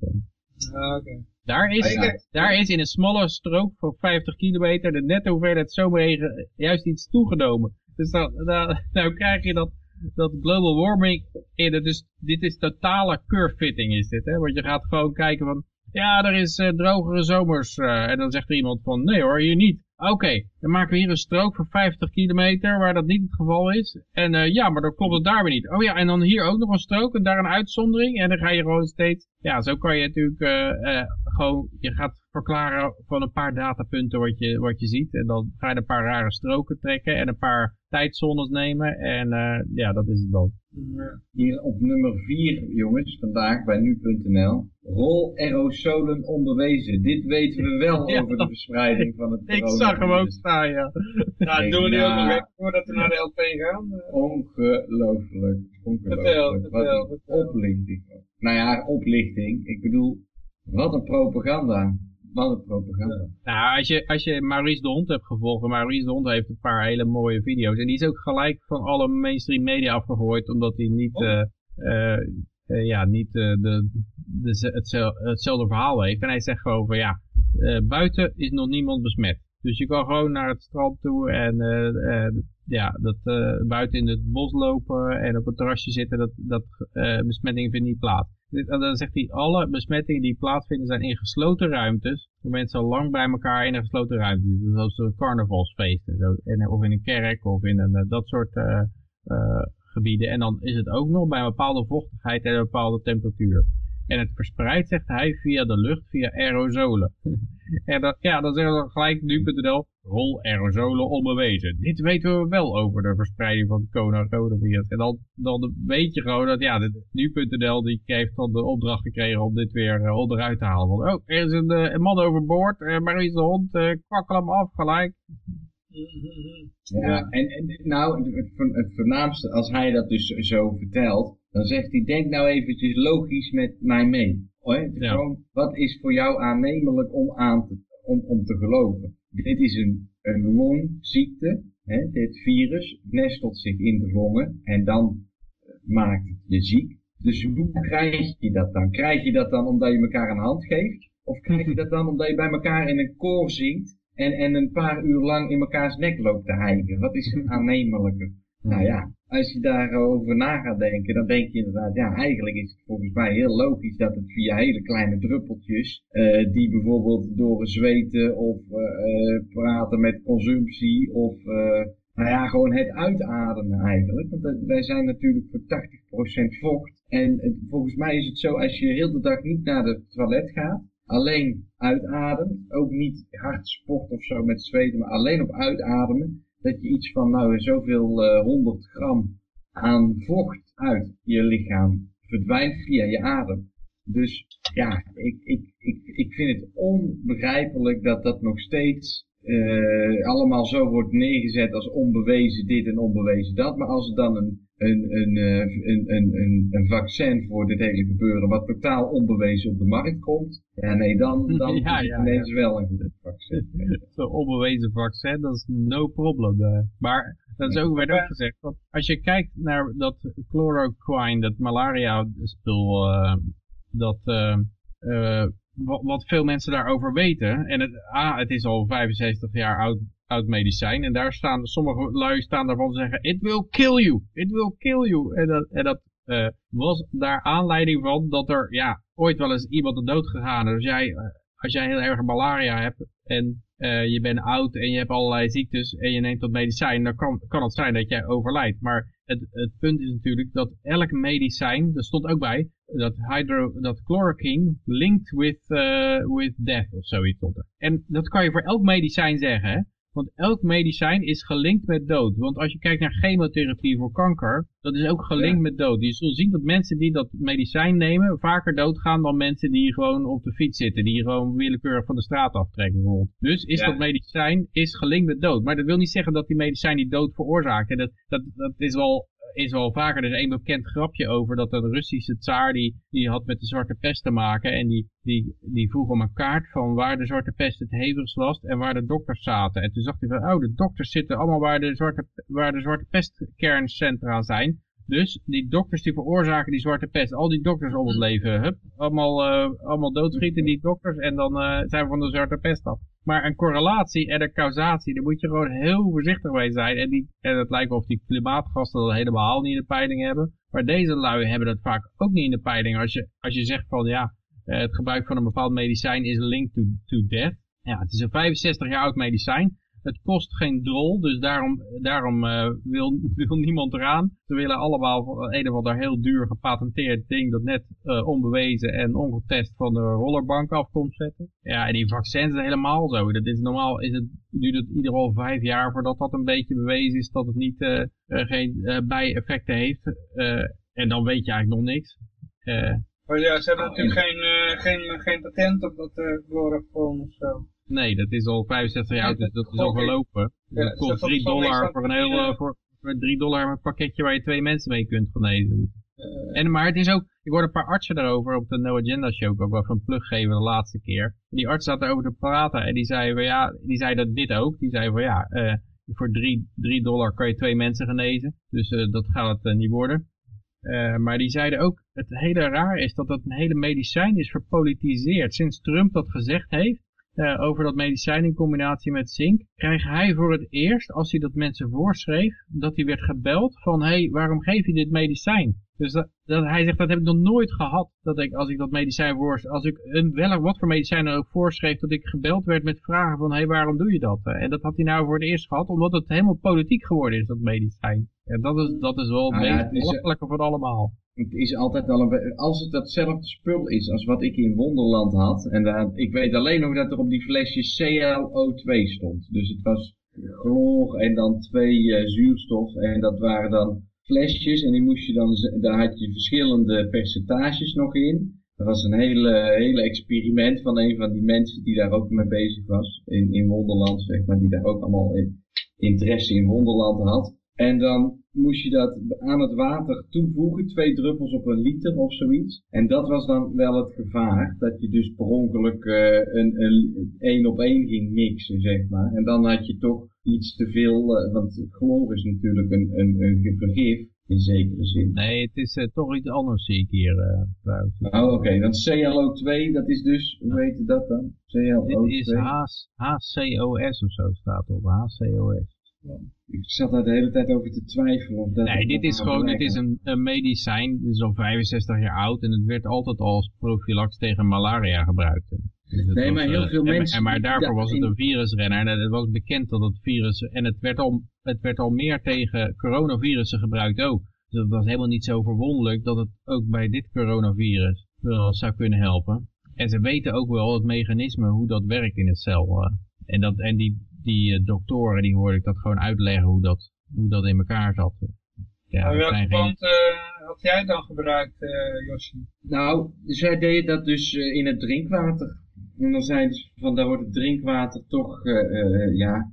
Ah, oké. Daar is, Ah, daar is in een smalle strook van 50 kilometer de netto hoeveelheid zomerregen juist iets toegenomen. Dus dan, dan, nou krijg je dat, dat global warming in het, dus dit is totale curve fitting is dit, hè? Want je gaat gewoon kijken van, ja, er is eh, drogere zomers. eh, en dan zegt er iemand van, nee hoor, hier niet. Oké, dan maken we hier een strook van 50 kilometer waar dat niet het geval is. En eh, ja, maar dan klopt het daar weer niet. Oh ja, en dan hier ook nog een strook en daar een uitzondering. En dan ga je gewoon steeds... Ja, zo kan je natuurlijk eh, eh, gewoon... Je gaat verklaren van een paar datapunten wat je, wat je ziet. En dan ga je een paar rare stroken trekken en een paar tijdzones nemen. En eh, ja, dat is het dan. Ja. Hier op nummer 4, jongens, vandaag bij nu.nl. Rol aerosolen onbewezen. Dit weten we wel Ja. over de verspreiding van het Ik zag hem ook staan, ja. Nou, doen we nu Ja. ook nog voordat we naar de LP gaan. Ongelooflijk. Ongelooflijk. Vertel, wat een oplichting. Nou ja, oplichting. Ik bedoel, wat een propaganda. Nou, als je, als je Maurice de Hond hebt gevolgd, en Maurice de Hond heeft een paar hele mooie video's. En die is ook gelijk van alle mainstream media afgegooid, omdat hij niet, Oh. eh, eh, eh, ja, niet de, de, hetzel- hetzelfde verhaal heeft. En hij zegt gewoon van ja, buiten is nog niemand besmet. Dus je kan gewoon naar het strand toe en ja, dat, buiten in het bos lopen en op het terrasje zitten, dat, dat besmetting vindt niet plaats. Dan zegt hij, alle besmettingen die plaatsvinden zijn in gesloten ruimtes. Waar mensen al lang bij elkaar in een gesloten ruimte zitten. Zoals een carnavalsfeest of in een kerk of in een, eh, dat soort eh, eh, gebieden. En dan is het ook nog bij een bepaalde vochtigheid en een bepaalde temperatuur. En het verspreidt, zegt hij, via de lucht, via aerosolen. en dat, ja, dan zeggen we gelijk nu.nl, rol aerosolen onbewezen. Dit weten we wel over de verspreiding van het coronavirus. En dan, dan weet je gewoon dat, ja, nu.nl die heeft dan de opdracht gekregen om dit weer eh, onderuit te halen. Van, oh, er is een, eh, een man overboord, uh, Maurice de Hond, kwakkel hem af gelijk. Ja, en, en nou, het, het voornaamste, als hij dat dus zo vertelt, dan zegt hij, denk nou eventjes logisch met mij mee. Hoor, Ja. wat is voor jou aannemelijk om, aan te, om, om te geloven? Dit is een, een longziekte, hè, dit virus nestelt zich in de longen en dan eh, maakt het je ziek. Dus hoe krijg je dat dan? Krijg je dat dan omdat je elkaar een hand geeft? Of krijg je dat dan omdat je bij elkaar in een koor zingt en, en een paar uur lang in mekaars nek loopt te hijgen? Wat is aannemelijker? Nou ja, als je daarover na gaat denken, dan denk je inderdaad, ja, eigenlijk is het volgens mij heel logisch dat het via hele kleine druppeltjes, eh, die bijvoorbeeld door zweten of eh, eh, praten met consumptie of, nou ja, gewoon het uitademen eigenlijk. Want wij zijn natuurlijk voor 80% vocht. En het- volgens mij is het zo, als je heel de dag niet naar de toilet gaat, alleen uitademt, ook niet hard sport of zo met zweten, maar alleen op uitademen, dat je iets van nou zoveel eh 100 gram aan vocht uit je lichaam verdwijnt via je adem. Dus ja, ik, ik, ik, ik vind het onbegrijpelijk dat dat nog steeds eh, allemaal zo wordt neergezet als onbewezen dit en onbewezen dat. Maar als er dan een, een, een, eh, een, een, vaccin voor dit hele gebeuren wat totaal onbewezen op de markt komt, ja nee, dan, dan Ja, is het ja, ineens wel een goed vaccin. Zo'n onbewezen vaccin, dat is no problem. eh. Maar dat is ook, werd ook gezegd, want als je kijkt naar dat chloroquine, dat malaria spul, eh, dat, wat, wat veel mensen daarover weten, en het, A, het is al 75 jaar oud oud medicijn. En daar staan, sommige lui staan daarvan te zeggen, it will kill you, it will kill you. En dat, en dat uh, was daar aanleiding van dat er ja, ooit wel eens iemand er dood gegaan is. Dus jij, uh, als jij heel erg malaria hebt en uh, je bent oud en je hebt allerlei ziektes en je neemt dat medicijn, dan kan, kan het zijn dat jij overlijdt. Maar het, het punt is natuurlijk dat elk medicijn, er stond ook bij, dat, hydro, dat chloroquine linked with, with death of zoiets stond. En dat kan je voor elk medicijn zeggen, hè? Want elk medicijn is gelinkt met dood. Want als je kijkt naar chemotherapie voor kanker, dat is ook gelinkt met dood. Je zult zien dat mensen die dat medicijn nemen vaker doodgaan dan mensen die gewoon op de fiets zitten. Die gewoon willekeurig van de straat aftrekken bijvoorbeeld. Dus is Ja. dat medicijn is gelinkt met dood. Maar dat wil niet zeggen dat die medicijn die dood veroorzaakt. En dat, dat, dat is wel is wel vaker. Er is één bekend grapje over dat een Russische tsaar die, die had met de zwarte pest te maken. En die, die, die vroeg om een kaart van waar de zwarte pest het hevigst was en waar de dokters zaten. En toen zag hij van, oh de dokters zitten allemaal waar de zwarte, waar de zwarte pestkerncentra zijn. Dus die dokters die veroorzaken die zwarte pest, al die dokters om het leven, hup, allemaal, eh, allemaal doodschieten die dokters en dan eh, zijn we van de zwarte pest af. Maar een correlatie en een causatie, daar moet je gewoon heel voorzichtig mee zijn. En, die, en het lijkt wel of die klimaatgasten dat helemaal niet in de peiling hebben. Maar deze lui hebben dat vaak ook niet in de peiling. Als je, als je zegt van ja, eh, het gebruik van een bepaald medicijn is linked to, to death. Ja, het is een 65 jaar oud medicijn. Het kost geen drol, dus daarom, daarom uh, wil, wil niemand eraan. Ze willen allemaal een of ander heel duur gepatenteerd ding dat net uh, onbewezen en ongetest van de rollerbank af komt zetten. Ja, en die vaccins zijn helemaal zo. Dat is normaal, is het, duurt het ieder al vijf jaar voordat dat een beetje bewezen is dat het niet uh, geen bijeffecten heeft. en dan weet je eigenlijk nog niks. maar ja, ze hebben Oh, natuurlijk geen, geen, geen patent op dat chloroform of zo. Nee, dat is al 65 jaar oud, dus dat is al verlopen. Ja, dat kost 3 dollar voor een heel, voor, voor 3 dollar een pakketje waar je twee mensen mee kunt genezen. Uh, en, maar het is ook, ik hoorde een paar artsen daarover op de No Agenda Show, ook wel van plug geven de laatste keer. Die arts zat erover te praten en die zei van ja, die zei dat dit ook. Die zei van ja, uh, voor 3, 3 dollar kan je twee mensen genezen. Dus dat gaat het niet worden. maar die zeiden ook, het hele raar is dat dat een hele medicijn is verpolitiseerd. Sinds Trump dat gezegd heeft, uh, over dat medicijn in combinatie met zink, kreeg hij voor het eerst, als hij dat mensen voorschreef, dat hij werd gebeld van, hé, hey, waarom geef je dit medicijn? Dus dat, dat, hij zegt, dat heb ik nog nooit gehad, dat ik, als ik dat medicijn voorschreef, als ik een, welk, wat voor medicijn dan ook voorschreef, dat ik gebeld werd met vragen van, hé, hey, waarom doe je dat? En dat had hij nou voor het eerst gehad, omdat het helemaal politiek geworden is, dat medicijn. En dat is, dat is wel het Ah, ja, meest het belachelijke van allemaal. Het is altijd wel een, als het datzelfde spul is als wat ik in Wonderland had, en daar, ik weet alleen nog dat er op die flesjes ClO2 stond. Dus het was chloor en dan twee uh, zuurstof en dat waren dan flesjes en die moest je dan, daar had je verschillende percentages nog in. Dat was een hele, hele experiment van een van die mensen die daar ook mee bezig was, in, in Wonderland zeg maar, die daar ook allemaal in, interesse in Wonderland had. En dan moest je dat aan het water toevoegen, twee druppels op een liter of zoiets. En dat was dan wel het gevaar, dat je dus per ongeluk uh, een, een één op één ging mixen, zeg maar. En dan had je toch iets te veel, uh, want chloor is natuurlijk een, een, een vergif, in zekere zin. Nee, het is uh, toch iets anders zie ik hier trouwens. Oh, oké. Okay. Dan ClO2, dat is dus, hoe heet dat dan? ClO2. Dit is H HCOS of zo staat op, HCOS. Ik zat daar de hele tijd over te twijfelen. Of dat nee, dit is gewoon dit is een, een medicijn, dit is al 65 jaar oud en het werd altijd als profilax tegen malaria gebruikt. Dus nee, maar heel veel en, mensen... En, maar daarvoor was het een virusrenner en het was bekend dat het virus... En het werd al, het werd al meer tegen coronavirussen gebruikt ook. Dus het was helemaal niet zo verwonderlijk dat het ook bij dit coronavirus wel zou kunnen helpen. En ze weten ook wel het mechanisme, hoe dat werkt in het cel. En, dat, en die, die uh, doktoren, die hoorde ik dat gewoon uitleggen hoe dat, hoe dat in elkaar zat. Ja, maar welke geen... uh, had jij dan gebruikt, uh, Josje? Nou, zij deden dat dus in het drinkwater. En dan zeiden ze van, daar wordt het drinkwater toch, ja,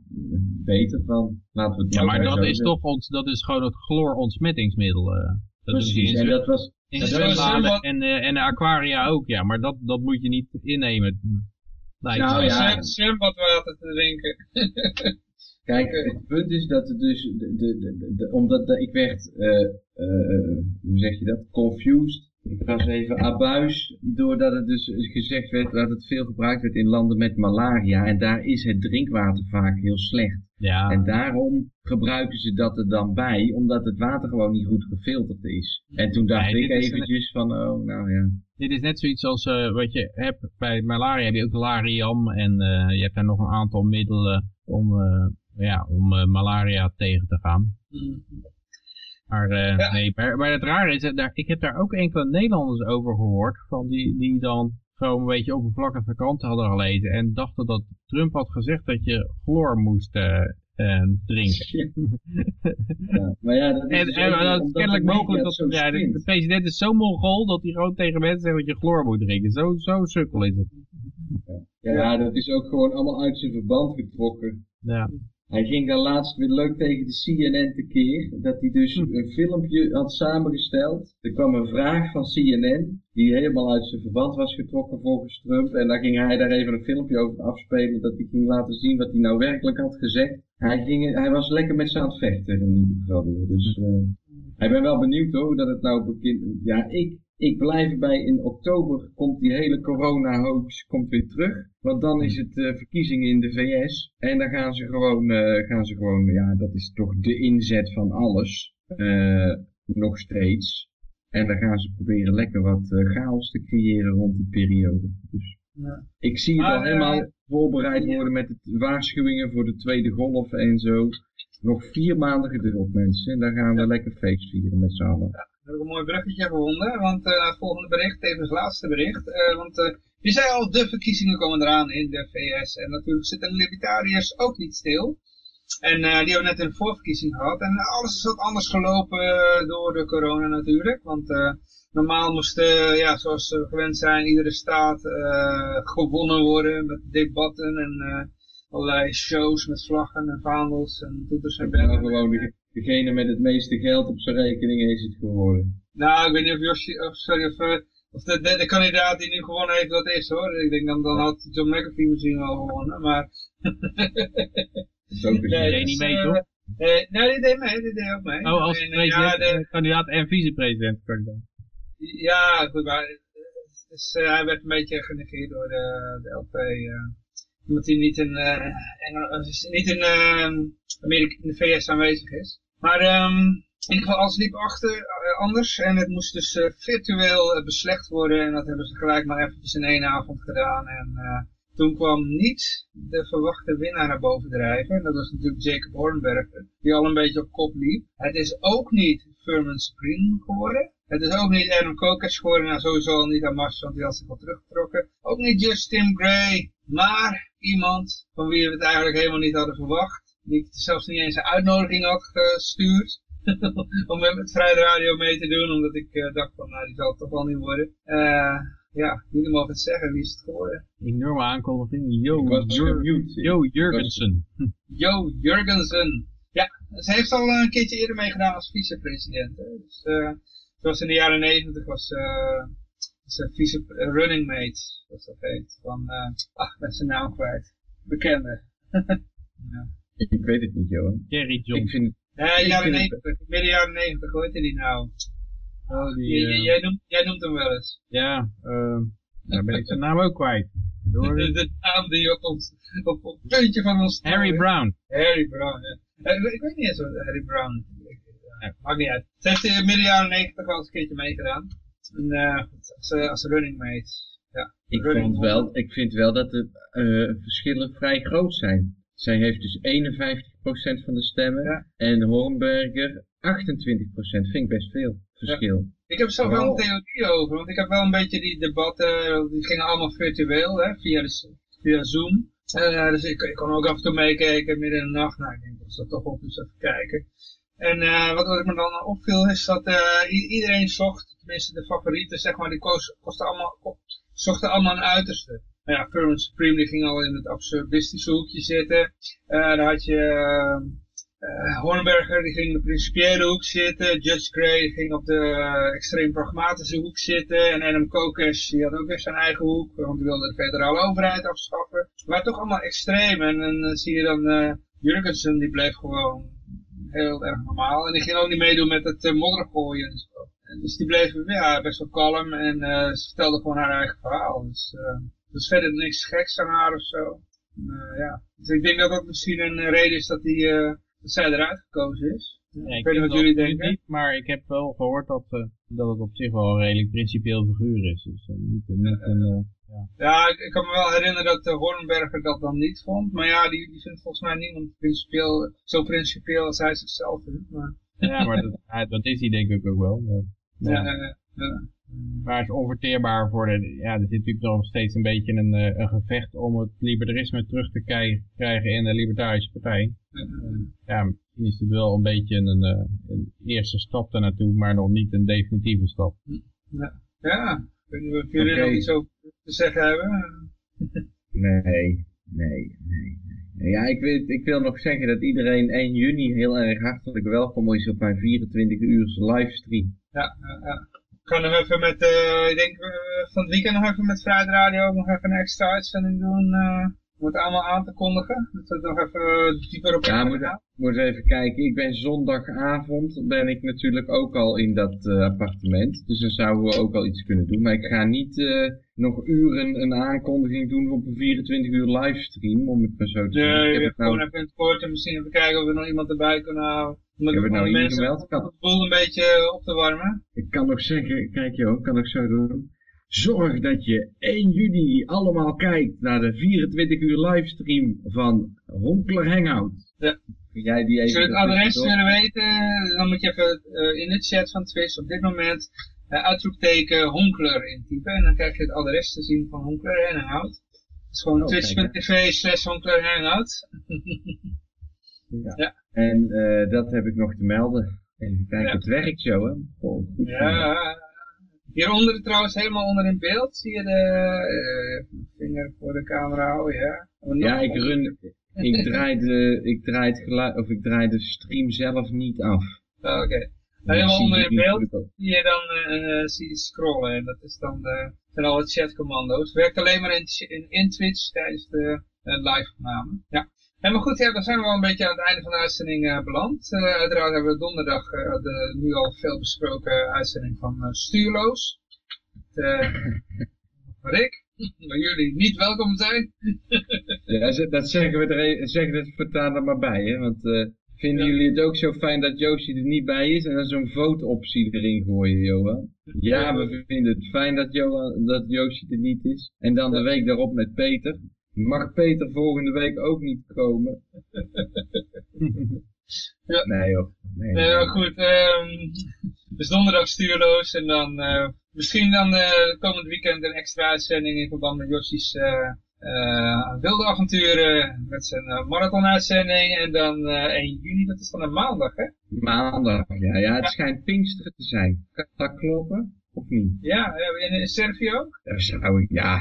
beter van. Laten we het ja, maar dat is toch ons, dat is gewoon het chloor-ontsmettingsmiddel. dat Precies, en dat was... In zwembaden en, en de aquaria ook, ja, maar dat, dat moet je niet innemen. Nee, nou ja, zwembadwater te drinken. Kijk, het punt is dat het dus, de, de, de, omdat ik werd, uh, uh, hoe zeg je dat, confused Ik was even abuis, doordat het dus gezegd werd dat het veel gebruikt werd in landen met malaria. En daar is het drinkwater vaak heel slecht. Ja, En daarom gebruiken ze dat er dan bij, omdat het water gewoon niet goed gefilterd is. En toen dacht Nee, ik een- eventjes van, oh, nou ja. dit is net zoiets als eh, wat je hebt bij malaria. Heb je ook Lariam en eh, je hebt daar nog een aantal middelen om, eh, ja, om eh, malaria tegen te gaan. Maar, eh, Ja. nee, maar, maar het rare is, eh, daar, ik heb daar ook enkele Nederlanders over gehoord, van die, die dan gewoon een beetje oppervlakkige kranten hadden gelezen en dachten dat Trump had gezegd dat je chloor moest eh, drinken. ja. Maar ja, dat is En, dus en dat is kennelijk mogelijk dat ja, de, president is zo mongool dat hij gewoon tegen mensen zegt dat je chloor moet drinken. Zo, zo sukkel is het. Ja, dat is ook gewoon allemaal uit zijn verband getrokken. Ja. Hij ging daar laatst weer leuk tegen de CNN tekeer. Dat hij dus Hm. een filmpje had samengesteld. Er kwam een vraag van CNN. Die helemaal uit zijn verband was getrokken volgens Trump. En dan ging hij daar even een filmpje over afspelen. Dat hij ging laten zien wat hij nou werkelijk had gezegd. Hij, ging, hij was lekker met ze aan het vechten in ieder geval. Dus eh, ik ben wel benieuwd hoor, hoe dat het nou bekend... Ja, ik, ik blijf erbij. In oktober komt die hele corona-hoax komt weer terug. Want dan is het eh, verkiezingen in de VS. En dan gaan ze gewoon, eh, gaan ze gewoon ja, dat is toch de inzet van alles. eh, nog steeds. En dan gaan ze proberen lekker wat chaos te creëren rond die periode. Dus Ja. ik zie het al helemaal voorbereid worden met het waarschuwingen voor de tweede golf en zo. Nog vier maanden geduld mensen. En dan gaan we lekker feest vieren met z'n allen. Heb ik een mooi bruggetje gevonden, want eh, het volgende bericht, even het laatste bericht. eh, want eh, je zei al, de verkiezingen komen eraan in de VS. En natuurlijk zitten de libertariërs ook niet stil. En die hebben net een voorverkiezing gehad. En alles is wat anders gelopen door de corona natuurlijk. Want normaal moest, ja, zoals we gewend zijn, iedere staat gewonnen worden met debatten en allerlei shows met vlaggen en vaandels en toeters en bellen. gewoon de- degene met het meeste geld op zijn rekening is het geworden. Nou, ik weet niet of Yoshi, of sorry, of, eh, of de, de, de kandidaat die nu gewonnen heeft dat is hoor. Ik denk dan, dan had John McAfee misschien wel gewonnen, maar... Dat is ook een Nee, deed niet mee, eh, toch? eh, nee, die deed mee, die deed ook mee. Oh, als eh, ja, president, de- kandidaat en vicepresident kandidaat. ja, goed, maar dus, hij werd een beetje genegeerd door de, de LP. eh omdat hij niet in, Engel- dus niet in Amerika, in de VS aanwezig is. Maar ehm, in ieder geval, alles liep achter, eh, anders. En het moest dus eh, virtueel eh, beslecht worden. En dat hebben ze gelijk maar eventjes in één avond gedaan. En toen kwam niet de verwachte winnaar naar boven drijven. En dat was natuurlijk Jacob Hornberger, die al een beetje op kop liep. Het is ook niet Furman Supreme geworden. Het is ook niet Adam Kokes geworden, nou sowieso al niet aan Mars, want die had zich al teruggetrokken. Ook niet Just Tim Gray, maar iemand van wie we het eigenlijk helemaal niet hadden verwacht. Die zelfs niet eens een uitnodiging had gestuurd. om met het Vrije Radio mee te doen, omdat ik eh, dacht van, nou die zal het toch wel niet worden. Eh ja, jullie mogen het zeggen, wie is het geworden? Enorme aankondiging. Was gemute. Yo Jurgensen. Jo Jurgensen. Ja, ze heeft al een keertje eerder meegedaan als vicepresident. Dus, eh, zoals in de jaren negentig was eh, ze vice running mate, zoals dat heet. Van, eh ach, ben zijn naam kwijt. Bekende. Ik weet het niet, Johan. Jerry Ik Johnson. vind het, Nee, Ik jaren vind het- 90, midden jaren 90, hoe heet die nou? Oh, die, J- j- eh, jij, noemt, jij noemt hem wel eens. ja, eh, daar ben ik zijn naam ook kwijt. Door De, de naam die op ons, op, op het puntje van ons Harry Brown. Harry Brown, ja. Eh, ik, ik weet niet eens wat Harry Brown. Ik- ja, maakt niet uit. Ze heeft in midden jaren 90 al eens een keertje meegedaan. En, eh, als, eh, als running mate. Ja, ik, running vond wel, ik vind wel dat de eh, verschillen vrij groot zijn. Zij heeft dus 51% van de stemmen Ja. en Hornberger 28%. Vind ik best veel verschil. Ik heb zelf wel een theorie over, want ik heb wel een beetje die debatten, die gingen allemaal virtueel, hè, via, de, via Zoom. Eh, dus ik, ik kon ook af en toe meekijken midden in de nacht. Nou, ik denk dat ze dat toch op eens even kijken. En eh, wat, wat me dan opviel is dat eh, iedereen zocht, tenminste de favorieten, zeg maar, die koos, kosten allemaal, zochten allemaal een uiterste. Nou ja, Furman Supreme die ging al in het absurdistische hoekje zitten. Eh dan had je eh, eh, Hornberger, die ging in de principiële hoek zitten. Judge Gray ging op de extreem pragmatische hoek zitten. En Adam Kokesh, die had ook weer zijn eigen hoek, want die wilde de federale overheid afschaffen. Maar toch allemaal extreem. En dan zie je dan Jurgensen, die bleef gewoon heel erg normaal. En die ging ook niet meedoen met het uh, moddergooien en zo. dus die bleef ja, best wel kalm en eh, ze vertelde gewoon haar eigen verhaal. Dus uh, is verder niks geks aan haar of zo. Uh, ja. Dus ik denk dat dat misschien een reden is dat, die, dat zij eruit gekozen is. Ja, ik weet niet wat jullie denken. Niet, maar ik heb wel gehoord dat, dat het op zich wel een redelijk principieel figuur is. Dus niet, niet een... ja, ja ik, ik, kan me wel herinneren dat uh, Hornberger dat dan niet vond. Maar ja, die, die vindt volgens mij niemand principieel, zo principieel als hij zichzelf vindt. Maar... Ja, maar dat, dat, is hij denk ik ook wel. Maar, ja, ja, ja. Maar het is onverteerbaar voor de... Ja, er zit natuurlijk nog steeds een beetje een, eh, een gevecht om het libertarisme terug te krijgen in de Libertarische Partij. Ja, misschien is het wel een beetje een, eh, een eerste stap naartoe, maar nog niet een definitieve stap. Ja, ja. ik weet niet of jullie okay. nog iets over te zeggen hebben. nee, nee, nee. Ja, ik wil, ik wil nog zeggen dat iedereen 1 juni heel erg hartelijk welkom is op mijn 24 uur livestream. Ja, ja, ja. Ik ga nog even met, uh, ik denk uh, van het weekend nog even met Vrijheid Radio nog even een extra uitzending doen. Uh, om het allemaal aan te kondigen. Dat we nog even dieper op ja, moet, moet even kijken. Ik ben zondagavond ben ik natuurlijk ook al in dat appartement. Dus dan zouden we ook al iets kunnen doen. Maar ik ga niet nog uren een aankondiging doen op een 24 uur livestream, om het maar zo te zeggen. Nee, ik gewoon nou... even in het kort en misschien even kijken of we nog iemand erbij kunnen houden. Om ik heb het nou hier gemeld? Kan... het boel een beetje op te warmen. Ik kan nog zeggen, kijk joh, kan ik zo doen. Zorg dat je 1 juni allemaal kijkt naar de 24 uur livestream van Honkler Hangout. Ja. Jij die even Als je het adres willen weten, dan moet je even uh, in de chat van Twitch op dit moment uh, uitroepteken Honkler intypen. En dan krijg je het adres te zien van Honkler Hangout. Het is gewoon oh, twitch.tv slash Honkler Hangout. ja. ja. En uh, dat heb ik nog te melden. Even kijken, ja. het werkt zo hè. Oh, ja, hieronder trouwens helemaal onder in beeld zie je de uh, vinger voor de camera houden, ja. Ja, ik run, ik draai de, ik draai het geluid, of ik draai de stream zelf niet af. Oh, Oké. Okay. Helemaal onder in beeld zie je dan uh, zie je scrollen en dat is dan de, zijn alle chatcommando's. Werkt alleen maar in, in, in Twitch tijdens de uh, live opname. Ja. En maar goed, ja, dan zijn we wel een beetje aan het einde van de uitzending uh, beland. Uh, uiteraard hebben we donderdag uh, de nu al veel besproken uitzending van Stuurloos. Rick, waar jullie niet welkom zijn. ja, dat zeggen we er, zeggen het er maar bij, hè, want vinden jullie het ook zo fijn dat Joosje er niet bij is en dan zo'n vote-optie erin gooien, Johan? Ja, we vinden het fijn dat, Johan, dat Joosje er niet is. En dan de week daarop met Peter. Mag Peter volgende week ook niet komen? ja. Nee joh. Nee, goed. Um, dus donderdag stuurloos en dan uh, misschien dan uh, komend weekend een extra uitzending in verband met Jossi's uh, wilde avonturen met zijn uh, marathon-uitzending. En dan uh, 1 juni, dat is dan een maandag, hè? Maandag, ja. Ja, het ja. schijnt Pinksteren te zijn. Kan dat kloppen? Of niet? Ja, in, in Servië ook? Ja, zou ik, ja,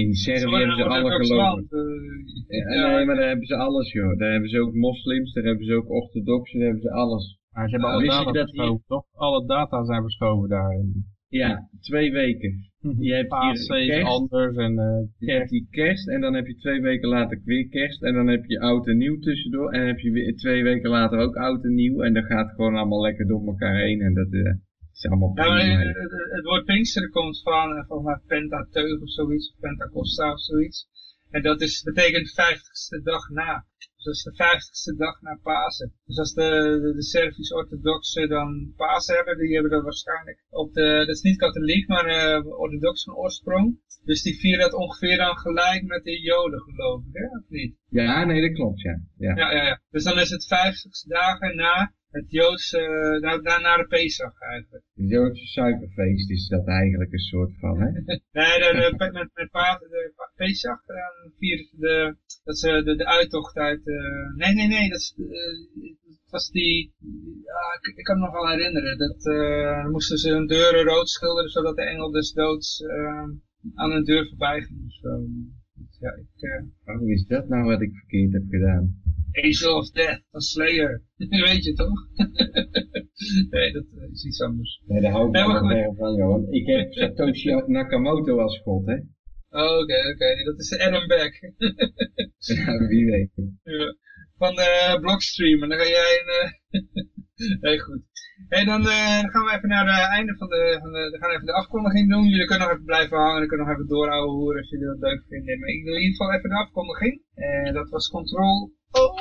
in Servië hebben ze alle geloven. Uh, ja, ja, nee, maar daar hebben ze alles, joh. Daar hebben ze ook moslims, daar hebben ze ook orthodoxen, daar hebben ze alles. Maar ze hebben alle data verschoven, toch? Alle data zijn verschoven daarin. Ja, twee weken. Je hebt Paas hier kerst, anders en uh, je hebt die kerst en dan heb je twee weken later weer kerst en dan heb je oud en nieuw tussendoor en dan heb je weer twee weken later ook oud en nieuw en dan gaat het gewoon allemaal lekker door elkaar heen en dat uh, allemaal ja, maar het, woord Pinksteren komt van, van maar Pentateug of zoiets, of Pentacosta of zoiets. En dat is, betekent vijftigste dag na. Dus dat is de vijftigste dag na Pasen. Dus als de, de, de Servisch-orthodoxen dan Pasen hebben, die hebben dat waarschijnlijk op de, dat is niet katholiek, maar uh, orthodox van oorsprong. Dus die vieren dat ongeveer dan gelijk met de joden geloof ik, hè? of niet? Ja, nee, dat klopt, ja. Ja, ja, ja. ja. Dus dan is het vijftigste dagen na het Joodse, uh, nou, na de Pesach eigenlijk. Het Joodse suikerfeest is dat eigenlijk een soort van, hè? nee, de, de, met, met paard, de Pesach, dan vieren ze de, dat ze de, de uittocht uit, uh, nee, nee, nee, dat, is, uh, was die, ja, ik, ik, kan me nog wel herinneren, dat uh, moesten ze hun deuren rood schilderen, zodat de engel des doods aan hun deur voorbij ging of zo. Ja, ik, uh, Hoe is dat nou wat ik verkeerd heb gedaan? Angel of Death van Slayer. Weet je toch? nee, dat is iets anders. Nee, daar hou ik nee, wel van, joh. Ik heb Satoshi Nakamoto als god, hè? Oh, oké, oké. Okay. Dat is Adam Beck. ja, wie weet. Ja. Van de uh, Blockstream. En dan ga jij een... Nee, goed. Dan, eh, dan gaan we even naar het einde van de, van de, we gaan even de afkondiging doen. Jullie kunnen nog even blijven hangen, en kunnen nog even doorhouden horen als jullie dat leuk vinden. Maar ik wil in ieder geval even de afkondiging. En dat was Control O.